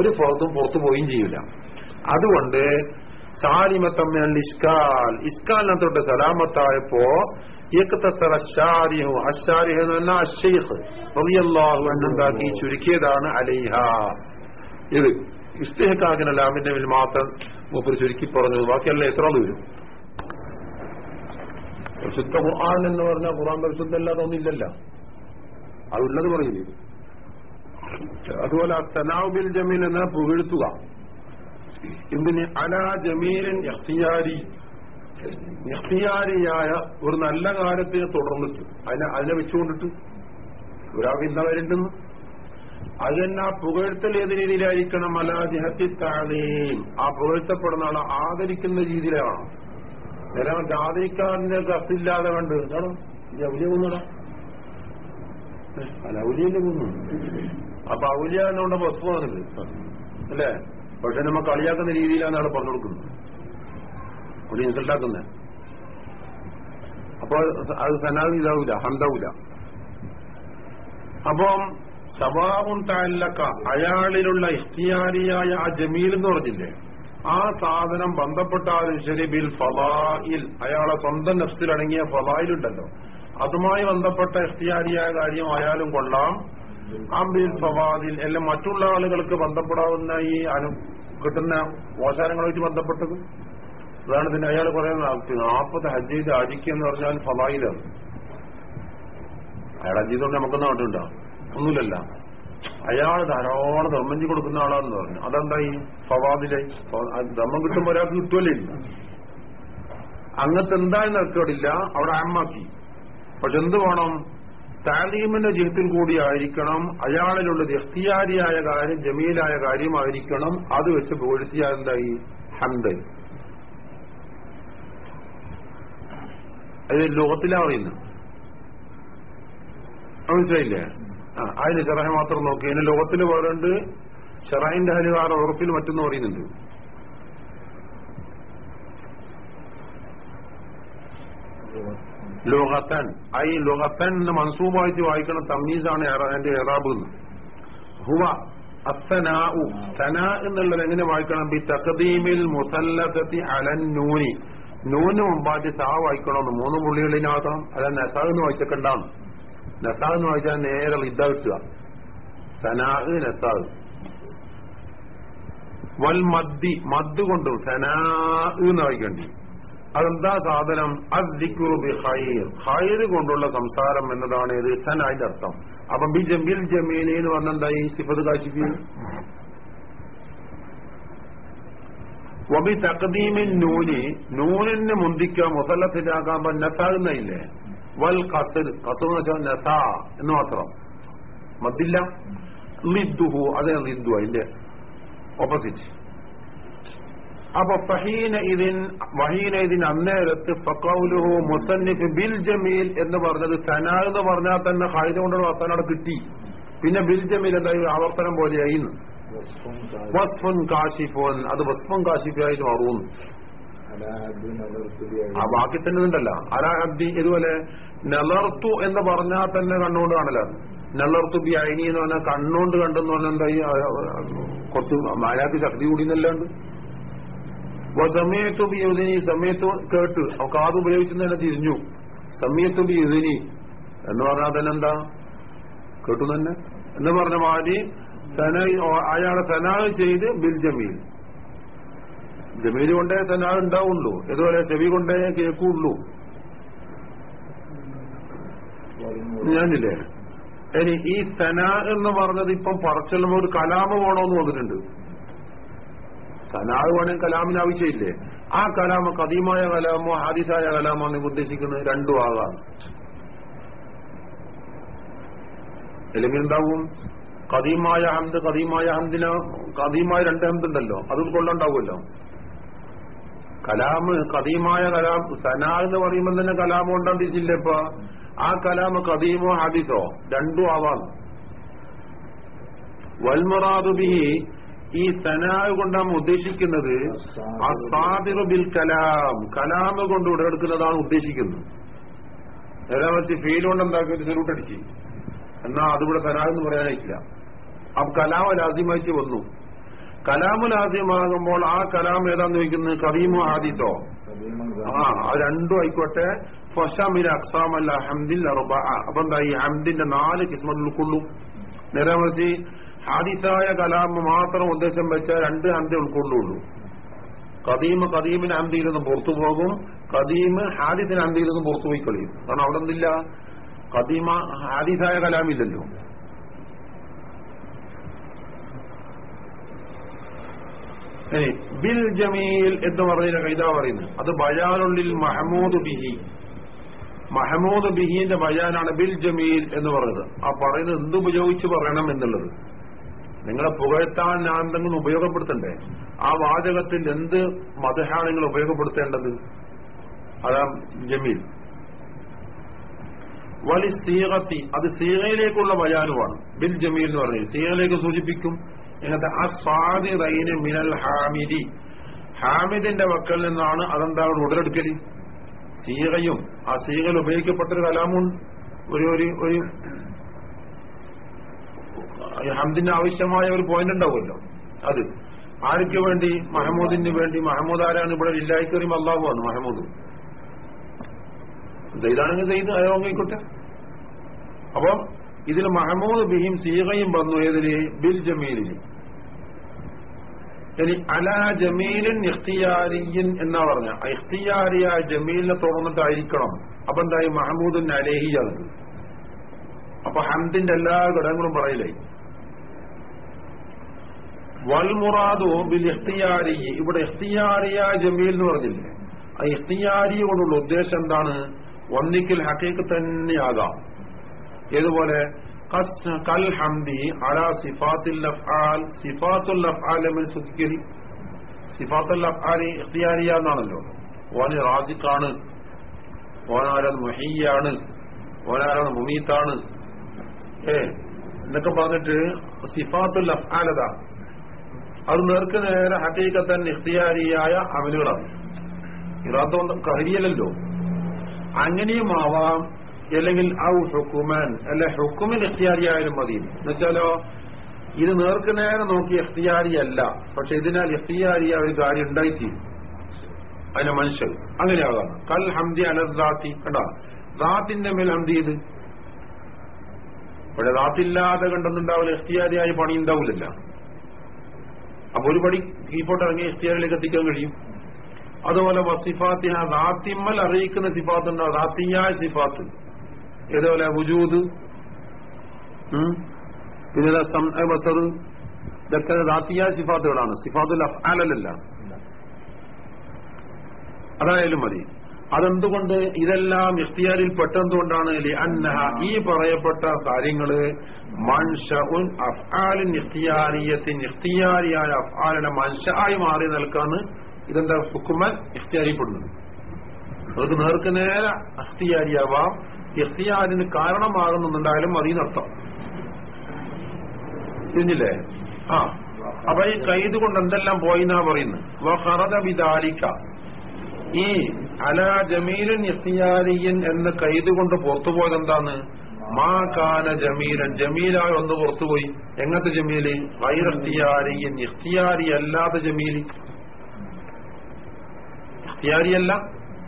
ഒരു പുറത്തും പുറത്തു പോവുകയും ചെയ്യൂല. അതുകൊണ്ട് സാലിമത്തമ്മ ഇസ്കാൽ. ഇസ്കാലിനെ തൊട്ട് സലാമത്തായപ്പോ എന്നുണ്ടാക്കി ചുരുക്കിയതാണ് അലൈഹ. ഇത് ഇസ്തേഹക്കാകിനാമിന്റെ മേൽ മാത്രം മൂപ്പര് ചുരുക്കി പറഞ്ഞു ബാക്കിയല്ല എത്ര വരും? പ്രശുദ്ധ ഖുർആൻ എന്ന് പറഞ്ഞാൽ ഖുർആൻ പരിശുദ്ധമല്ലാതെ ഒന്നില്ലല്ല അതുള്ളത് പറയുന്നത് അതുപോലെ തനാവുബിൽ ജമീൽ എന്ന പുകഴ്ത്തുക. ഇതിന് അല ജമീലൻ എഖ്തിയാരി എഖ്തിയാരിയായ ഒരു നല്ല കാര്യത്തിനെ തുടർന്നിട്ട് അതിനെ അതിനെ വെച്ചുകൊണ്ടിട്ട്. ഒരാൾക്ക് ഇന്ന വരുണ്ടെന്ന് അതെന്നാ പുകഴ്ത്തൽ ഏത് രീതിയിലായിരിക്കണം? അല ജഹത്തി താഴെയും ആ പുകഴ്ത്തപ്പെടുന്ന ആളെ ആദരിക്കുന്ന രീതിയിലാണ്. നേരം മറ്റേ ആദരിക്കാറിന്റെ കത്തില്ലാതെ കണ്ട്. എന്താണ്? വലിയ കൊന്നടാ അല്ല ഔലിയല്ലേ പോകുന്നു അപ്പൊ ഔലിയ എന്നുകൊണ്ട് അല്ലേ? പക്ഷെ നമ്മ കളിയാക്കുന്ന രീതിയിലാണ് ആൾ പറഞ്ഞു കൊടുക്കുന്നത്. ഒരു ഇൻസൾട്ടാക്കുന്നത് അപ്പൊ അത് സനാദ് ഇതാവൂല ഹന്താവൂല. അപ്പം സവാബും താലക്ക അയാളിലുള്ള ഇഖ്തിയാരിയായ ആ ജമീൽ എന്ന് പറഞ്ഞില്ലേ ആ സാധനം ബന്ധപ്പെട്ടാലും ശരി ബിൽ ഫലായിൽ അയാളെ സ്വന്തം നഫ്സിലടങ്ങിയ ഫലായിലുണ്ടല്ലോ അതുമായി ബന്ധപ്പെട്ട എഫ്തിയാരിയായ കാര്യം ആയാലും കൊള്ളാം. അംബിൽ ഫവാദിൽ എല്ലാം മറ്റുള്ള ആളുകൾക്ക് ബന്ധപ്പെടാവുന്ന ഈ അനു കിട്ടുന്ന ഓശാരങ്ങളുമായിട്ട് ബന്ധപ്പെട്ടത്? അതാണ് ഇതിന് അയാൾ പറയുന്നത്. നാൽപ്പത് ഹജ്ജ് ചെയ്ത് എന്ന് പറഞ്ഞാൽ ഫലായിലാണ് അയാൾ ഹജ്ജ് ചെയ്തുകൊണ്ട് നമുക്കൊന്നും നാട്ടുണ്ടോ ഒന്നുമില്ലല്ല. അയാൾ ധാരാളം ധർമ്മം കൊടുക്കുന്ന ആളാണെന്ന് പറഞ്ഞു. അതെന്തായി? ഫവാദിലായി ധർമ്മം കിട്ടുമ്പോൾ ഒരാൾക്ക് കിട്ടുമല്ലേ ഇല്ല അങ്ങനത്തെ എന്തായാലും നടക്കടില്ല അവിടെ അമ്മാക്കി പക്ഷെ എന്ത് വേണം? താലീമിന്റെ ജീവിതത്തിൽ കൂടി ആയിരിക്കണം. അയാളിലുള്ളത് എഫ്തിയാരിയായ കാര്യം ജമീലായ കാര്യമായിരിക്കണം. അത് വെച്ച് പുകഴ്ത്തിയാൽ എന്തായി? ഹംദ്. അത് ലോകത്തിലാ പറയുന്നത്. മനസ്സിലായില്ലേ? ആ അതിന് ചെറഹ മാത്രം നോക്കി. അതിന് ലോകത്തിൽ പറയുന്നുണ്ട് ഷെറായിന്റെ ഹരിവാർ ഉറപ്പിൽ മറ്റൊന്ന് പറയുന്നുണ്ട്. ലോകത്തൻ ഐ ലോകത്തൻ എന്ന് മൻസൂബായിട്ട് വായിക്കണം തമ്മീസാണ് എന്റെ എറാബ് എന്ന്. ഹുവ അസനാഉ സന എന്നുള്ളത് എങ്ങനെ വായിക്കണം? ബി തഖദീമിൽ മുസല്ലത്തി അലൻ നൂനി. നൂന് മുമ്പാറ്റ് സാ വായിക്കണമെന്ന് മൂന്ന് പുള്ളികളിനകത്താം അല്ല നസാ എന്ന് വായിച്ചേക്കണ്ടാന്ന് നസാ എന്ന് വായിച്ചാൽ നേരെ ഇതാ കിട്ടുക. സനാഹ് നസാ. വൽ മദ്ദി മദ് കൊണ്ടും സനാ എന്ന് വായിക്കേണ്ടി അതെന്താ സാധനം? ഹൈർ കൊണ്ടുള്ള സംസാരം എന്നതാണ് ഇത് സന അതിന്റെ അർത്ഥം. അപ്പൊ ബി ജമീൽ ജമീലി എന്ന് പറഞ്ഞെന്തായി സിഫത് കാശിപ്പി വബി തക്കദീമിൻ നൂനി. നൂനിന് മുന്തിക്കുക മുസല്ലത്തിലാക്കാൻ നസാകുന്നില്ലേ വൽ കസർ കസർ എന്ന് വെച്ചാൽ നസാ എന്ന് മാത്രം. മതില്ല ലിദ്ദുഹു. അതേ ലിദ്ദു. അതിന്റെ ഓപ്പോസിറ്റ് അപ്പൊ ഫഹീന ഇതിൻ വഹീന ഇതിൻ അന്നേരത്ത് ഫക്കൗലുഹു മുസന്നിഫ് ബിൽ ജമീൽ എന്ന് പറഞ്ഞത് സനാ എന്ന് പറഞ്ഞാൽ തന്നെ ഹൈദ കൊണ്ടുള്ള വസ്തു അവിടെ കിട്ടി. പിന്നെ ബിൽ ജമീൽ എന്തായി ആവർത്തനം പോലെയായി വസ്ഫുൻ കാശിഫോൻ. അത് വസ്ഫുൻ കാശിഫായിട്ട് മാറുന്നു ആ ബാക്കി തന്നെ ഉണ്ടല്ല അലാ അബ്ദി ഇതുപോലെ നെലർത്തു എന്ന് പറഞ്ഞാൽ തന്നെ കണ്ണുകൊണ്ട് കാണല നെലർത്തു ബി അയിനി എന്ന് പറഞ്ഞാൽ കണ്ണുകൊണ്ട് കണ്ടെന്ന് പറഞ്ഞാൽ എന്തായി കുറച്ച് മായാക്ക് ശക്തി കൂടി എന്നല്ലാണ്ട്. സമയത്തു യുദിനി സമയത്ത് കേട്ട്. കാത് ഉപയോഗിച്ചെന്ന് തിരിഞ്ഞു. സമയത്തു യുദിനി. എന്ന് പറഞ്ഞാൽ തന്നെ എന്താ കേട്ടു തന്നെ. എന്ന് പറഞ്ഞ മാതിരി അയാളെ തനാഹ് ചെയ്ത് ബിൽ ജമീൽ. ജമീൽ കൊണ്ടേ തനാഹ് ഉണ്ടാവുള്ളൂ. ഇതുപോലെ ചെവി കൊണ്ടേ കേൾക്കുള്ളൂ. ഞാനില്ലേ? ഇനി ഈ തന എന്ന് പറഞ്ഞത് ഇപ്പം പറച്ചെല്ലുമ്പോ ഒരു കലാമ പോണോന്ന് വന്നിട്ടുണ്ട്. തനാഹ് വേണമെങ്കിൽ കലാമിന് ആവശ്യമില്ലേ? ആ കലാമ കദീമായ കലാമോ ഹാദിസായ കലാമോ എന്ന് ഉദ്ദേശിക്കുന്നത് രണ്ടും ആകാം അല്ലെങ്കിൽ എന്താവും? കദീമായ ഹംദ് കദീമായ ഹംദിന് കദീമായ രണ്ട് ഹന്ത് ഉണ്ടല്ലോ. അത് കൊണ്ടുണ്ടാവുമല്ലോ കലാമ് കദീമായ കലാം സനാ എന്ന് പറയുമ്പോൾ തന്നെ കലാമ് കൊണ്ടാൻ തിരിച്ചില്ലേ ഇപ്പൊ? ആ കലാമ് കദീമോ ഹാദിസോ രണ്ടും ആവാം വൽമുറാദുബിഹി ഈ തനാവ് കൊണ്ടാണ് ഉദ്ദേശിക്കുന്നത് അസാദിറു ബിൽ കലാം. കലാമ് കൊണ്ട് ഉടലെടുക്കുന്നതാണ് ഉദ്ദേശിക്കുന്നത്. എല്ലാം വെച്ച് ഫീൽ കൊണ്ട് എന്താക്കി ചെറുട്ടടിച്ച് എന്നാ അതിവിടെ തനാവ് എന്ന് പറയാനായിട്ടില്ല. അപ്പൊ കലാമ ലാസിമായിട്ട് വന്നു. കലാമു ലാസ്യമാകുമ്പോൾ ആ കലാം ഏതാന്ന് ചോദിക്കുന്നത്? കദീമോ ആദിത്തോ ആ അത് രണ്ടും ആയിക്കോട്ടെ. ഫഷമിൽ അക്സാമല്ല ഹംദിൻ അറുബ അപ്പൊ എന്താ ഈ ഹംദിന്റെ നാല് കിസ്മത്തിൽ ഉൾക്കൊള്ളും നേരെ മറിച്ച് ഹാദിത്തായ കലാമ് മാത്രം ഉദ്ദേശം വെച്ചാൽ രണ്ട് ഹന്തി ഉൾക്കൊള്ളുള്ളൂ കദീമ് കദീമിന് ഹന്തിയിൽ നിന്ന് പുറത്തു പോകും കദീമ് ഹാദിസിന് ഹന്തിയിൽ നിന്ന് പുറത്തു പോയി കളിയും. കാരണം അവിടെ എന്തില്ല കദീമ ഹാദിസായ കലാമില്ലല്ലോ. ബിൽ ജമീൽ എന്ന് പറഞ്ഞ കൈത പറയുന്നത് അത് ബയാനുള്ളിൽ മഹമൂദ് ബിഹി. മഹമൂദ് ബിഹിന്റെ ബയാനാണ് ബിൽ ജമീൽ എന്ന് പറയുന്നത്. ആ പറയുന്നത് എന്തുപയോഗിച്ച് പറയണം എന്നുള്ളത്. നിങ്ങളെ പുകഴ്ത്താൻ ഞാൻ എന്തെങ്കിലും ഉപയോഗപ്പെടുത്തണ്ടേ? ആ വാചകത്തിൽ എന്ത് മതഹാണ് നിങ്ങൾ ഉപയോഗപ്പെടുത്തേണ്ടത്? അതാ ജമീൽ. വലി സീറത്തി അത് സീറയിലേക്കുള്ള വയാനുമാണ് ബിൽ ജമീൽ എന്ന് പറഞ്ഞത് സീറയിലേക്ക് സൂചിപ്പിക്കും. ഇങ്ങനത്തെ അസ്വാദിറൈന് മിനൽ ഹാമിദി. ഹാമിദിന്റെ വക്കൽ നിന്നാണ് അതെന്താ ഉടലെടുക്കൽ? സീറയും ആ സീകൽ ഉപയോഗിക്കപ്പെട്ടൊരു കലാമുണ്ട്. ഒരു ഒരു ഹംദിന് ആവശ്യമായ ഒരു പോയിന്റ് ഉണ്ടാവുമല്ലോ. അത് ആർക്ക് വേണ്ടി? മഹമ്മൂദിന് വേണ്ടി. മഹമ്മൂദ് ആരാണ്? ഇവിടെ ഇല്ലായി കയറിയും അള്ളാഹുവാണ് മഹമ്മൂദ് ഇതാണെങ്കിൽ ചെയ്ത് അയോങ്ങിക്കോട്ടെ അപ്പം ഇതിൽ മഹമ്മൂദ് ബിഹിം സീകയും വന്നു ഏതിൽ ബിൽ ജമീലിന് ഇനി അല ജമീലിൻ ഇഖ്തിയാരിയൻ എന്നാ പറഞ്ഞ? ഇഖ്തിയാരിയ ജമീലിനെ തുറന്നിട്ടായിരിക്കണം. അപ്പൊ എന്തായി? മഹമ്മൂദിൻ അലേഹിയാണ് അപ്പൊ ഹംദിന്റെ എല്ലാ ഘടകങ്ങളും പറയില്ലായി വൽമുറാദു ബിൽ ഇഖ്തിയാരി. ഇവിടെ ഇഖ്തിയാരിയ ജമീൽ എന്ന് പറഞ്ഞില്ലേ? ആ ഇഖ്തിയാരി കൊണ്ടുള്ള ഉദ്ദേശം എന്താണ്? ഒന്നിക്കൽ ഹക്കീക്ക് തന്നെയാകാം ഏതുപോലെ? കൽ ഹംദി സിഫാത്തുൽ സിഫാത്തുൽ സിഫാത്തുൽ ഇഖ്തിയാരിയ എന്നാണല്ലോ. ഓന് റാസിഖാണ്. ഓനാരത് മുഹയ്യാണ് ഓനാരാണ് മുമീത്താണ്. ഏ എന്നൊക്കെ പറഞ്ഞിട്ട് സിഫാത്തുൽ അഫ്ആലത അത് നേർക്ക് നേരെ ഹക്കീക്കത്തൻ ഇഖ്തിയാരിയായ അമലുകളാണ് ഇറാത്ത കഹരിയല്ലോ അങ്ങനെയും ആവാം അല്ലെങ്കിൽ ഔ ഹുക്കുമൻ അല്ലെ ഹുക്കുമിൻ ഇഖ്തിയാരിയായാലും മതി. എന്നുവെച്ചാലോ ഇത് നേർക്ക് നേരെ നോക്കി ഇഖ്തിയാരിയല്ല. പക്ഷെ ഇതിനാൽ ഇഖ്തിയാരിയ ഒരു കാര്യം ഉണ്ടായി ചെയ്യും അതിന്റെ മനുഷ്യൻ. അങ്ങനെയാകാം. കൽ ഹംദി അലദ്ദാത്തി കണ്ടാ? ദാത്തിന്റെ മേൽ ഹംദി ഇത്. ഇവിടെ ദാത്തില്ലാതെ കണ്ടെന്നുണ്ടാവില്ല. ഇഖ്തിയാരിയായ പണി ഉണ്ടാവില്ലല്ല. അപ്പൊ ഒരു പടി കീപ്പോട്ട് ഇറങ്ങി ഇഷ്ടിയാറിലേക്ക് എത്തിക്കാൻ കഴിയും. അതുപോലെ വസിഫാത്തിന ദാത്തിമ്മൽ അറിയിക്കുന്ന സിഫാത്ത് ഉണ്ടോ ദാത്തിയായ സിഫാത്ത്. ഏതുപോലെ വുജൂദ് പിന്നെ ബസർ ഇതൊക്കെ ദാത്തിയായ സിഫാത്തുകളാണ്. സിഫാത്തുൽ അഫ്ആലല്ല അതായാലും മതി. അതെന്തുകൊണ്ട് ഇതെല്ലാം ഇഖ്തിയാരിൽ പെട്ടെന്തുകൊണ്ടാണ് അന്നഹ ഈ പറയപ്പെട്ട കാര്യങ്ങൾ മൻഷഉൻ അഫ്ആലിൻ ഇഖ്തിയാരിയത്തിൻ ഇഖ്തിയാരിയായ അഫ്ആലിനെ മൻഷായി മാറി നിൽക്കാന്ന് ഇതെന്താ ഹുക്കുമൻ ഇഖ്തിയാരിപ്പെടുന്നത് അവർക്ക് നേർക്ക് നേരെ അഖ്തിയാരിയാവാം ഇഖ്തിയാരിന് കാരണമാകുന്നുണ്ടായാലും അതിനർത്ഥം തിരിഞ്ഞില്ലേ ആ. അപ്പൊ ഈ കൈത് കൊണ്ട് എന്തെല്ലാം പോയിന്നാ പറയുന്നത്? വഹറദ ബിദാലിക. ഈ അല ജമീലൻ ഇഖ്തിയാരിയൻ എന്ന കൈത് കൊണ്ട് പുറത്തുപോയത് എന്താണ് മാ കാന ജമീലൻ. ജമീലായി ഒന്ന് പുറത്തുപോയി എങ്ങനത്തെ ജമീൽ? വൈറഖ്തിയാരിയൻ ഇഖ്തിയാരി അല്ലാതെ ജമീൽ. ഇഖ്തിയാരിയല്ല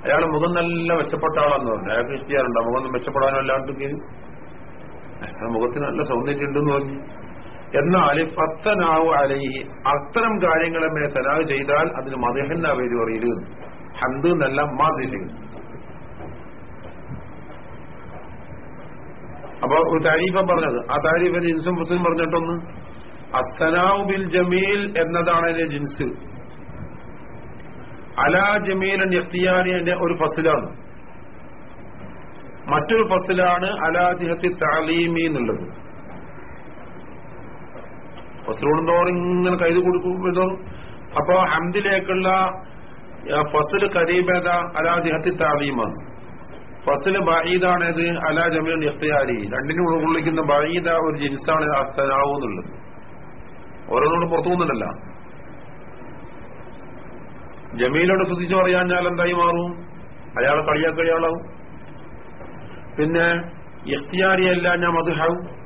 അയാളെ മുഖം നല്ല മെച്ചപ്പെട്ട ആളാന്ന് പറഞ്ഞു. അയാൾക്ക് ഇഷ്ടിയാറുണ്ടോ മുഖം മെച്ചപ്പെടാനോ അല്ലാണ്ട് അയാളുടെ മുഖത്തിന് നല്ല സൗന്ദര്യം ഉണ്ടെന്ന് പറഞ്ഞു. എന്നാൽ പത്തനാവ് അലൈഹി അത്തരം കാര്യങ്ങളെ മേ തനാവ് ചെയ്താൽ അതിന് മതഹന്ന പേര് പറയരുത് ഹന്ത് എന്നല്ല മാതിരി അപ്പൊ ഒരു താരീഫ പറഞ്ഞത്. ആ താരീഫിന് ജിൻസും മുസ്ലിം പറഞ്ഞിട്ടൊന്ന്. അത്തനാവ് ബിൽ ജമീൽ എന്നതാണ് അതിന്റെ ജിൻസ്. അലാ ജമീലൻ എഫ്തിയാനിന്റെ ഒരു ഫസിലാണ്. മറ്റൊരു ഫസിലാണ് അലാ ജിഹത്തി താലീമി എന്നുള്ളത്. ഫസലുണ്ടോറും ഇങ്ങനെ കൈത് കൊടുക്കും. അപ്പോ ഹംദിലേക്കുള്ള ഫസൽ കരീബേദ അലാ ജിഹത്തി താലീമാണ് ഫസൽ ബഹീദാണേത് അലാ ജമീൽ ഇഖ്തിയാരി. രണ്ടിനും ഉൾക്കൊള്ളിക്കുന്ന ബഹീദ ഒരു ജിൻസാണ് അസ്തനാവെന്നുള്ളത് ഓരോന്നോട് പുറത്തു പോകുന്നുണ്ടല്ല. ജമീലോട് ശ്രദ്ധിച്ചു പറയാഞ്ഞാൽ എന്തായി മാറും? അയാളെ കളിയാക്കിയാളാവും പിന്നെ ഇഖ്തിയാരിയല്ല ഞാൻ മധുഹാവും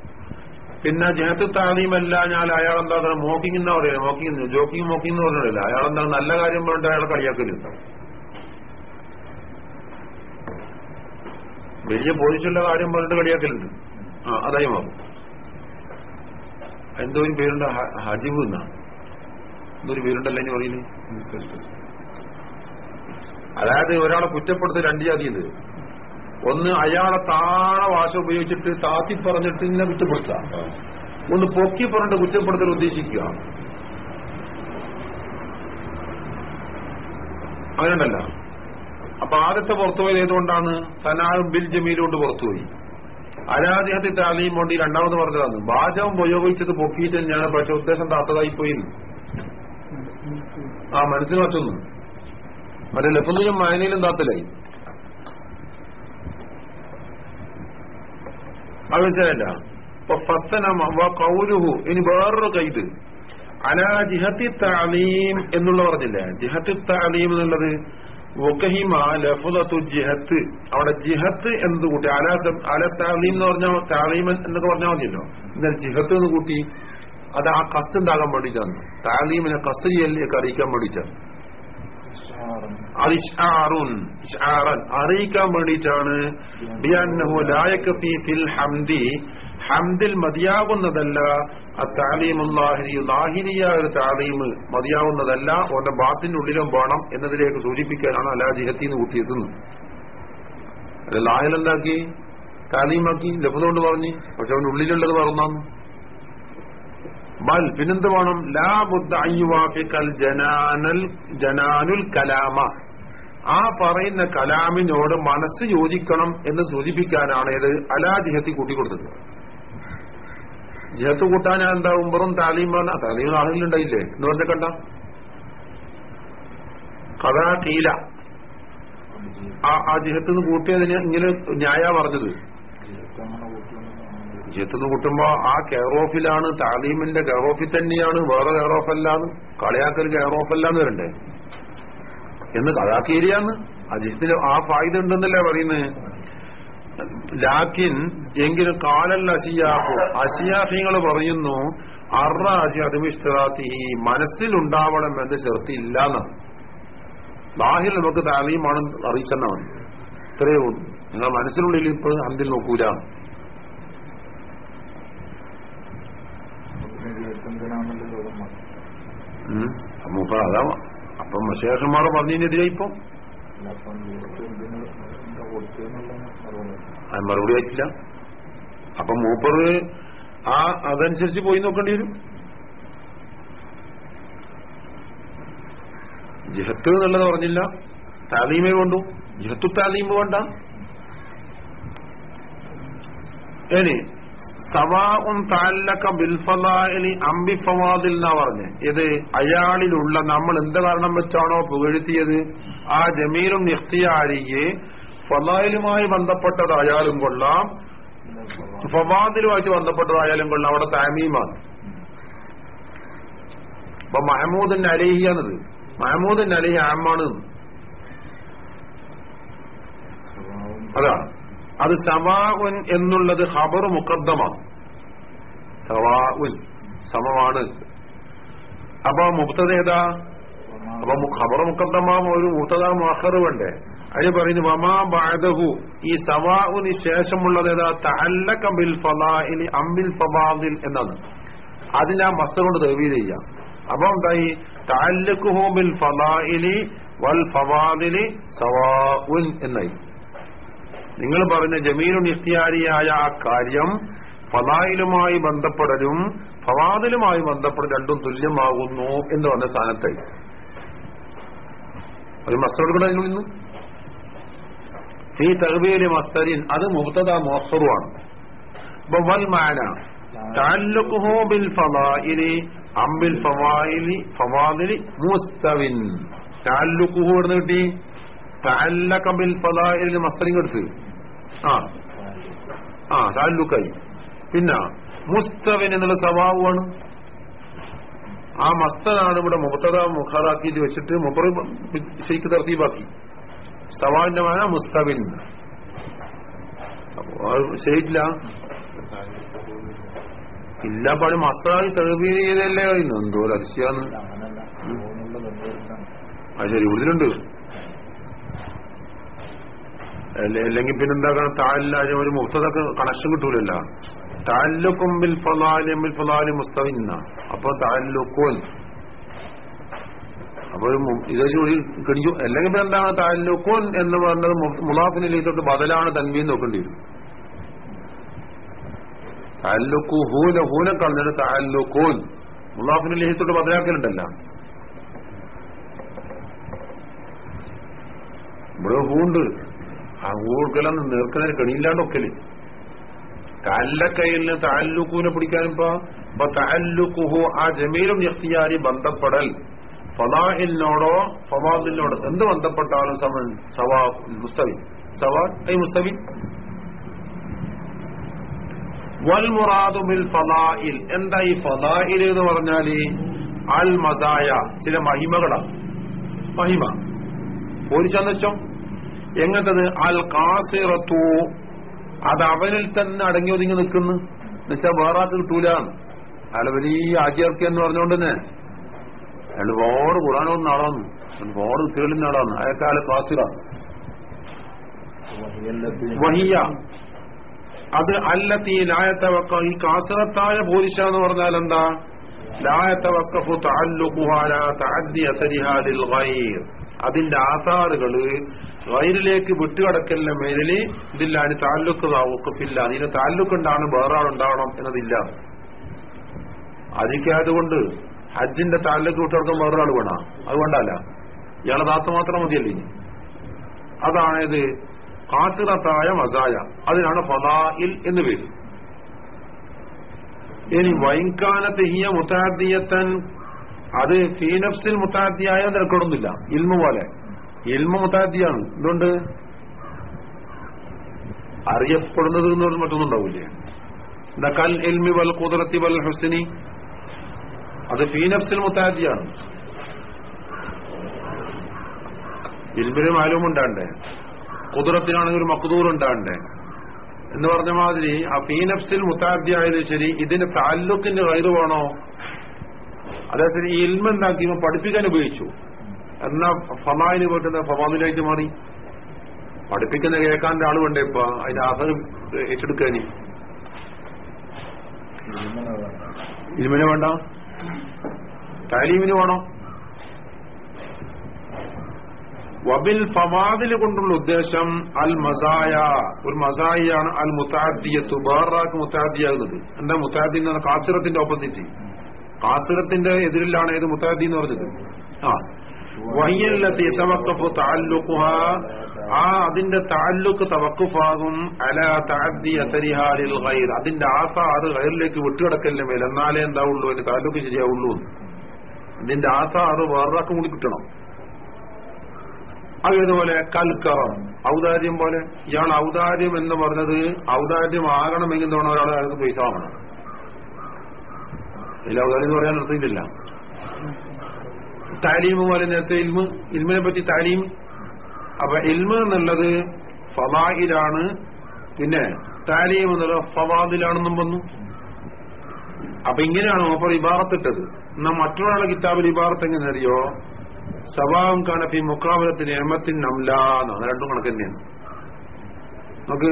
പിന്നെ ജഹത്ത് താലീമല്ല ഞാൻ അയാൾ എന്താ മോക്കിംഗ് എന്നാ പറയുന്നത് മോക്കിംഗ് ജോക്കിംഗ് മോക്കിംഗ് എന്ന് പറഞ്ഞില്ല അയാൾ എന്താ നല്ല കാര്യം പറഞ്ഞിട്ട് അയാളെ കളിയാക്കലുണ്ട്? വലിയ പോലീസുള്ള കാര്യം പറഞ്ഞിട്ട് കളിയാക്കലുണ്ട്. ആ അതായി മാറും. എന്തോ ഒരു പേരുണ്ട് ഹജിബ് എന്നാ. എന്തൊരു പേരുണ്ടല്ലോ ഇനി പറയുന്നത്. അതായത് ഒരാളെ കുറ്റപ്പെടുത്തി രണ്ട് ജാതിയത് ഒന്ന് അയാളെ താഴെ ഭാഷ ഉപയോഗിച്ചിട്ട് താത്തി പറഞ്ഞിട്ട് ഇന്നെ കുറ്റപ്പെടുത്തുക. ഒന്ന് പൊക്കി പറഞ്ഞിട്ട് കുറ്റപ്പെടുത്തൽ ഉദ്ദേശിക്കുക. അങ്ങനെയുണ്ടല്ല അപ്പൊ ആദ്യത്തെ പുറത്തുപോയത് ഏതുകൊണ്ടാണ്? സനാഹും ബിൽ ജമീലുകൊണ്ട് പുറത്തുപോയി. അരാജഹത്തി താലിയും കൊണ്ട് ഈ രണ്ടാമത് പറഞ്ഞതാണ്. വാചകം ഉപയോഗിച്ചത് പൊക്കിയിട്ട് ഞാൻ പക്ഷെ ഉദ്ദേശം താത്തതായി പോയി ആ മനസ്സിന് പറ്റുന്നു മറ്റേ ലഫുന്നിലും മായനയിലും താത്തലായി. അത് മനസ്സിലായില്ല അപ്പൊ ഫത്തനം ഇനി വേറൊരു കൈത് അലാ ജിഹത്തി താലീം എന്നുള്ള പറഞ്ഞില്ലേ? ജിഹത്തി താലീം എന്നുള്ളത് ജിഹത്ത്. അവിടെ ജിഹത്ത് എന്ത് കൂട്ടി? അലാ അല താലീം എന്ന് പറഞ്ഞാൽ താലീം എന്നൊക്കെ പറഞ്ഞാൽ മതിയല്ലോ. എന്നാൽ ജിഹത്ത് എന്ന് കൂട്ടി അത് ആ കസ്റ്റ് ഉണ്ടാകാൻ വേണ്ടിയിട്ടാണ്? താലീമിനെ കസ്റ്റ് ചെയ്യലിലേക്ക് അറിയിക്കാൻ വേണ്ടിയിട്ടാണ്. അത് ഇഷ്ആറുൻ. ഇഷ്ആറൻ അറിയിക്കാൻ വേണ്ടിയിട്ടാണ്. ഫിൽ ഹംദി. ഹംദിൽ മതിയാകുന്നതല്ല ഒരു താലീം മതിയാവുന്നതല്ല. ഓന്റെ ബാത്തിന്റെ ഉള്ളിലും വേണം എന്നതിലേക്ക് സൂചിപ്പിക്കാനാണ് അലാ നിന്ന് കൂട്ടിയെത്തുന്നത്. അല്ല ലാഹിൽ എന്താക്കി താലീമാക്കി ലഭ്യത പറഞ്ഞു. പക്ഷെ അവന്റെ ഉള്ളിലുള്ളത് പറഞ്ഞാന്ന് ബൽ പിന്നെന്ത് വേണം? ലാ ജനാനൽ ജനാനുൽ കലാമ. ആ പറയുന്ന കലാമിനോട് മനസ്സ് യോജിക്കണം എന്ന് സൂചിപ്പിക്കാനാണ് ഇത് അലാ ജിഹത്തി കൂട്ടിക്കൊടുത്തത്. ജിഹത്ത് കൂട്ടാൻ എന്താ ഉമ്പറും താലീം പറഞ്ഞ? താലീം ആളുകളുണ്ടായില്ലേ എന്ന് പറഞ്ഞ കണ്ട കഥാ കീല. ആ ജിഹത്ത് കൂട്ടിയതിന് ഇങ്ങനെ ന്യായ പറഞ്ഞത്. നിന്ന് കൂട്ടുമ്പോ ആ കെയർ ഓഫിലാണ് താലീമിന്റെ കെയർ ഓഫിൽ തന്നെയാണ് വേറെ കെയർ ഓഫ് അല്ലാന്ന് കളിയാക്കൽ കെയർ ഓഫ് അല്ലാന്ന് വരണ്ടേ? എന്ന് കഥാക്കീരിയാന്ന് ആ ജിഹത്തിന് ആ ഫായ്ദ ഉണ്ടെന്നല്ലേ പറയുന്നത് ലാക്കിൻ എങ്കിലും കാലല്ല അഷിയാഹു അഷിയാഹിങ്ങൾ പറയുന്നു അറാജി അതിമിഷ്ടറാത്തി മനസ്സിലുണ്ടാവണം എന്ന് ചെറുത്തില്ലാന്ന്. ബാഹിൽ നമുക്ക് താലീമാണ് അറിയിച്ചെന്നാണ്. ഇത്രയേ ഉള്ളൂ. നിങ്ങളുടെ മനസ്സിനുള്ളിൽ ഇപ്പോൾ അന്തിൽ നോക്കൂല. ഉം. മൂപ്പ അതാ അപ്പം ശേഷന്മാർ പറഞ്ഞതിനെതിരെ ഇപ്പം? അത് മറുപടി ആയിട്ടില്ല. അപ്പൊ മൂപ്പറ് ആ അതനുസരിച്ച് പോയി നോക്കേണ്ടി വരും. ജിഹത്ത് എന്നുള്ളത് പറഞ്ഞില്ല. താലീമേ വേണ്ടു. ജിഹത്തു താലീമ് വേണ്ട. സവാഉം താലക്ക ബിൽഫലാലി അമ്പി ഫവാദിൽ എന്നാ പറഞ്ഞ്. ഇത് അയാളിലുള്ള നമ്മൾ എന്ത് കാരണം വെച്ചാണോ പുകഴ്ത്തിയത്? ആ ജമീലും നിഖ്തിയാരിയെ ഫലായിലുമായി ബന്ധപ്പെട്ടത് അയാളും കൊള്ളാം. ഫവാദിലുമായിട്ട് ബന്ധപ്പെട്ടത് അയാളും കൊള്ളാം. അവിടെ താമീമാണ് അപ്പൊ മഹമൂദൻ അലേഹിയാണത്. മഹമൂദൻ അലേഹി ആമാണ്. അതാണ് അത് സവാഉൻ എന്നുള്ളത് ഖബർ മുക്കദ്ദമാണ് സവാഉൻ സമമാണ്. അപ്പൊ മുക്തത ഏതാ? അപ്പൊ ഖബർ മുക്കദ്ദമാ ഒരു മുക്തത മഹറ് വേണ്ടേ അതിന് പറയുന്നു വമാ ബാദഹു ഈ സവാഉന് ശേഷമുള്ളത് ഏതാ? തഅല്ലക ബിൽ ഫലാഇലി അമ്മിൽ ഫവാദിൽ എന്നാണ്. അത് ആ മസ്ത കൊണ്ട് തെവീത് ചെയ്യാം. അപ്പൊ എന്തായി? തഅല്ലഖുഹു ബിൽ ഫലാഇലി വൽ ഫവാദിലി സവാഉൻ എന്നായി. നിങ്ങൾ പറഞ്ഞ ജമീനു നിസ്തിയാരിയായ ആ കാര്യം ഫലായിലുമായി ബന്ധപ്പെടലും ഫവാദിലുമായി ബന്ധപ്പെടൽ രണ്ടും തുല്യമാകുന്നു എന്ന് പറഞ്ഞ സ്ഥാനത്തായി ഒരു അതിനുള്ളിൽ നിന്ന്. ഈ തഹബീൽ മസ്തരിൻ അത് മുഹത്തത മോഹറുമാണ് അപ്പൊ വൽ അം ബിൽ എടുത്ത്. ആ. ആ താല്ലുക്കായി പിന്നെ മുസ്തവിൻ എന്നുള്ള സ്വഭാവമാണ്. ആ മസ്തനാണ് ഇവിടെ മുബത്തത മുഖറാക്കിയിട്ട് വെച്ചിട്ട് മുപ്പറ് ശരിക്ക് തർത്തീബാക്കി. സവാലിന്റെ മാന മുസ്തവിൻ. ശരിയില്ല ഇല്ല പണി മസ്തായി കഴിയുന്നു എന്തോ ഒരു ആ ശരി ഇവിടുന്നുണ്ട് അല്ലെങ്കിൽ പിന്നെന്താക്കണം താലിലാജ ഒരു മുക്തതൊക്കെ കണക്ഷൻ കിട്ടൂലല്ല. താലുക്കും ബിൽ ഫലാലി ബിൽ ഫലാലി മുസ്തവിന്ന. അപ്പൊ താല്ലുക്കോൻ. അപ്പൊ ഒരു മു- ഇത് കൂടി കിടിച്ചു അല്ലെങ്കിൽ പിന്നെ എന്താണ് താലുക്കോൻ എന്ന് പറഞ്ഞത് മുലാഫിനിലേക്ക് ബദലാണ് തൻവീൻ നോക്കേണ്ടി വരും. താലുക്കു ഹൂന ഹൂനെ കളഞ്ഞിട്ട് താല്ലുക്കോൻ. മുലാഫിനിലേത്തോട്ട് ബദലാക്കലുണ്ടല്ല. ഇവിടെ ഹൂണ്ട്. ഊർക്കലൊന്ന് നേർക്കുന്നതിന് കണിയില്ലാണ്ടൊക്കൽ താല്ലക്കയിലിന് താലൂക്കൂനെ പിടിക്കാനിപ്പോ ഇപ്പൊ താലൂക്കുഹു ആ ജമീലും എഫ്തിയാരി ബന്ധപ്പെടൽ. ഫലാഹിലിനോടോ ഫവാദിനോടോ എന്ത് ബന്ധപ്പെട്ടാലും സമൻ സവാ മുസ്തവി. സവാ ഐ മുസ്തവി. വൽ മുറാദു മിൽ ഫലായിൽ. എന്താ ഈ ഫലായിൽ എന്ന് പറഞ്ഞാൽ? അൽ മസായ ചില മഹിമകളാണ്. മഹിമ. പോലീസാന്ന് വെച്ചോ? എങ്ങനത്തത്? അൽ കാസിറത്തു അത് അവനിൽ തന്നെ അടങ്ങി ഒതുങ്ങി നിൽക്കുന്നു. എന്നുവെച്ചാൽ വേറെ ആൾക്ക് കിട്ടൂല. അയാൾ വലിയ ആചാർക്കി എന്ന് പറഞ്ഞുകൊണ്ട് തന്നെ. അയാൾ വേറെ ഖുറാനൊന്നും നടന്നു വേറെ കേളിന് നടന്നു അയാൾക്ക് അയാൾ കാസിറ വഹിയ. അത് അല്ലത്തി ലായത്തവക്ക ഈ കാസിറത്തായ പോലീശ എന്ന് പറഞ്ഞാൽ എന്താ? ലായത്തവക്കഫു ലിൽ ഗൈർ. അതിന്റെ ആധാറുകൾ വയറിലേക്ക് വിട്ടുകടക്കലിന്റെ മേലിൽ അതിന് താലൂക്ക് വകുപ്പില്ല അതിന് താലൂക്കുണ്ടാണ് വേറെ ആളുണ്ടാവണം എന്നതില്ല. അതിക്കായതുകൊണ്ട് ഹജ്ജിന്റെ താലൂക്ക് വിട്ടുകടക്കാൻ വേറെ ആൾ വേണം അതുകൊണ്ടല്ല ഇയാളെ ദാത്ത മാത്രം മതിയല്ലേ? അതാണേത് കാത്തിറത്തായ മസായ അതിനാണ് ഫലായിൽ എന്ന് പേര്. ഇനി വൈകാനത്ത് ഹിയ മുത്താദിയത്തൻ അത് ഫീനഫ്സിൽ മുത്താദിയായ നിരക്കൊടുന്നില്ല ഇൽമു പോലെ. ഇൽമ മുത്താദ്ദിയാണ് എന്തുകൊണ്ട്? അറിയപ്പെടുന്നത് എന്ന് പറഞ്ഞ് മറ്റൊന്നുണ്ടാവില്ലേ കൽ എൽമി വൽ കുതിരത്തി വൽ ഹുസിനി? അത് ഫീനഫ്സിൽ മുത്താദിയാണ് ഇൽമിന് മാലും ഉണ്ടാണ്ടേ കുതിരത്തിനാണെങ്കിൽ ഒരു മക്തൂർ ഉണ്ടാണ്ടേ എന്ന് പറഞ്ഞ മാതിരി ആ ഫീനഫ്സിൽ മുത്താദ്യായാലും ശരി ഇതിന് താല്ലുക്കിന്റെ കയറ് വേണോ? അതായത് ശരി ഇൽമെന്താക്കി പഠിപ്പിക്കാൻ ഉപയോഗിച്ചു. എന്നാ ഫലായിന് പോയിട്ട് ഫവാദിലായിട്ട് മാറി. പഠിപ്പിക്കുന്ന കേൾക്കാന്റെ ആൾ വേണ്ടേ ഇപ്പൊ. അതിന്റെ ആധാരം ഏറ്റെടുക്കാനി. ഇൽമിന് വേണ്ട. താലീമിന് വേണോ. വബിൽ ഫവാദിൽ കൊണ്ടുള്ള ഉദ്ദേശം അൽ മസായ ഒരു മസായിയാണ് അൽ മുത്താദിയത്ത് ബേറാക്ക് മുത്താദിയാകുന്നത്. എന്താ മുത്താദി എന്ന് കാസിറത്തിന്റെ ഓപ്പോസിറ്റ് കാസിറത്തിന്റെ എതിരിലാണ് ഏത് മുത്താദി എന്ന് പറഞ്ഞത്? ആ. വയ്യല്ലത്തി തവക്കഫു താല്ലുഖുഹ ആ അതിന്റെ താല്ലുക്ക് തവക്കുഫാകും. അല താദ്ദി അസരിഹാലിൽ ഗൈർ. അതിന്റെ ആസാറ് ഗൈറിലേക്ക് വിട്ടുകിടക്കലിന്റെ മേൽ. എന്നാലേ എന്താവുള്ളൂ? അതിന്റെ താല്ലുക്ക് ശരിയാവുള്ളൂ ഇതിന്റെ ആസാറ് വേറൊരാക്കും കൂടി കിട്ടണം. അതേതുപോലെ കൽക്കറം. ഔദാര്യം പോലെ. ഇയാൾ ഔദാര്യം എന്ന് പറഞ്ഞത് ഔദാര്യം ആകണമെങ്കിൽ തോന്നുന്ന ഒരാൾ അയാൾക്ക് പൈസ വാങ്ങണം. ഇല്ല ഔദാര്യം എന്ന് പറയാൻ നിർത്തിയിട്ടില്ല. താലീം പോലെ നേരത്തെ ഇൽമ് ഇൽമിനെ പറ്റി താലീം അപ്പൊ ഇൽമ് എന്നുള്ളത് ഫവായിലാണ്. പിന്നെ താലീം എന്നുള്ളത് ഫവാദിലാണെന്നും വന്നു. അപ്പൊ ഇങ്ങനെയാണ് അപ്പൊ ഇബാറത്തിട്ടത്. എന്നാ മറ്റൊരാളുടെ കിതാബിൽ ഇബാറത്ത് എങ്ങനെ അറിയോ? സവാം കാണപ്പി മുക്കാബലത്തിന് എമത്തിൻ നംലാന്ന് രണ്ടും കണക്ക് തന്നെയാണ്. നമുക്ക്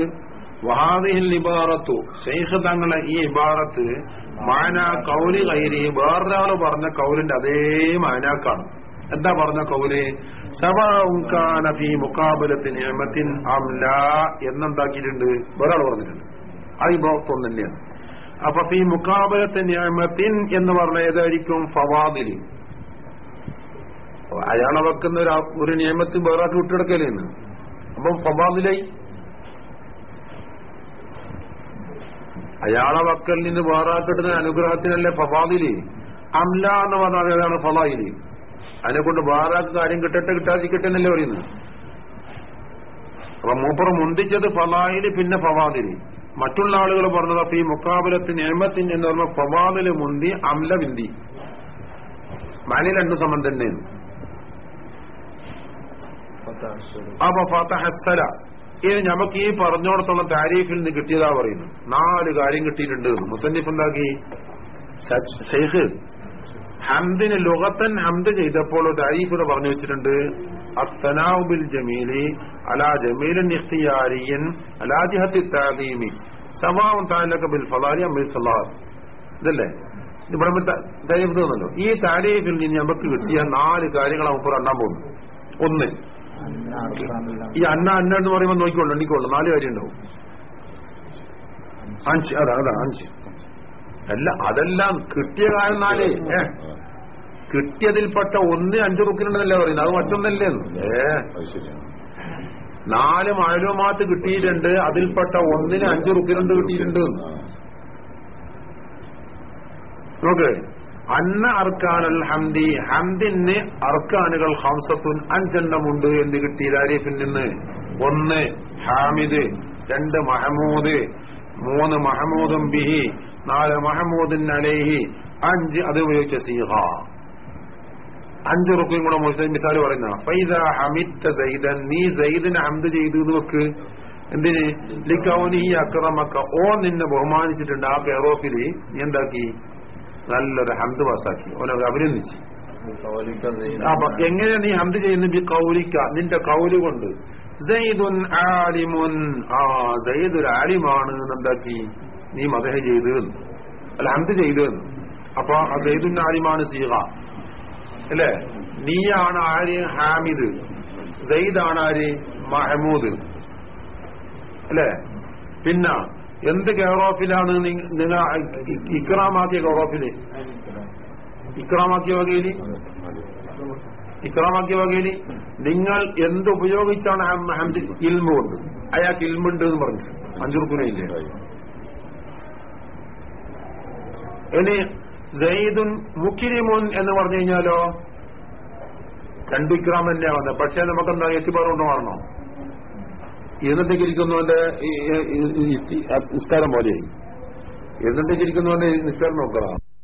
വഹാദിഹിൽ ഇബാറത്തു. ഷെയ്ഖ് തങ്ങളെ ഈ ഇബാറത്ത് മാന കൗലി കൈരി. വേറൊരാൾ പറഞ്ഞ കൗലിന്റെ അതേ മാനാക്കാണ്. എന്താ പറഞ്ഞ കൗൽ? സവാം കാനഫി മുക്കാബലത്തിന് എമത്തിൻ അംല എന്നെന്താക്കിയിട്ടുണ്ട്? വേറൊരാൾ പറഞ്ഞിട്ടുണ്ട്. അത് തന്നെയാണ് അപ്പൊ ഈ മുക്കാബലത്തിന് എമത്തിൻ എന്ന് പറഞ്ഞ ഏതായിരിക്കും? ഫവാദിൽ. അയാളെ വെക്കുന്ന ഒരു ഒരു നിയമത്തിൽ വേറെ വിട്ടെടുക്കലേന്ന് അപ്പം ഫവാദിലായി. അയാളെ വക്കൽ നിന്ന് വേറെ കിട്ടുന്ന അനുഗ്രഹത്തിനല്ലേ ഫവാദിൽ? അംല എന്ന് പറഞ്ഞാൽ ഏതാണ് ഫലായിൽ അതിനെ കൊണ്ട് വേറെ കാര്യം കിട്ടട്ടെ കിട്ടാതിരിക്കട്ടെ എന്നല്ലേ പറയുന്നത്? അപ്പൊ മൂപ്പറ മുന്തിച്ചത് ഫലായിൽ പിന്നെ ഫവാദിൽ. മറ്റുള്ള ആളുകൾ പറഞ്ഞത് അപ്പൊ ഈ മുക്കാബലത്തിന് നിയമത്തിന് എന്ന് പറഞ്ഞ ഫവാദിൽ മുന്തി അംല വിന്തി. മലി രണ്ടു സമം തന്നെയാണ്. അപ്പൊ ഫതഹസ്സല ഇനി നമുക്ക് ഈ പറഞ്ഞോടത്തുള്ള താരീഫിൽ നിന്ന് കിട്ടിയതാ പറയുന്നു. നാല് കാര്യം കിട്ടിയിട്ടുണ്ട്. മുസന്നിഫ് എന്താക്കി? ഷെയ്ഖ് ഹംദിന് ലുഗത്തൻ ഹംദ് ചെയ്തപ്പോൾ താരീഫ് ഇവിടെ പറഞ്ഞു വെച്ചിട്ടുണ്ട്. അത്തനാവുബിൽ ജമീലി അലാ ജമീലൻ ഇഖ്തിയാരിയൻ അലാ താലീമി താദീമി. സമാവും താലക ബിൽ ഫലാരി അമിൽ സലാർ ഇതല്ലേ? ഇവിടെ താരീഫ് ഈ താരീഫിൽ നിന്ന് നമുക്ക് കിട്ടിയ നാല് കാര്യങ്ങൾ നമുക്ക് എണ്ണാൻ പോകുന്നു ഒന്ന് ഈ അന്ന അന്ന എന്ന് പറയുമ്പോൾ നോക്കിക്കൊള്ളു എണ്ണിക്കോളൂ. നാല് കാര്യം ഉണ്ടാവും. അഞ്ച് അതാ അതാ അഞ്ച്. അല്ല അതെല്ലാം കിട്ടിയ കാലം നാല്. കിട്ടിയതിൽപ്പെട്ട ഒന്ന് അഞ്ചു റുക്കിനുണ്ടെന്നല്ലേ പറയുന്നത്. അത് മറ്റൊന്നല്ലേ ഏ? നാല് മാലുമാത്ത് കിട്ടിയിട്ടുണ്ട്. അതിൽപ്പെട്ട ഒന്നിന് അഞ്ചു റുക്കിനുണ്ട് കിട്ടിയിട്ടുണ്ട് നോക്ക്. അന്ന അർക്കാനൽ ഹംദി ഹംദിന് അർക്കാനുകൾ ഹംസത്തുൻ അഞ്ചെണ്ണമുണ്ട് എന്ന് കിട്ടി താരീഫിൽ നിന്ന്. ഒന്ന് ഹാമിദ് രണ്ട് മഹമൂദ് മൂന്ന് മഹമൂദും ബിഹി നാല് മഹമൂദിൻ അലേഹി അഞ്ച് അത് ഉപയോഗിച്ച സീഹ അഞ്ച് റുക്കും കൂടെ മുസ്ലിം മിസാൽ പറയുന്ന ഫൈദ ഹമിത്ത സൈദൻ നീ സൈദിനെ ഹംദ് ചെയ്തു എന്ന് വെക്ക്. എന്തിന്? ലിക്കൗനി അക്രമക്ക. ഓ നിന്നെ ബഹുമാനിച്ചിട്ടുണ്ട് ആ കെയറോഫിൽ നീ എന്താക്കി? നല്ലൊരു ഹംദ് പാസാക്കി അവനെ അഭിനന്ദിച്ചു. അപ്പൊ എങ്ങനെ നീ ഹംദ് ചെയ്യുന്നു ബി കൗലിക്ക. നിന്റെ കൗലി കൊണ്ട്. സൈദുൻ ആലിമുൻ. ആ സൈദ് ഒരു ആലിമാണ് എന്താക്കി? നീ മദഹ ചെയ്തു അല്ല ഹംദ് ചെയ്തു അപ്പൊ സൈദുൻ ആലിമാണ് സീഹ അല്ലേ? നീയാണ് ആര്? ഹാമിദ്. സയ്യിദാണ് ആര്? മഹമൂദ്. അല്ലേ? പിന്നെ എന്ത് കെയറോഫിലാണ് നിങ്ങൾ ഇക്രാമാക്കിയ കെയറോഫിൽ? ഇക്രാമാക്കിയ വകയിൽ? ഇക്രാമാക്കിയ വകയിൽ നിങ്ങൾ എന്തുപയോഗിച്ചാണ് ഇൽമ കൊണ്ട്? അയാൾക്ക് ഇൽമുണ്ട് എന്ന് പറഞ്ഞു. അഞ്ചുറുക്കുനയില്ലേ ഇനി ജയ്ദുൻ മുക്കിരിമുൻ എന്ന് പറഞ്ഞു കഴിഞ്ഞാലോ? രണ്ടു ഇക്രാം വന്നത് പക്ഷേ നമുക്കെന്താ എത്തിപ്പാറ് കൊണ്ട് മാറണോ ഈ നിസ്കാരം പോലെയായി. എഴുന്നേറ്റിരിക്കുന്നവന്റെ നിസ്കാരം നോക്കണം.